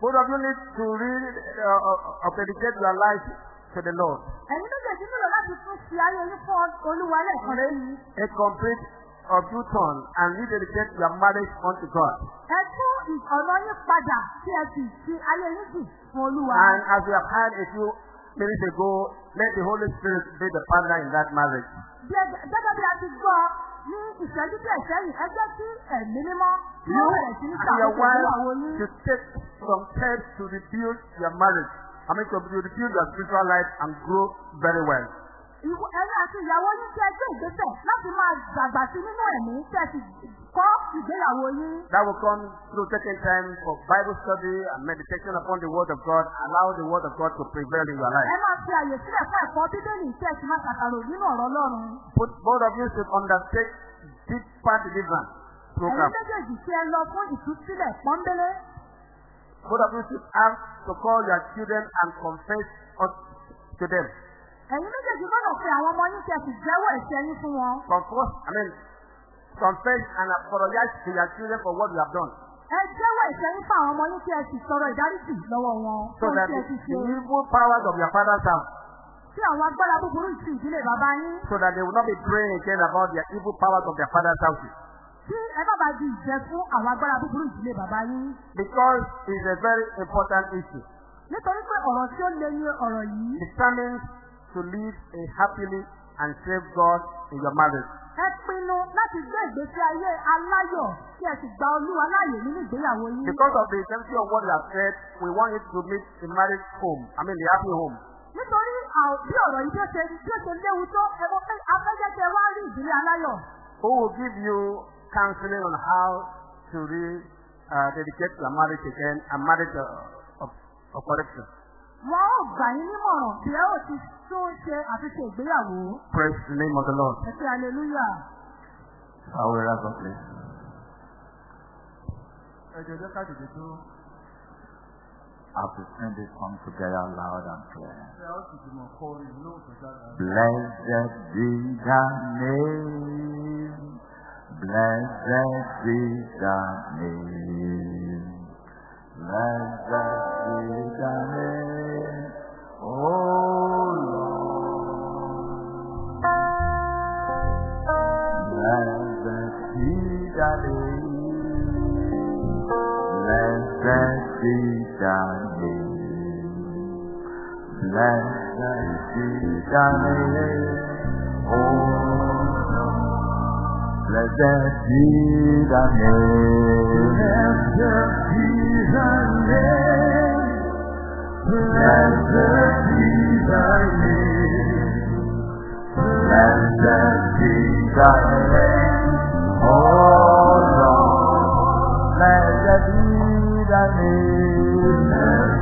Both of you need to really uh, uh, uh, dedicate your life to the Lord. ẹ̀yin méjèèjì nílò láti tún fi ayé yín fún olúwa lẹ́ẹ̀kan sí i. A complete of you turn and rededicate your marriage unto God. ẹ tún ọ̀nà yín padà kí ẹ sì fi ayé yín jì fún olúwa. And as we have had a few minutes ago, let the Holy Spirit be the partner in that marriage. Bí ẹ- gẹ́gẹ́ bí a ti gbọ́ ní ìṣẹ́jú díẹ̀ sẹ́yìn ẹ jẹ́ kí ẹ̀mí mímọ́ tí ó You bẹ̀rẹ̀ sí ní and your wife should take some steps to rebuild your marriage. I mean, to rebuild your spiritual life and grow very well. Ìwọ ẹ̀yin àti ìyàwó yín tí ẹ gbé ìgbésẹ̀ láti máa dàgbà sí nínú ẹ̀mí tí ẹ sì kọ́ ìgbéyàwó yín. That will come through taking time for Bible study and meditation upon the Word of God. Allow the Word of God to prevail in your Ẹ life. máa fi àyè sílẹ̀ fún ẹ̀kọ́ bíbélì tí ẹ sì máa ṣàkàrò nínú ọ̀rọ̀ Ọlọ́run. Both, both of you should undertake deeper deliverance Ẹ̀yin program. méjèèjì tí ẹ lọ fún ìtúsílẹ̀ pọ́nbélé. Both of you should have to call your children and confess to them. Ẹ̀yin méjèèjì gbọ́dọ̀ pe àwọn ọmọ yín tí ẹ sì jẹ́wọ́ ẹ̀ṣẹ̀ yín fún wọn. Confess, I mean, confess and apologize to your children for what you have done. Ẹ jẹ́wọ́ ẹ̀ṣẹ̀ yín fún àwọn ọmọ yín tí ẹ sì sọ̀rọ̀ ìdáríjì lọ́wọ́ wọn. So that the, evil powers of your father's house, Tí àwọn agbára búburú ìsìn ìdílé bàbá yín. so that they will not be praying again about the evil powers of their father's houses. Tí ẹ bá bá di ìjẹ fún àwọn agbára búburú ìdílé bàbá yín. Because it's a very important issue. Nítorí pé ọ̀rọ̀ tí ó lé ní ọ̀rọ̀ yìí. Determines to live a happily and save God in your marriage. Ẹ pinnu láti gbé ìgbésí ayé aláyọ̀ kí ẹ sì gba olúwa láàyè nínú ìgbéyàwó yín. Because of the intensity of what you have said, we want you to meet a marriage home. I mean, the happy home. Nítorí bí ọ̀rọ̀ yìí bí ó ṣe léwu tó ẹ̀rọ pé afẹ́jẹ́kẹ́ wá rí ìdílé aláyọ̀. Who will give you counseling on how to re, uh, dedicate your marriage again and marriage of, of correction. Wọ́n ó gbà yín nímọ̀ràn bí ẹ ó ti tún ṣe àtúnṣe ìgbéyàwó. Praise the name of the Lord. Ẹ ṣe hallelujah. Will rise up, please. Ẹjọ́ jẹ́ ká dìde dúró. As we sing this song together loud and clear. A tó? Blessed be the name. Blessed be the name. Blessed be the name. Oh Lord. Blessed be the name. Blessed be the name. Blessed be the name, oh Lord. Blessed be name. Blessed be the name. Blessed be the name. Be the name, oh Lord. Be the name.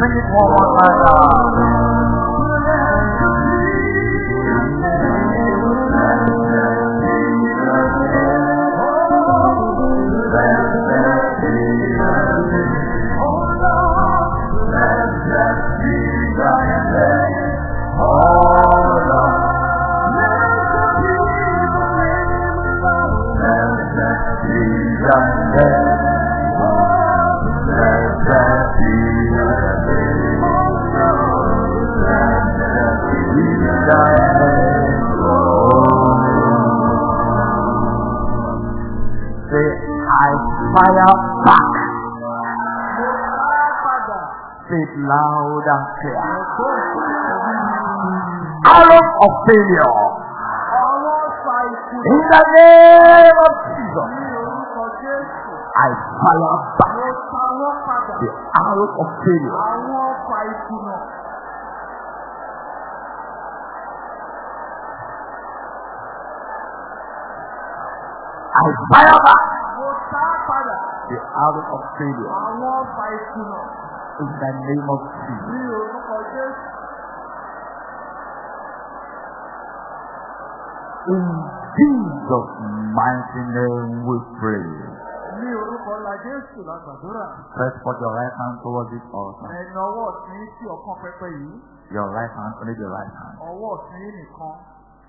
Sing it one more time. Fire back. Say it loud and clear. Arrow of failure. In the name of Jesus, I fire back the arrow of failure. I fire back the arrow of failure. In the name of Jesus. In Jesus' mighty name we pray. Ní orúkọ ńlá Jésù la gbàdúrà. Let's put your right hand towards this altar. Ẹ̀nà ọwọ́ yín sí ọ̀kan pẹpẹ yìí. Your right hand, only the right hand. Ọwọ́ nìkan.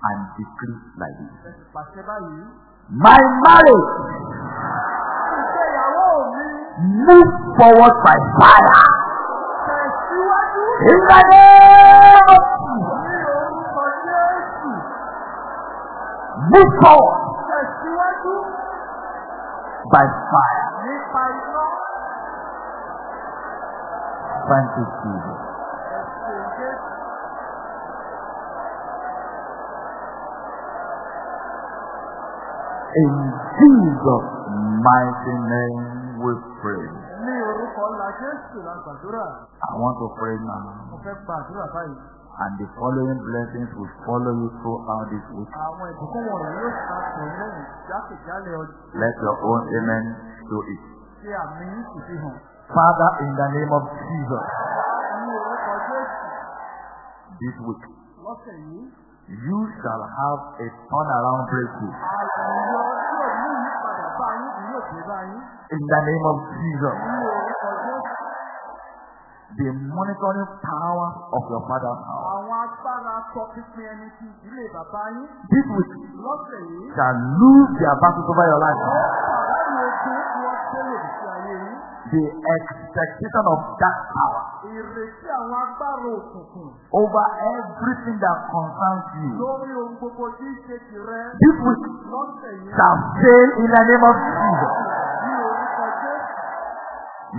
And decree like this. Pàṣẹ báyìí. My marriage move forward by fire. In the name of. Move forward by fire. Thank you, Jesus. In Jesus' mighty name we pray. Ní orúkọ ńlá Jésù la gbàdúrà. I want to pray Mo now. fẹ́ gbàdúrà báyìí. And the following blessings will follow you throughout this week. Àwọn ìbùkún wọ̀nyí yóò ṣàkóso lẹ́yìn jákèjálẹ̀ ọdún. Let your own amen do it. Ṣé àmì yín sì fi hàn? Father, in the name of Jesus, Ní orúkọ Jésù this week, lọ́sẹ̀ yìí. you shall have a turnaround breakthrough. Àlùyọ In the name of Jesus, the monitoring power of your father's house. This week shall lose their battles over your life. The expectation of that power Ìrètí àwọn agbára òkùnkùn over everything that concerns you. lórí ohun gbogbo tí ń ṣe tìrẹ This week shall fail in the name of Jesus.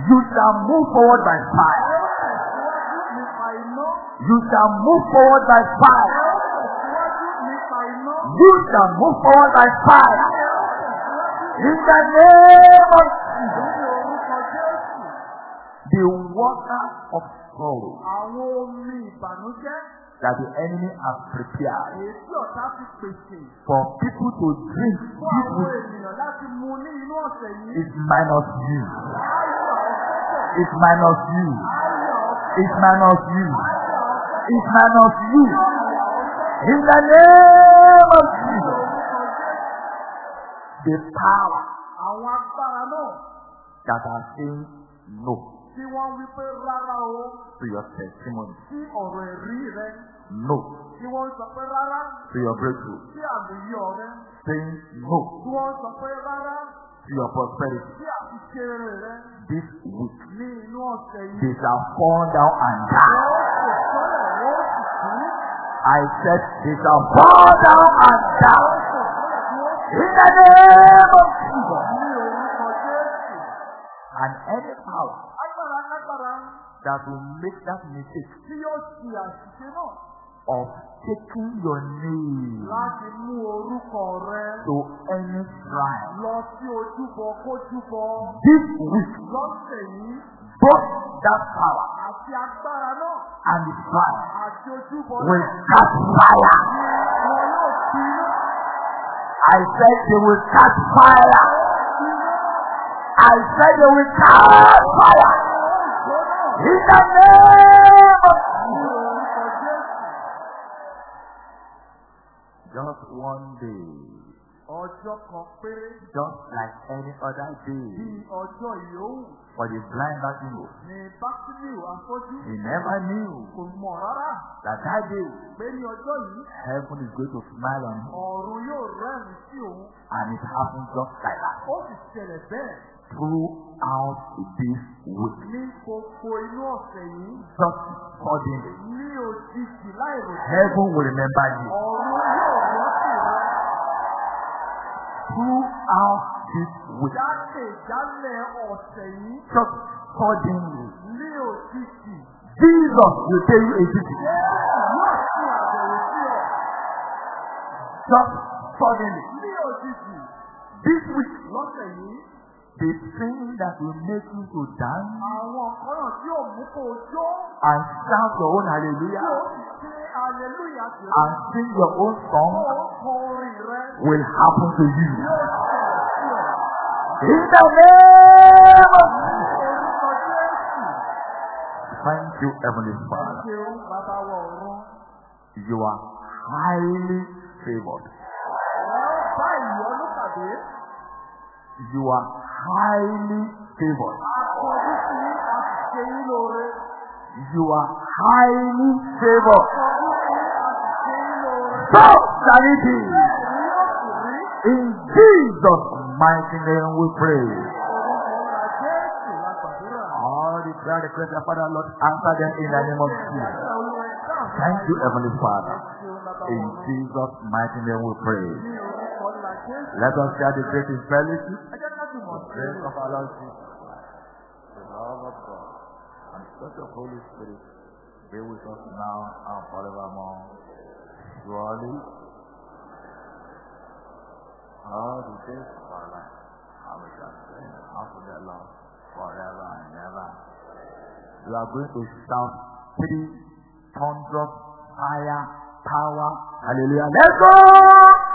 You shall move forward by fire. You shall move forward by fire. You shall move forward by fire. In the name of Jesus. The water of sorrow Àwọn omi ìbànújẹ́ that the enemy has prepared tí ọ̀tá ti pèsè for people to drink fún àwọn ènìyàn láti mu ní inú ọ̀sẹ̀ yìí. is minus you. It's minus you. It's minus you. It's minus you. In the name of Jesus. The power àwọn agbára náà that are saying no tí wọ́n wí pé rárá o. To your testimony, sí ọ̀rọ̀ ẹ̀rí rẹ. No. Tí wọ́n sọ pé rárá. To your breakthrough, sí àmúyọ rẹ. Saying no. Tí wọ́n sọ pé rárá. To your prosperity. sí àfiṣeré rẹ. This week, ní inú ọ̀sẹ̀ yìí. they shall fall down and die. Wọ́n kò sọ́lẹ̀ wọ́n sì kú. I said they shall fall down and die. Tí In the name of Jesus. And any power Lágbára that will make that mistake. Tí yóò ṣe àṣìṣe náà of taking your name. Láti mú orúkọ rẹ. To any shrine. Lọ sí ojúbọ kójúbọ. This week, lọ́sẹ̀ yìí. Both that power àti agbára náà. and the shrine àti ojúbọ will náà catch fire. wọn yóò fi iná I said they will catch fire. I said they will catch fire. In the name of ní just one day, Ọjọ́ kan péré. Just like any other bí day, ọjọ́ ìyówù for the blind Bartimaeus. ni Bátílíù afọ́jú He never knew kò mọ̀ rárá. that that day pé ní ọjọ́ yìí. heaven is going to smile on him. ọ̀run yóò rẹ́rìn sí òun. And it happened just like that. ó sì ṣẹlẹ̀ bẹ́ẹ̀ Throughout this week, ní gbogbo inú ọ̀sẹ̀ yìí just suddenly, ní òjijì láìrò heaven will remember you. ọ̀run yóò rántí rẹ. Throughout this week, jákèjálẹ̀ ọ̀sẹ̀ yìí just suddenly, ní òjijì Jesus will tell you a secret. yóò ṣe àbẹ̀wò sí ọ. Just suddenly, ní òjijì this week, lọ́sẹ̀ yìí the thing that will make you to dance àwọn kọ́nà tí ò mú kó jó and shout your own hallelujah ṣe and sing your own ó song kọ orin rẹ will happen to you. yóò ṣẹlẹ̀ sí ọ. In the name of Orúkọ Jésù. Thank you, Heavenly Father. Ṣeun bàbá wọ ọ̀run. You are highly favored. Ẹ ó bá ìyọnu pàdé. You are highly favored. You are highly favored. So shall it be. In Jesus' mighty name we pray. All the prayer requests, Father Lord, answer them in the name of Jesus. Thank you, Heavenly Father. In. Jesus' mighty name we pray. Let us share the great sí Grace of our Lord Jesus, the love of God, and the touch of Holy Spirit be with us now and forevermore. Surely, all the days of our life, and we shall stay after the Lord forever and ever. We are going to shout three thunders, fire, power, hallelujah. Let's go!